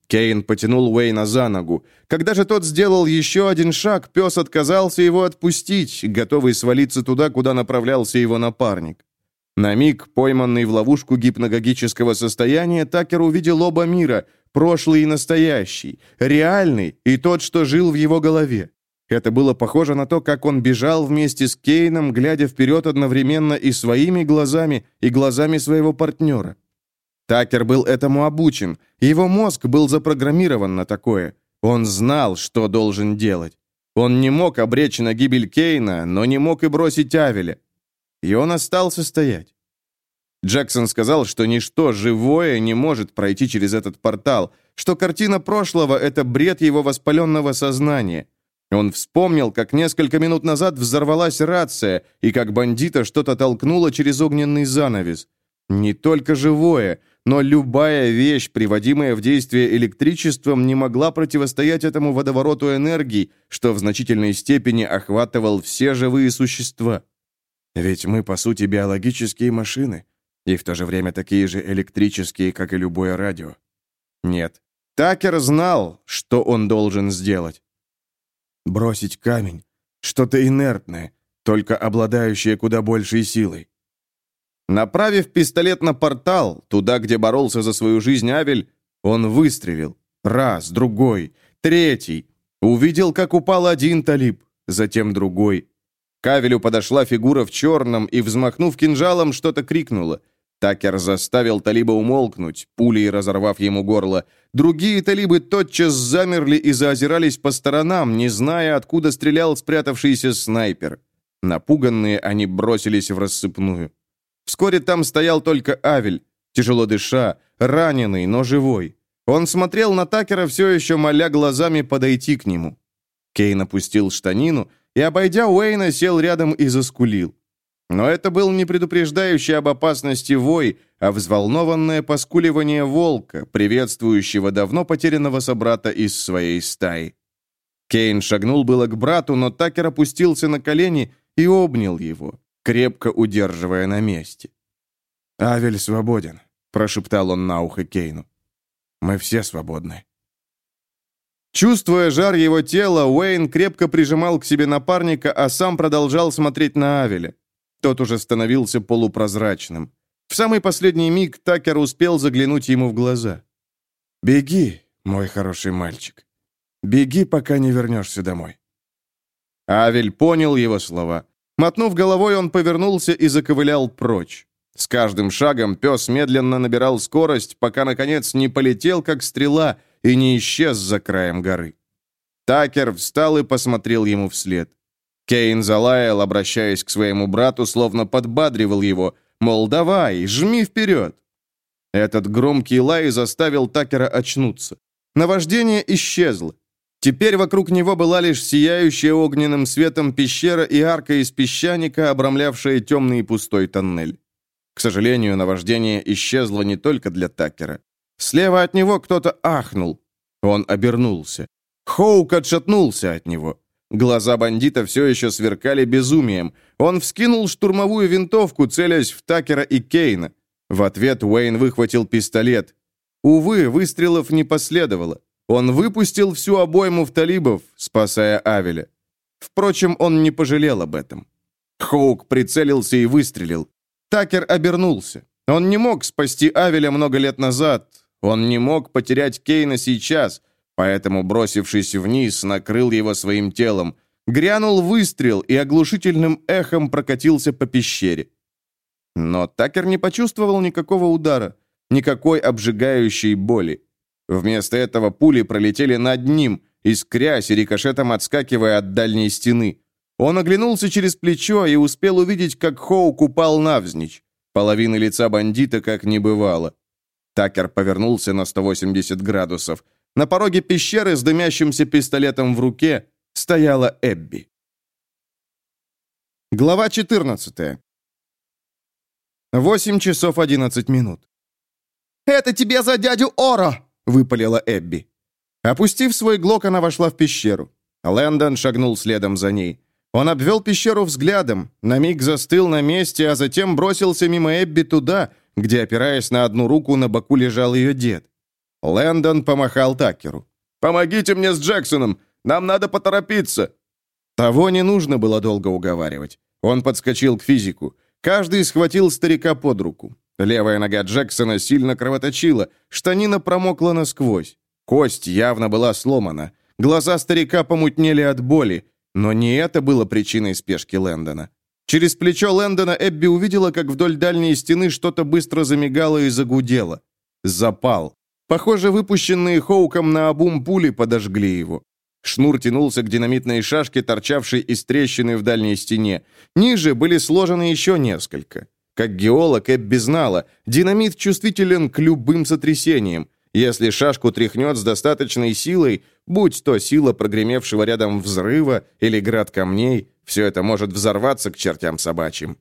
S1: Кейн потянул Уэйна за ногу. Когда же тот сделал еще один шаг, пес отказался его отпустить, готовый свалиться туда, куда направлялся его напарник. На миг, пойманный в ловушку гипногогического состояния, Такер увидел оба мира, прошлый и настоящий, реальный и тот, что жил в его голове. Это было похоже на то, как он бежал вместе с Кейном, глядя вперед одновременно и своими глазами, и глазами своего партнера. Такер был этому обучен. Его мозг был запрограммирован на такое. Он знал, что должен делать. Он не мог обречь на гибель Кейна, но не мог и бросить Авеля. И он остался стоять. Джексон сказал, что ничто живое не может пройти через этот портал, что картина прошлого — это бред его воспаленного сознания. Он вспомнил, как несколько минут назад взорвалась рация, и как бандита что-то толкнуло через огненный занавес. Не только живое, но любая вещь, приводимая в действие электричеством, не могла противостоять этому водовороту энергии, что в значительной степени охватывал все живые существа. Ведь мы, по сути, биологические машины, и в то же время такие же электрические, как и любое радио. Нет. Такер знал, что он должен сделать. Бросить камень. Что-то инертное, только обладающее куда большей силой. Направив пистолет на портал, туда, где боролся за свою жизнь Авель, он выстрелил. Раз, другой, третий. Увидел, как упал один талиб, затем другой. К Авелю подошла фигура в черном и, взмахнув кинжалом, что-то крикнула. Такер заставил талиба умолкнуть, пулей разорвав ему горло. Другие талибы тотчас замерли и заозирались по сторонам, не зная, откуда стрелял спрятавшийся снайпер. Напуганные они бросились в рассыпную. Вскоре там стоял только Авель, тяжело дыша, раненый, но живой. Он смотрел на Такера, все еще моля глазами подойти к нему. Кейн опустил штанину и, обойдя Уэйна, сел рядом и заскулил. Но это был не предупреждающий об опасности вой, а взволнованное поскуливание волка, приветствующего давно потерянного собрата из своей стаи. Кейн шагнул было к брату, но Такер опустился на колени и обнял его крепко удерживая на месте. «Авель свободен», — прошептал он на ухо Кейну. «Мы все свободны». Чувствуя жар его тела, Уэйн крепко прижимал к себе напарника, а сам продолжал смотреть на Авеля. Тот уже становился полупрозрачным. В самый последний миг Такер успел заглянуть ему в глаза. «Беги, мой хороший мальчик. Беги, пока не вернешься домой». Авель понял его слова. Мотнув головой, он повернулся и заковылял прочь. С каждым шагом пес медленно набирал скорость, пока, наконец, не полетел, как стрела, и не исчез за краем горы. Такер встал и посмотрел ему вслед. Кейн залаял, обращаясь к своему брату, словно подбадривал его, мол, давай, жми вперед. Этот громкий лай заставил Такера очнуться. Наваждение исчезло. Теперь вокруг него была лишь сияющая огненным светом пещера и арка из песчаника, обрамлявшая темный и пустой тоннель. К сожалению, наваждение исчезло не только для Такера. Слева от него кто-то ахнул. Он обернулся. Хоук отшатнулся от него. Глаза бандита все еще сверкали безумием. Он вскинул штурмовую винтовку, целясь в Такера и Кейна. В ответ Уэйн выхватил пистолет. Увы, выстрелов не последовало. Он выпустил всю обойму в талибов, спасая Авеля. Впрочем, он не пожалел об этом. Хоук прицелился и выстрелил. Такер обернулся. Он не мог спасти Авеля много лет назад. Он не мог потерять Кейна сейчас, поэтому, бросившись вниз, накрыл его своим телом. Грянул выстрел и оглушительным эхом прокатился по пещере. Но Такер не почувствовал никакого удара, никакой обжигающей боли. Вместо этого пули пролетели над ним, искрясь и рикошетом отскакивая от дальней стены. Он оглянулся через плечо и успел увидеть, как Хоук упал навзничь. Половины лица бандита как не бывало. Такер повернулся на 180 градусов. На пороге пещеры с дымящимся пистолетом в руке стояла Эбби. Глава 14. 8 часов 11 минут.
S4: «Это тебе за дядю Оро!» — выпалила Эбби.
S1: Опустив свой глок, она вошла в пещеру. Лэндон шагнул следом за ней. Он обвел пещеру взглядом, на миг застыл на месте, а затем бросился мимо Эбби туда, где, опираясь на одну руку, на боку лежал ее дед. Лэндон помахал Такеру.
S2: «Помогите мне с Джексоном! Нам надо поторопиться!»
S1: Того не нужно было долго уговаривать. Он подскочил к физику. Каждый схватил старика под руку. Левая нога Джексона сильно кровоточила, штанина промокла насквозь. Кость явно была сломана. Глаза старика помутнели от боли, но не это было причиной спешки Лэндона. Через плечо Лэндона Эбби увидела, как вдоль дальней стены что-то быстро замигало и загудело. Запал. Похоже, выпущенные Хоуком на обум пули подожгли его. Шнур тянулся к динамитной шашке, торчавшей из трещины в дальней стене. Ниже были сложены еще несколько. Как геолог Эбби знала, динамит чувствителен к любым сотрясениям. Если шашку тряхнет с достаточной силой, будь то сила прогремевшего рядом взрыва или град камней, все это может взорваться к чертям собачьим.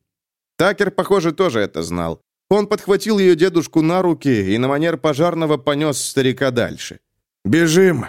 S1: Такер, похоже, тоже это знал. Он подхватил ее дедушку на руки и на манер пожарного понес старика дальше.
S2: «Бежим!»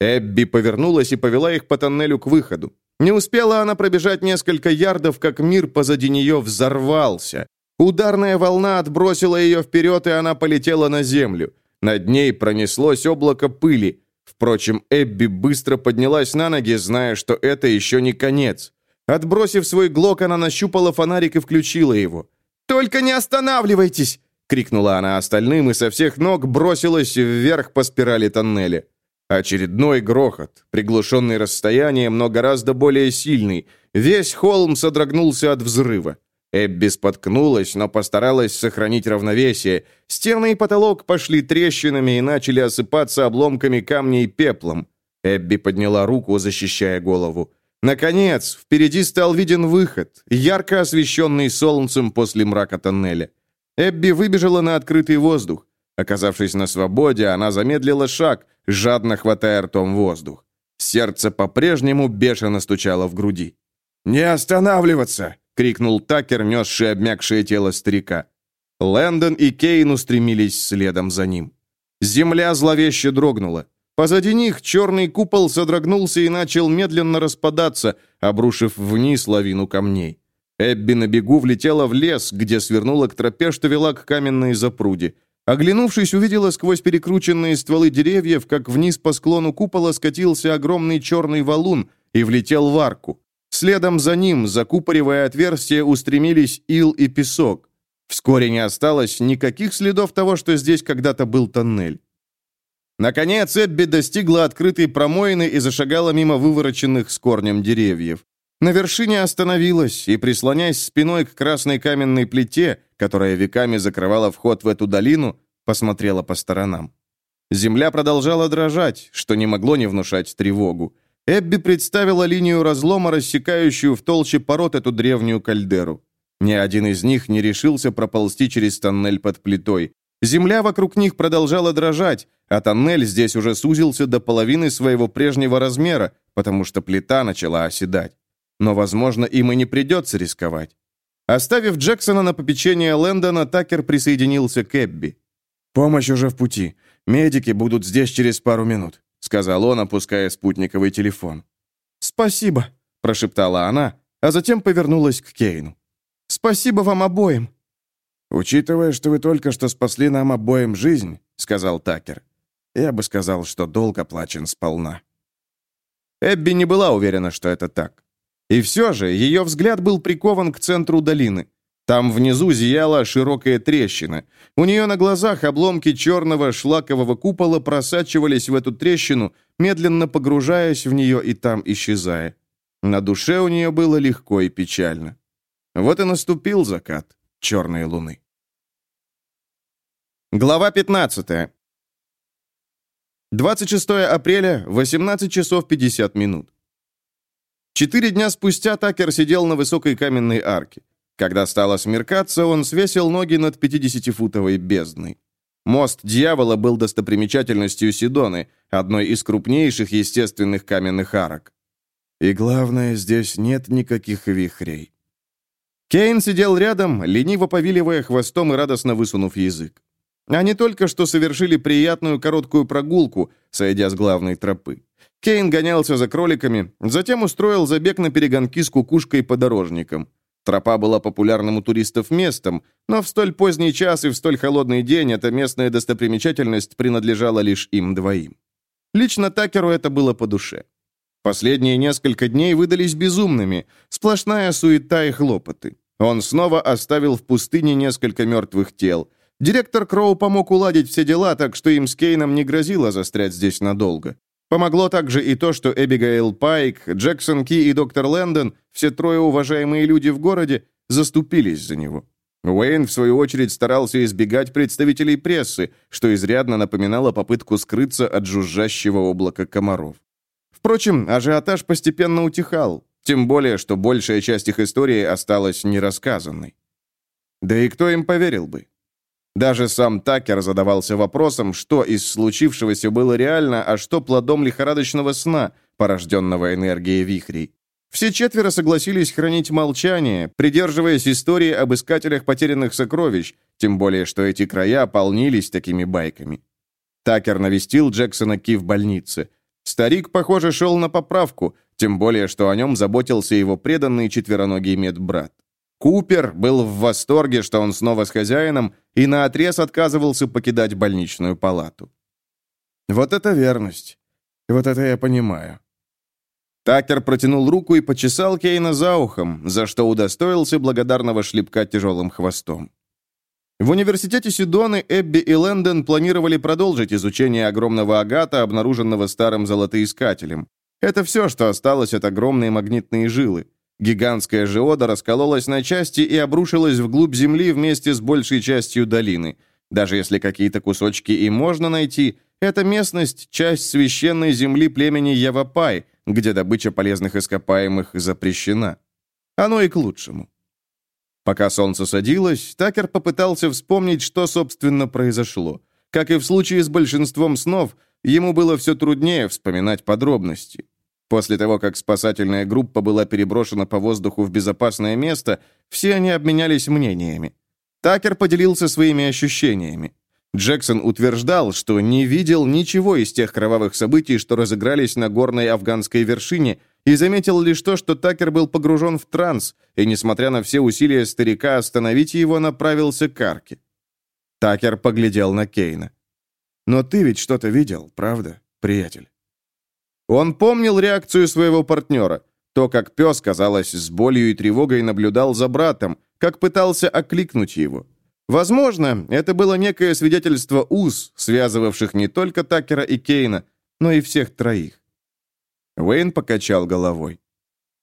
S1: Эбби повернулась и повела их по тоннелю к выходу. Не успела она пробежать несколько ярдов, как мир позади нее взорвался. Ударная волна отбросила ее вперед, и она полетела на землю. Над ней пронеслось облако пыли. Впрочем, Эбби быстро поднялась на ноги, зная, что это еще не конец. Отбросив свой глок, она нащупала фонарик и включила его. «Только не останавливайтесь!» — крикнула она остальным и со всех ног бросилась вверх по спирали тоннеля. Очередной грохот, приглушенный расстоянием, но гораздо более сильный. Весь холм содрогнулся от взрыва. Эбби споткнулась, но постаралась сохранить равновесие. Стены и потолок пошли трещинами и начали осыпаться обломками камней и пеплом. Эбби подняла руку, защищая голову. Наконец, впереди стал виден выход, ярко освещенный солнцем после мрака тоннеля. Эбби выбежала на открытый воздух. Оказавшись на свободе, она замедлила шаг, жадно хватая ртом воздух. Сердце по-прежнему бешено стучало в груди.
S2: «Не останавливаться!»
S1: — крикнул Такер, несший обмякшее тело старика. Лэндон и Кейн устремились следом за ним. Земля зловеще дрогнула. Позади них черный купол содрогнулся и начал медленно распадаться, обрушив вниз лавину камней. Эбби на бегу влетела в лес, где свернула к тропе, что вела к каменной запруде. Оглянувшись, увидела сквозь перекрученные стволы деревьев, как вниз по склону купола скатился огромный черный валун и влетел в арку. Следом за ним, закупоривая отверстие, устремились ил и песок. Вскоре не осталось никаких следов того, что здесь когда-то был тоннель. Наконец Эбби достигла открытой промоины и зашагала мимо вывороченных с корнем деревьев. На вершине остановилась и, прислоняясь спиной к красной каменной плите, которая веками закрывала вход в эту долину, посмотрела по сторонам. Земля продолжала дрожать, что не могло не внушать тревогу. Эбби представила линию разлома, рассекающую в толще пород эту древнюю кальдеру. Ни один из них не решился проползти через тоннель под плитой. Земля вокруг них продолжала дрожать, а тоннель здесь уже сузился до половины своего прежнего размера, потому что плита начала оседать. Но, возможно, им и не придется рисковать. Оставив Джексона на попечение Лэндона, Такер присоединился к Эбби.
S2: «Помощь уже в пути. Медики будут здесь через пару минут», — сказал он, опуская спутниковый телефон.
S1: «Спасибо», — прошептала она, а затем повернулась к Кейну. «Спасибо вам обоим».
S2: «Учитывая, что вы только что спасли нам обоим жизнь», — сказал Такер, «я бы сказал, что долг оплачен сполна».
S1: Эбби не была уверена, что это так. И все же ее взгляд был прикован к центру долины. Там внизу зияла широкая трещина. У нее на глазах обломки черного шлакового купола просачивались в эту трещину, медленно погружаясь в нее и там исчезая. На душе у нее было легко и печально. Вот и наступил закат черной луны. Глава 15. 26 апреля, 18 часов 50 минут. Четыре дня спустя Такер сидел на высокой каменной арке. Когда стало смеркаться, он свесил ноги над 50-футовой бездной. Мост Дьявола был достопримечательностью Сидоны, одной из крупнейших естественных каменных арок.
S2: И главное, здесь нет никаких вихрей.
S1: Кейн сидел рядом, лениво повиливая хвостом и радостно высунув язык. Они только что совершили приятную короткую прогулку, сойдя с главной тропы. Кейн гонялся за кроликами, затем устроил забег на перегонки с кукушкой по дорожникам. Тропа была популярным у туристов местом, но в столь поздний час и в столь холодный день эта местная достопримечательность принадлежала лишь им двоим. Лично Такеру это было по душе. Последние несколько дней выдались безумными, сплошная суета и хлопоты. Он снова оставил в пустыне несколько мертвых тел. Директор Кроу помог уладить все дела, так что им с Кейном не грозило застрять здесь надолго. Помогло также и то, что Эбигейл Пайк, Джексон Ки и доктор Лэндон, все трое уважаемые люди в городе, заступились за него. Уэйн, в свою очередь, старался избегать представителей прессы, что изрядно напоминало попытку скрыться от жужжащего облака комаров. Впрочем, ажиотаж постепенно утихал, тем более, что большая часть их истории осталась нерассказанной. Да и кто им поверил бы? Даже сам Такер задавался вопросом, что из случившегося было реально, а что плодом лихорадочного сна, порожденного энергией вихрей. Все четверо согласились хранить молчание, придерживаясь истории об искателях потерянных сокровищ, тем более, что эти края полнились такими байками. Такер навестил Джексона Ки в больнице. Старик, похоже, шел на поправку, тем более, что о нем заботился его преданный четвероногий медбрат. Купер был в восторге, что он снова с хозяином, и наотрез отказывался покидать больничную палату. Вот это верность. Вот это я понимаю. Такер протянул руку и почесал Кейна за ухом, за что удостоился благодарного шлепка тяжелым хвостом. В университете Сидоны Эбби и Лэндон планировали продолжить изучение огромного агата, обнаруженного старым золотоискателем. Это все, что осталось от огромной магнитной жилы. Гигантская жиода раскололась на части и обрушилась вглубь земли вместе с большей частью долины. Даже если какие-то кусочки и можно найти, эта местность – часть священной земли племени Явапай, где добыча полезных ископаемых запрещена. Оно и к лучшему. Пока солнце садилось, Такер попытался вспомнить, что, собственно, произошло. Как и в случае с большинством снов, ему было все труднее вспоминать подробности. После того, как спасательная группа была переброшена по воздуху в безопасное место, все они обменялись мнениями. Такер поделился своими ощущениями. Джексон утверждал, что не видел ничего из тех кровавых событий, что разыгрались на горной афганской вершине, и заметил лишь то, что Такер был погружен в транс, и, несмотря на все усилия старика остановить его, направился к арке. Такер поглядел на Кейна. «Но ты ведь что-то видел, правда, приятель?» Он помнил реакцию своего партнера. То, как пес, казалось, с болью и тревогой наблюдал за братом, как пытался окликнуть его. Возможно, это было некое свидетельство уз, связывавших не только Такера и Кейна, но и всех троих. Уэйн покачал головой.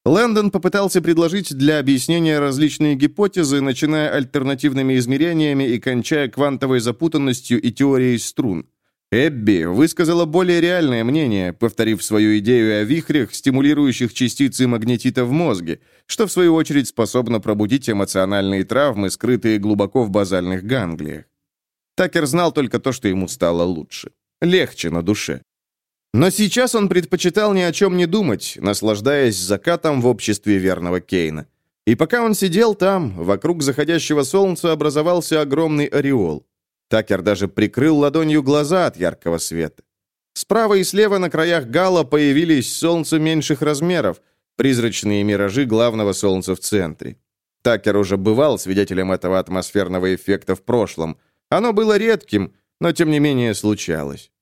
S1: Лэндон попытался предложить для объяснения различные гипотезы, начиная альтернативными измерениями и кончая квантовой запутанностью и теорией струн. Эбби высказала более реальное мнение, повторив свою идею о вихрях, стимулирующих частицы магнетита в мозге, что в свою очередь способно пробудить эмоциональные травмы, скрытые глубоко в базальных ганглиях. Такер знал только то, что ему стало лучше. Легче на душе. Но сейчас он предпочитал ни о чем не думать, наслаждаясь закатом в обществе верного Кейна. И пока он сидел там, вокруг заходящего солнца образовался огромный ореол. Такер даже прикрыл ладонью глаза от яркого света. Справа и слева на краях гала появились солнца меньших размеров, призрачные миражи главного солнца в центре. Такер уже бывал свидетелем этого атмосферного эффекта в прошлом. Оно было редким, но тем не менее случалось.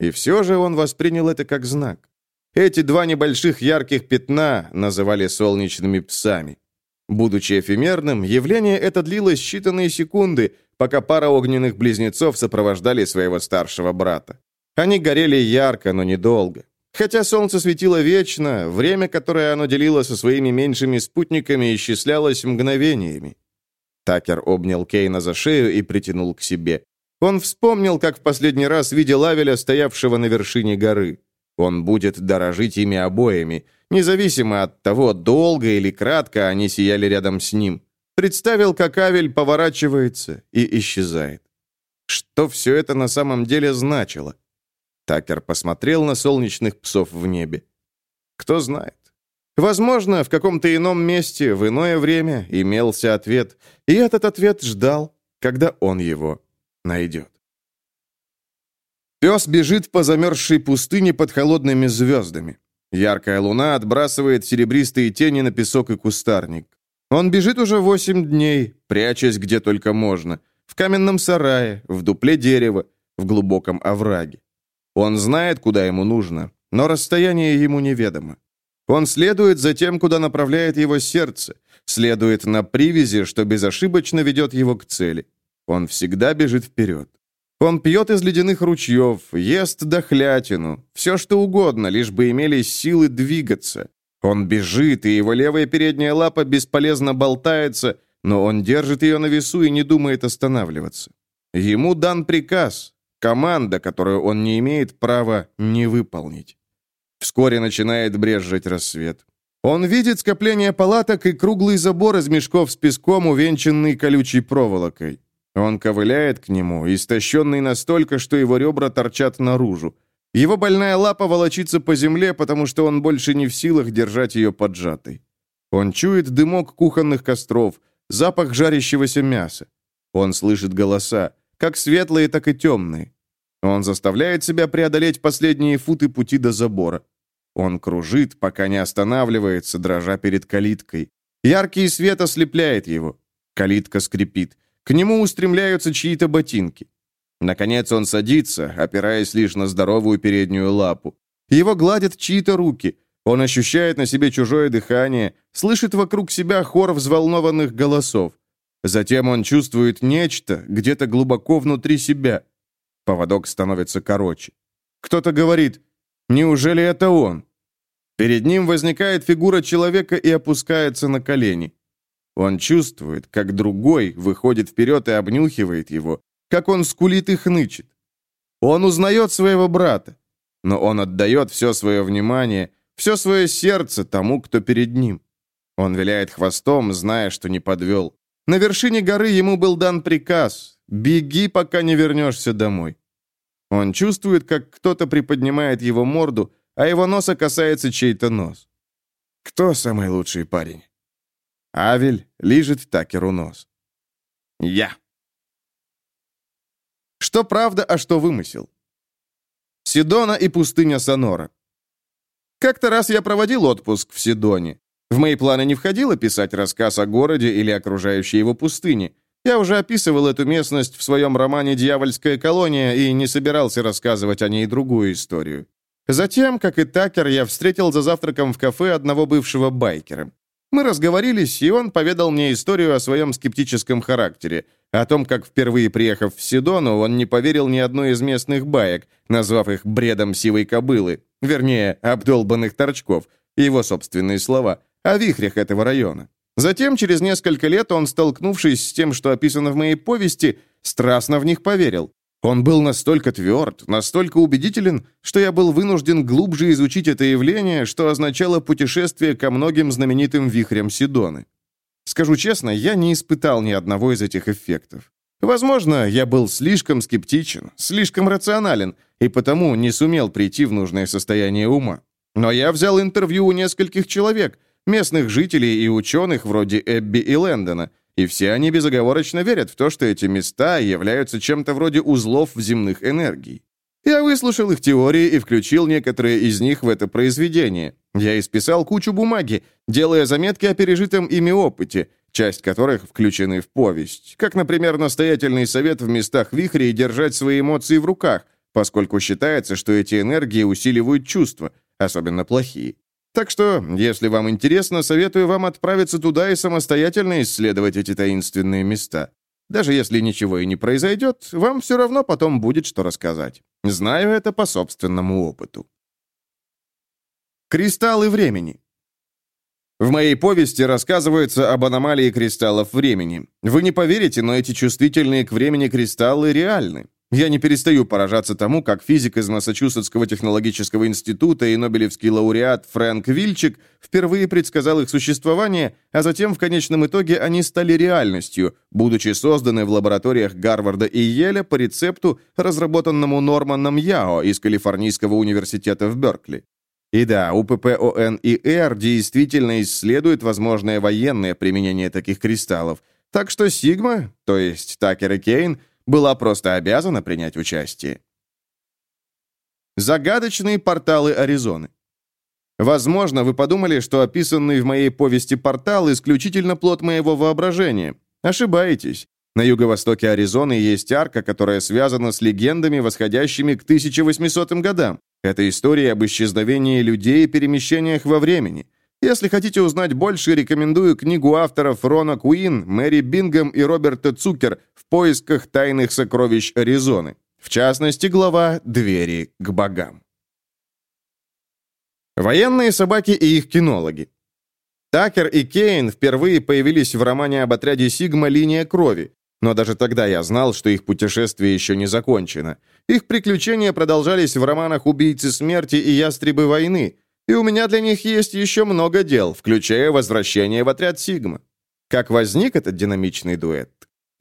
S1: И все же он воспринял это как знак. Эти два небольших ярких пятна называли солнечными псами. Будучи эфемерным, явление это длилось считанные секунды, пока пара огненных близнецов сопровождали своего старшего брата. Они горели ярко, но недолго. Хотя солнце светило вечно, время, которое оно делило со своими меньшими спутниками, исчислялось мгновениями. Такер обнял Кейна за шею и притянул к себе. Он вспомнил, как в последний раз видел Авеля, стоявшего на вершине горы. Он будет дорожить ими обоими, независимо от того, долго или кратко они сияли рядом с ним. Представил, как Авель поворачивается и исчезает. Что все это на самом деле значило? Такер посмотрел на солнечных псов в небе. Кто знает. Возможно, в каком-то ином месте, в иное время имелся ответ, и этот ответ ждал, когда он его найдет. Пес бежит по замерзшей пустыне под холодными звездами. Яркая луна отбрасывает серебристые тени на песок и кустарник. Он бежит уже восемь дней, прячась где только можно. В каменном сарае, в дупле дерева, в глубоком овраге. Он знает, куда ему нужно, но расстояние ему неведомо. Он следует за тем, куда направляет его сердце, следует на привязи, что безошибочно ведет его к цели. Он всегда бежит вперед. Он пьет из ледяных ручьев, ест дохлятину, все что угодно, лишь бы имелись силы двигаться. Он бежит, и его левая передняя лапа бесполезно болтается, но он держит ее на весу и не думает останавливаться. Ему дан приказ, команда, которую он не имеет права не выполнить. Вскоре начинает брезжить рассвет. Он видит скопление палаток и круглый забор из мешков с песком, увенчанный колючей проволокой. Он ковыляет к нему, истощенный настолько, что его ребра торчат наружу. Его больная лапа волочится по земле, потому что он больше не в силах держать ее поджатой. Он чует дымок кухонных костров, запах жарящегося мяса. Он слышит голоса, как светлые, так и темные. Он заставляет себя преодолеть последние футы пути до забора. Он кружит, пока не останавливается, дрожа перед калиткой. Яркий свет ослепляет его. Калитка скрипит. К нему устремляются чьи-то ботинки. Наконец он садится, опираясь лишь на здоровую переднюю лапу. Его гладят чьи-то руки. Он ощущает на себе чужое дыхание, слышит вокруг себя хор взволнованных голосов. Затем он чувствует нечто где-то глубоко внутри себя. Поводок становится короче. Кто-то говорит «Неужели это он?» Перед ним возникает фигура человека и опускается на колени. Он чувствует, как другой выходит вперед и обнюхивает его, как он скулит и хнычет. Он узнает своего брата, но он отдает все свое внимание, все свое сердце тому, кто перед ним. Он виляет хвостом, зная, что не подвел. На вершине горы ему был дан приказ «Беги, пока не вернешься домой». Он чувствует, как кто-то приподнимает его морду, а его носа касается чей-то нос. Кто самый лучший парень? Авель лижет Такеру нос. Я. Что правда, а что вымысел? Сидона и пустыня Сонора. Как-то раз я проводил отпуск в Сидоне. В мои планы не входило писать рассказ о городе или окружающей его пустыне. Я уже описывал эту местность в своем романе «Дьявольская колония» и не собирался рассказывать о ней другую историю. Затем, как и Такер, я встретил за завтраком в кафе одного бывшего байкера. Мы разговорились, и он поведал мне историю о своем скептическом характере, о том, как впервые приехав в Сидону, он не поверил ни одной из местных баек, назвав их бредом сивой кобылы, вернее, обдолбанных торчков, его собственные слова, о вихрях этого района. Затем, через несколько лет, он, столкнувшись с тем, что описано в моей повести, страстно в них поверил. Он был настолько тверд, настолько убедителен, что я был вынужден глубже изучить это явление, что означало путешествие ко многим знаменитым вихрям Сидоны. Скажу честно, я не испытал ни одного из этих эффектов. Возможно, я был слишком скептичен, слишком рационален, и потому не сумел прийти в нужное состояние ума. Но я взял интервью у нескольких человек, местных жителей и ученых вроде Эбби и Лэндона, и все они безоговорочно верят в то, что эти места являются чем-то вроде узлов земных энергий. Я выслушал их теории и включил некоторые из них в это произведение. Я исписал кучу бумаги, делая заметки о пережитом ими опыте, часть которых включены в повесть, как, например, настоятельный совет в местах вихрей держать свои эмоции в руках, поскольку считается, что эти энергии усиливают чувства, особенно плохие. Так что, если вам интересно, советую вам отправиться туда и самостоятельно исследовать эти таинственные места. Даже если ничего и не произойдет, вам все равно потом будет что рассказать. Знаю это по собственному опыту. Кристаллы времени. В моей повести рассказывается об аномалии кристаллов времени. Вы не поверите, но эти чувствительные к времени кристаллы реальны. Я не перестаю поражаться тому, как физик из Массачусетского технологического института и нобелевский лауреат Фрэнк Вильчик впервые предсказал их существование, а затем в конечном итоге они стали реальностью, будучи созданы в лабораториях Гарварда и Йеля по рецепту, разработанному Норманом Яо из Калифорнийского университета в Беркли. И да, УППОН и Р действительно исследуют возможное военное применение таких кристаллов, так что Сигма, то есть Такер и Кейн, была просто обязана принять участие. Загадочные порталы Аризоны. Возможно, вы подумали, что описанный в моей повести портал исключительно плод моего воображения. Ошибаетесь. На юго-востоке Аризоны есть арка, которая связана с легендами, восходящими к 1800 годам. Это история об исчезновении людей и перемещениях во времени. Если хотите узнать больше, рекомендую книгу авторов Рона Куин, Мэри Бингем и Роберта Цукер «В поисках тайных сокровищ Аризоны». В частности, глава «Двери к богам». Военные собаки и их кинологи. Такер и Кейн впервые появились в романе об отряде «Сигма. Линия крови», но даже тогда я знал, что их путешествие еще не закончено. Их приключения продолжались в романах «Убийцы смерти» и «Ястребы войны», и у меня для них есть еще много дел, включая возвращение в отряд «Сигма». Как возник этот динамичный дуэт?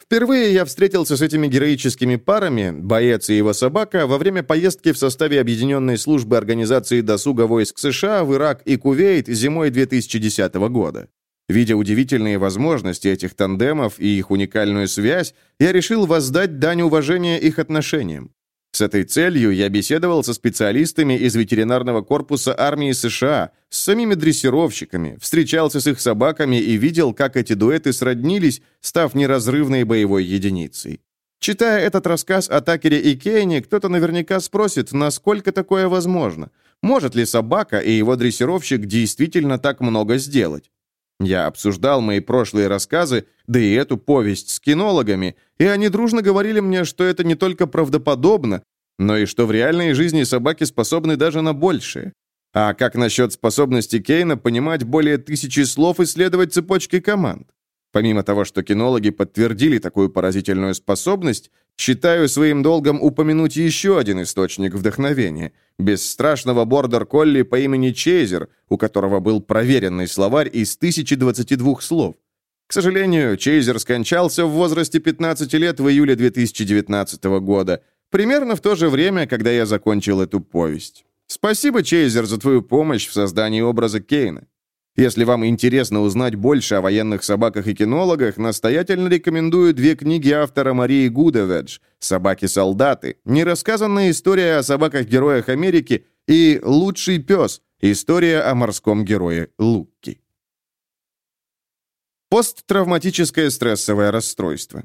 S1: Впервые я встретился с этими героическими парами, боец и его собака, во время поездки в составе Объединенной службы организации досуга войск США в Ирак и Кувейт зимой 2010 года. Видя удивительные возможности этих тандемов и их уникальную связь, я решил воздать дань уважения их отношениям. С этой целью я беседовал со специалистами из ветеринарного корпуса армии США, с самими дрессировщиками, встречался с их собаками и видел, как эти дуэты сроднились, став неразрывной боевой единицей. Читая этот рассказ о Такере и Кейне, кто-то наверняка спросит, насколько такое возможно. Может ли собака и его дрессировщик действительно так много сделать? Я обсуждал мои прошлые рассказы, да и эту повесть с кинологами, и они дружно говорили мне, что это не только правдоподобно, но и что в реальной жизни собаки способны даже на большее. А как насчет способности Кейна понимать более тысячи слов и следовать цепочке команд? Помимо того, что кинологи подтвердили такую поразительную способность, считаю своим долгом упомянуть еще один источник вдохновения – бесстрашного бордер-колли по имени Чейзер, у которого был проверенный словарь из 1022 слов. К сожалению, Чейзер скончался в возрасте 15 лет в июле 2019 года, примерно в то же время, когда я закончил эту повесть. Спасибо, Чейзер, за твою помощь в создании образа Кейна. Если вам интересно узнать больше о военных собаках и кинологах, настоятельно рекомендую две книги автора Марии Гудеведж «Собаки-солдаты», нерассказанная история о собаках-героях Америки и «Лучший пес», история о морском герое Лукки. Посттравматическое стрессовое расстройство.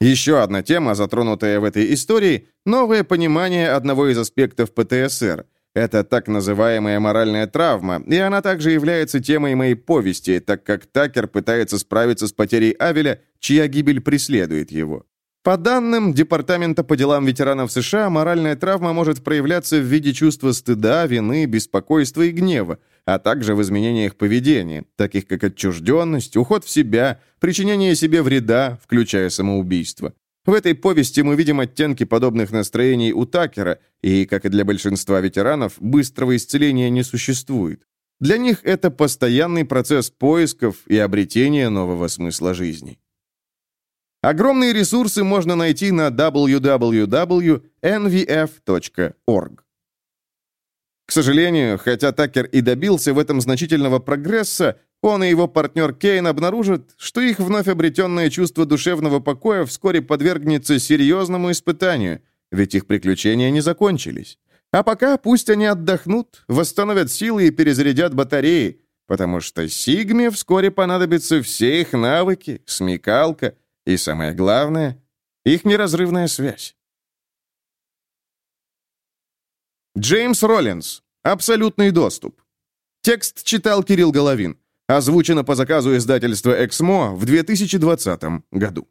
S1: Еще одна тема, затронутая в этой истории – новое понимание одного из аспектов ПТСР – это так называемая моральная травма, и она также является темой моей повести, так как Такер пытается справиться с потерей Авеля, чья гибель преследует его. По данным Департамента по делам ветеранов США, моральная травма может проявляться в виде чувства стыда, вины, беспокойства и гнева, а также в изменениях поведения, таких как отчужденность, уход в себя, причинение себе вреда, включая самоубийство. В этой повести мы видим оттенки подобных настроений у Такера, и, как и для большинства ветеранов, быстрого исцеления не существует. Для них это постоянный процесс поисков и обретения нового смысла жизни. Огромные ресурсы можно найти на www.nvf.org. К сожалению, хотя Такер и добился в этом значительного прогресса, он и его партнер Кейн обнаружат, что их вновь обретенное чувство душевного покоя вскоре подвергнется серьезному испытанию, ведь их приключения не закончились. А пока пусть они отдохнут, восстановят силы и перезарядят батареи, потому что Сигме вскоре понадобятся все их навыки, смекалка и, самое главное, их неразрывная связь. Джеймс Роллинс. Абсолютный доступ. Текст читал Кирилл Головин. Озвучено по заказу издательства «Эксмо» в 2020 году.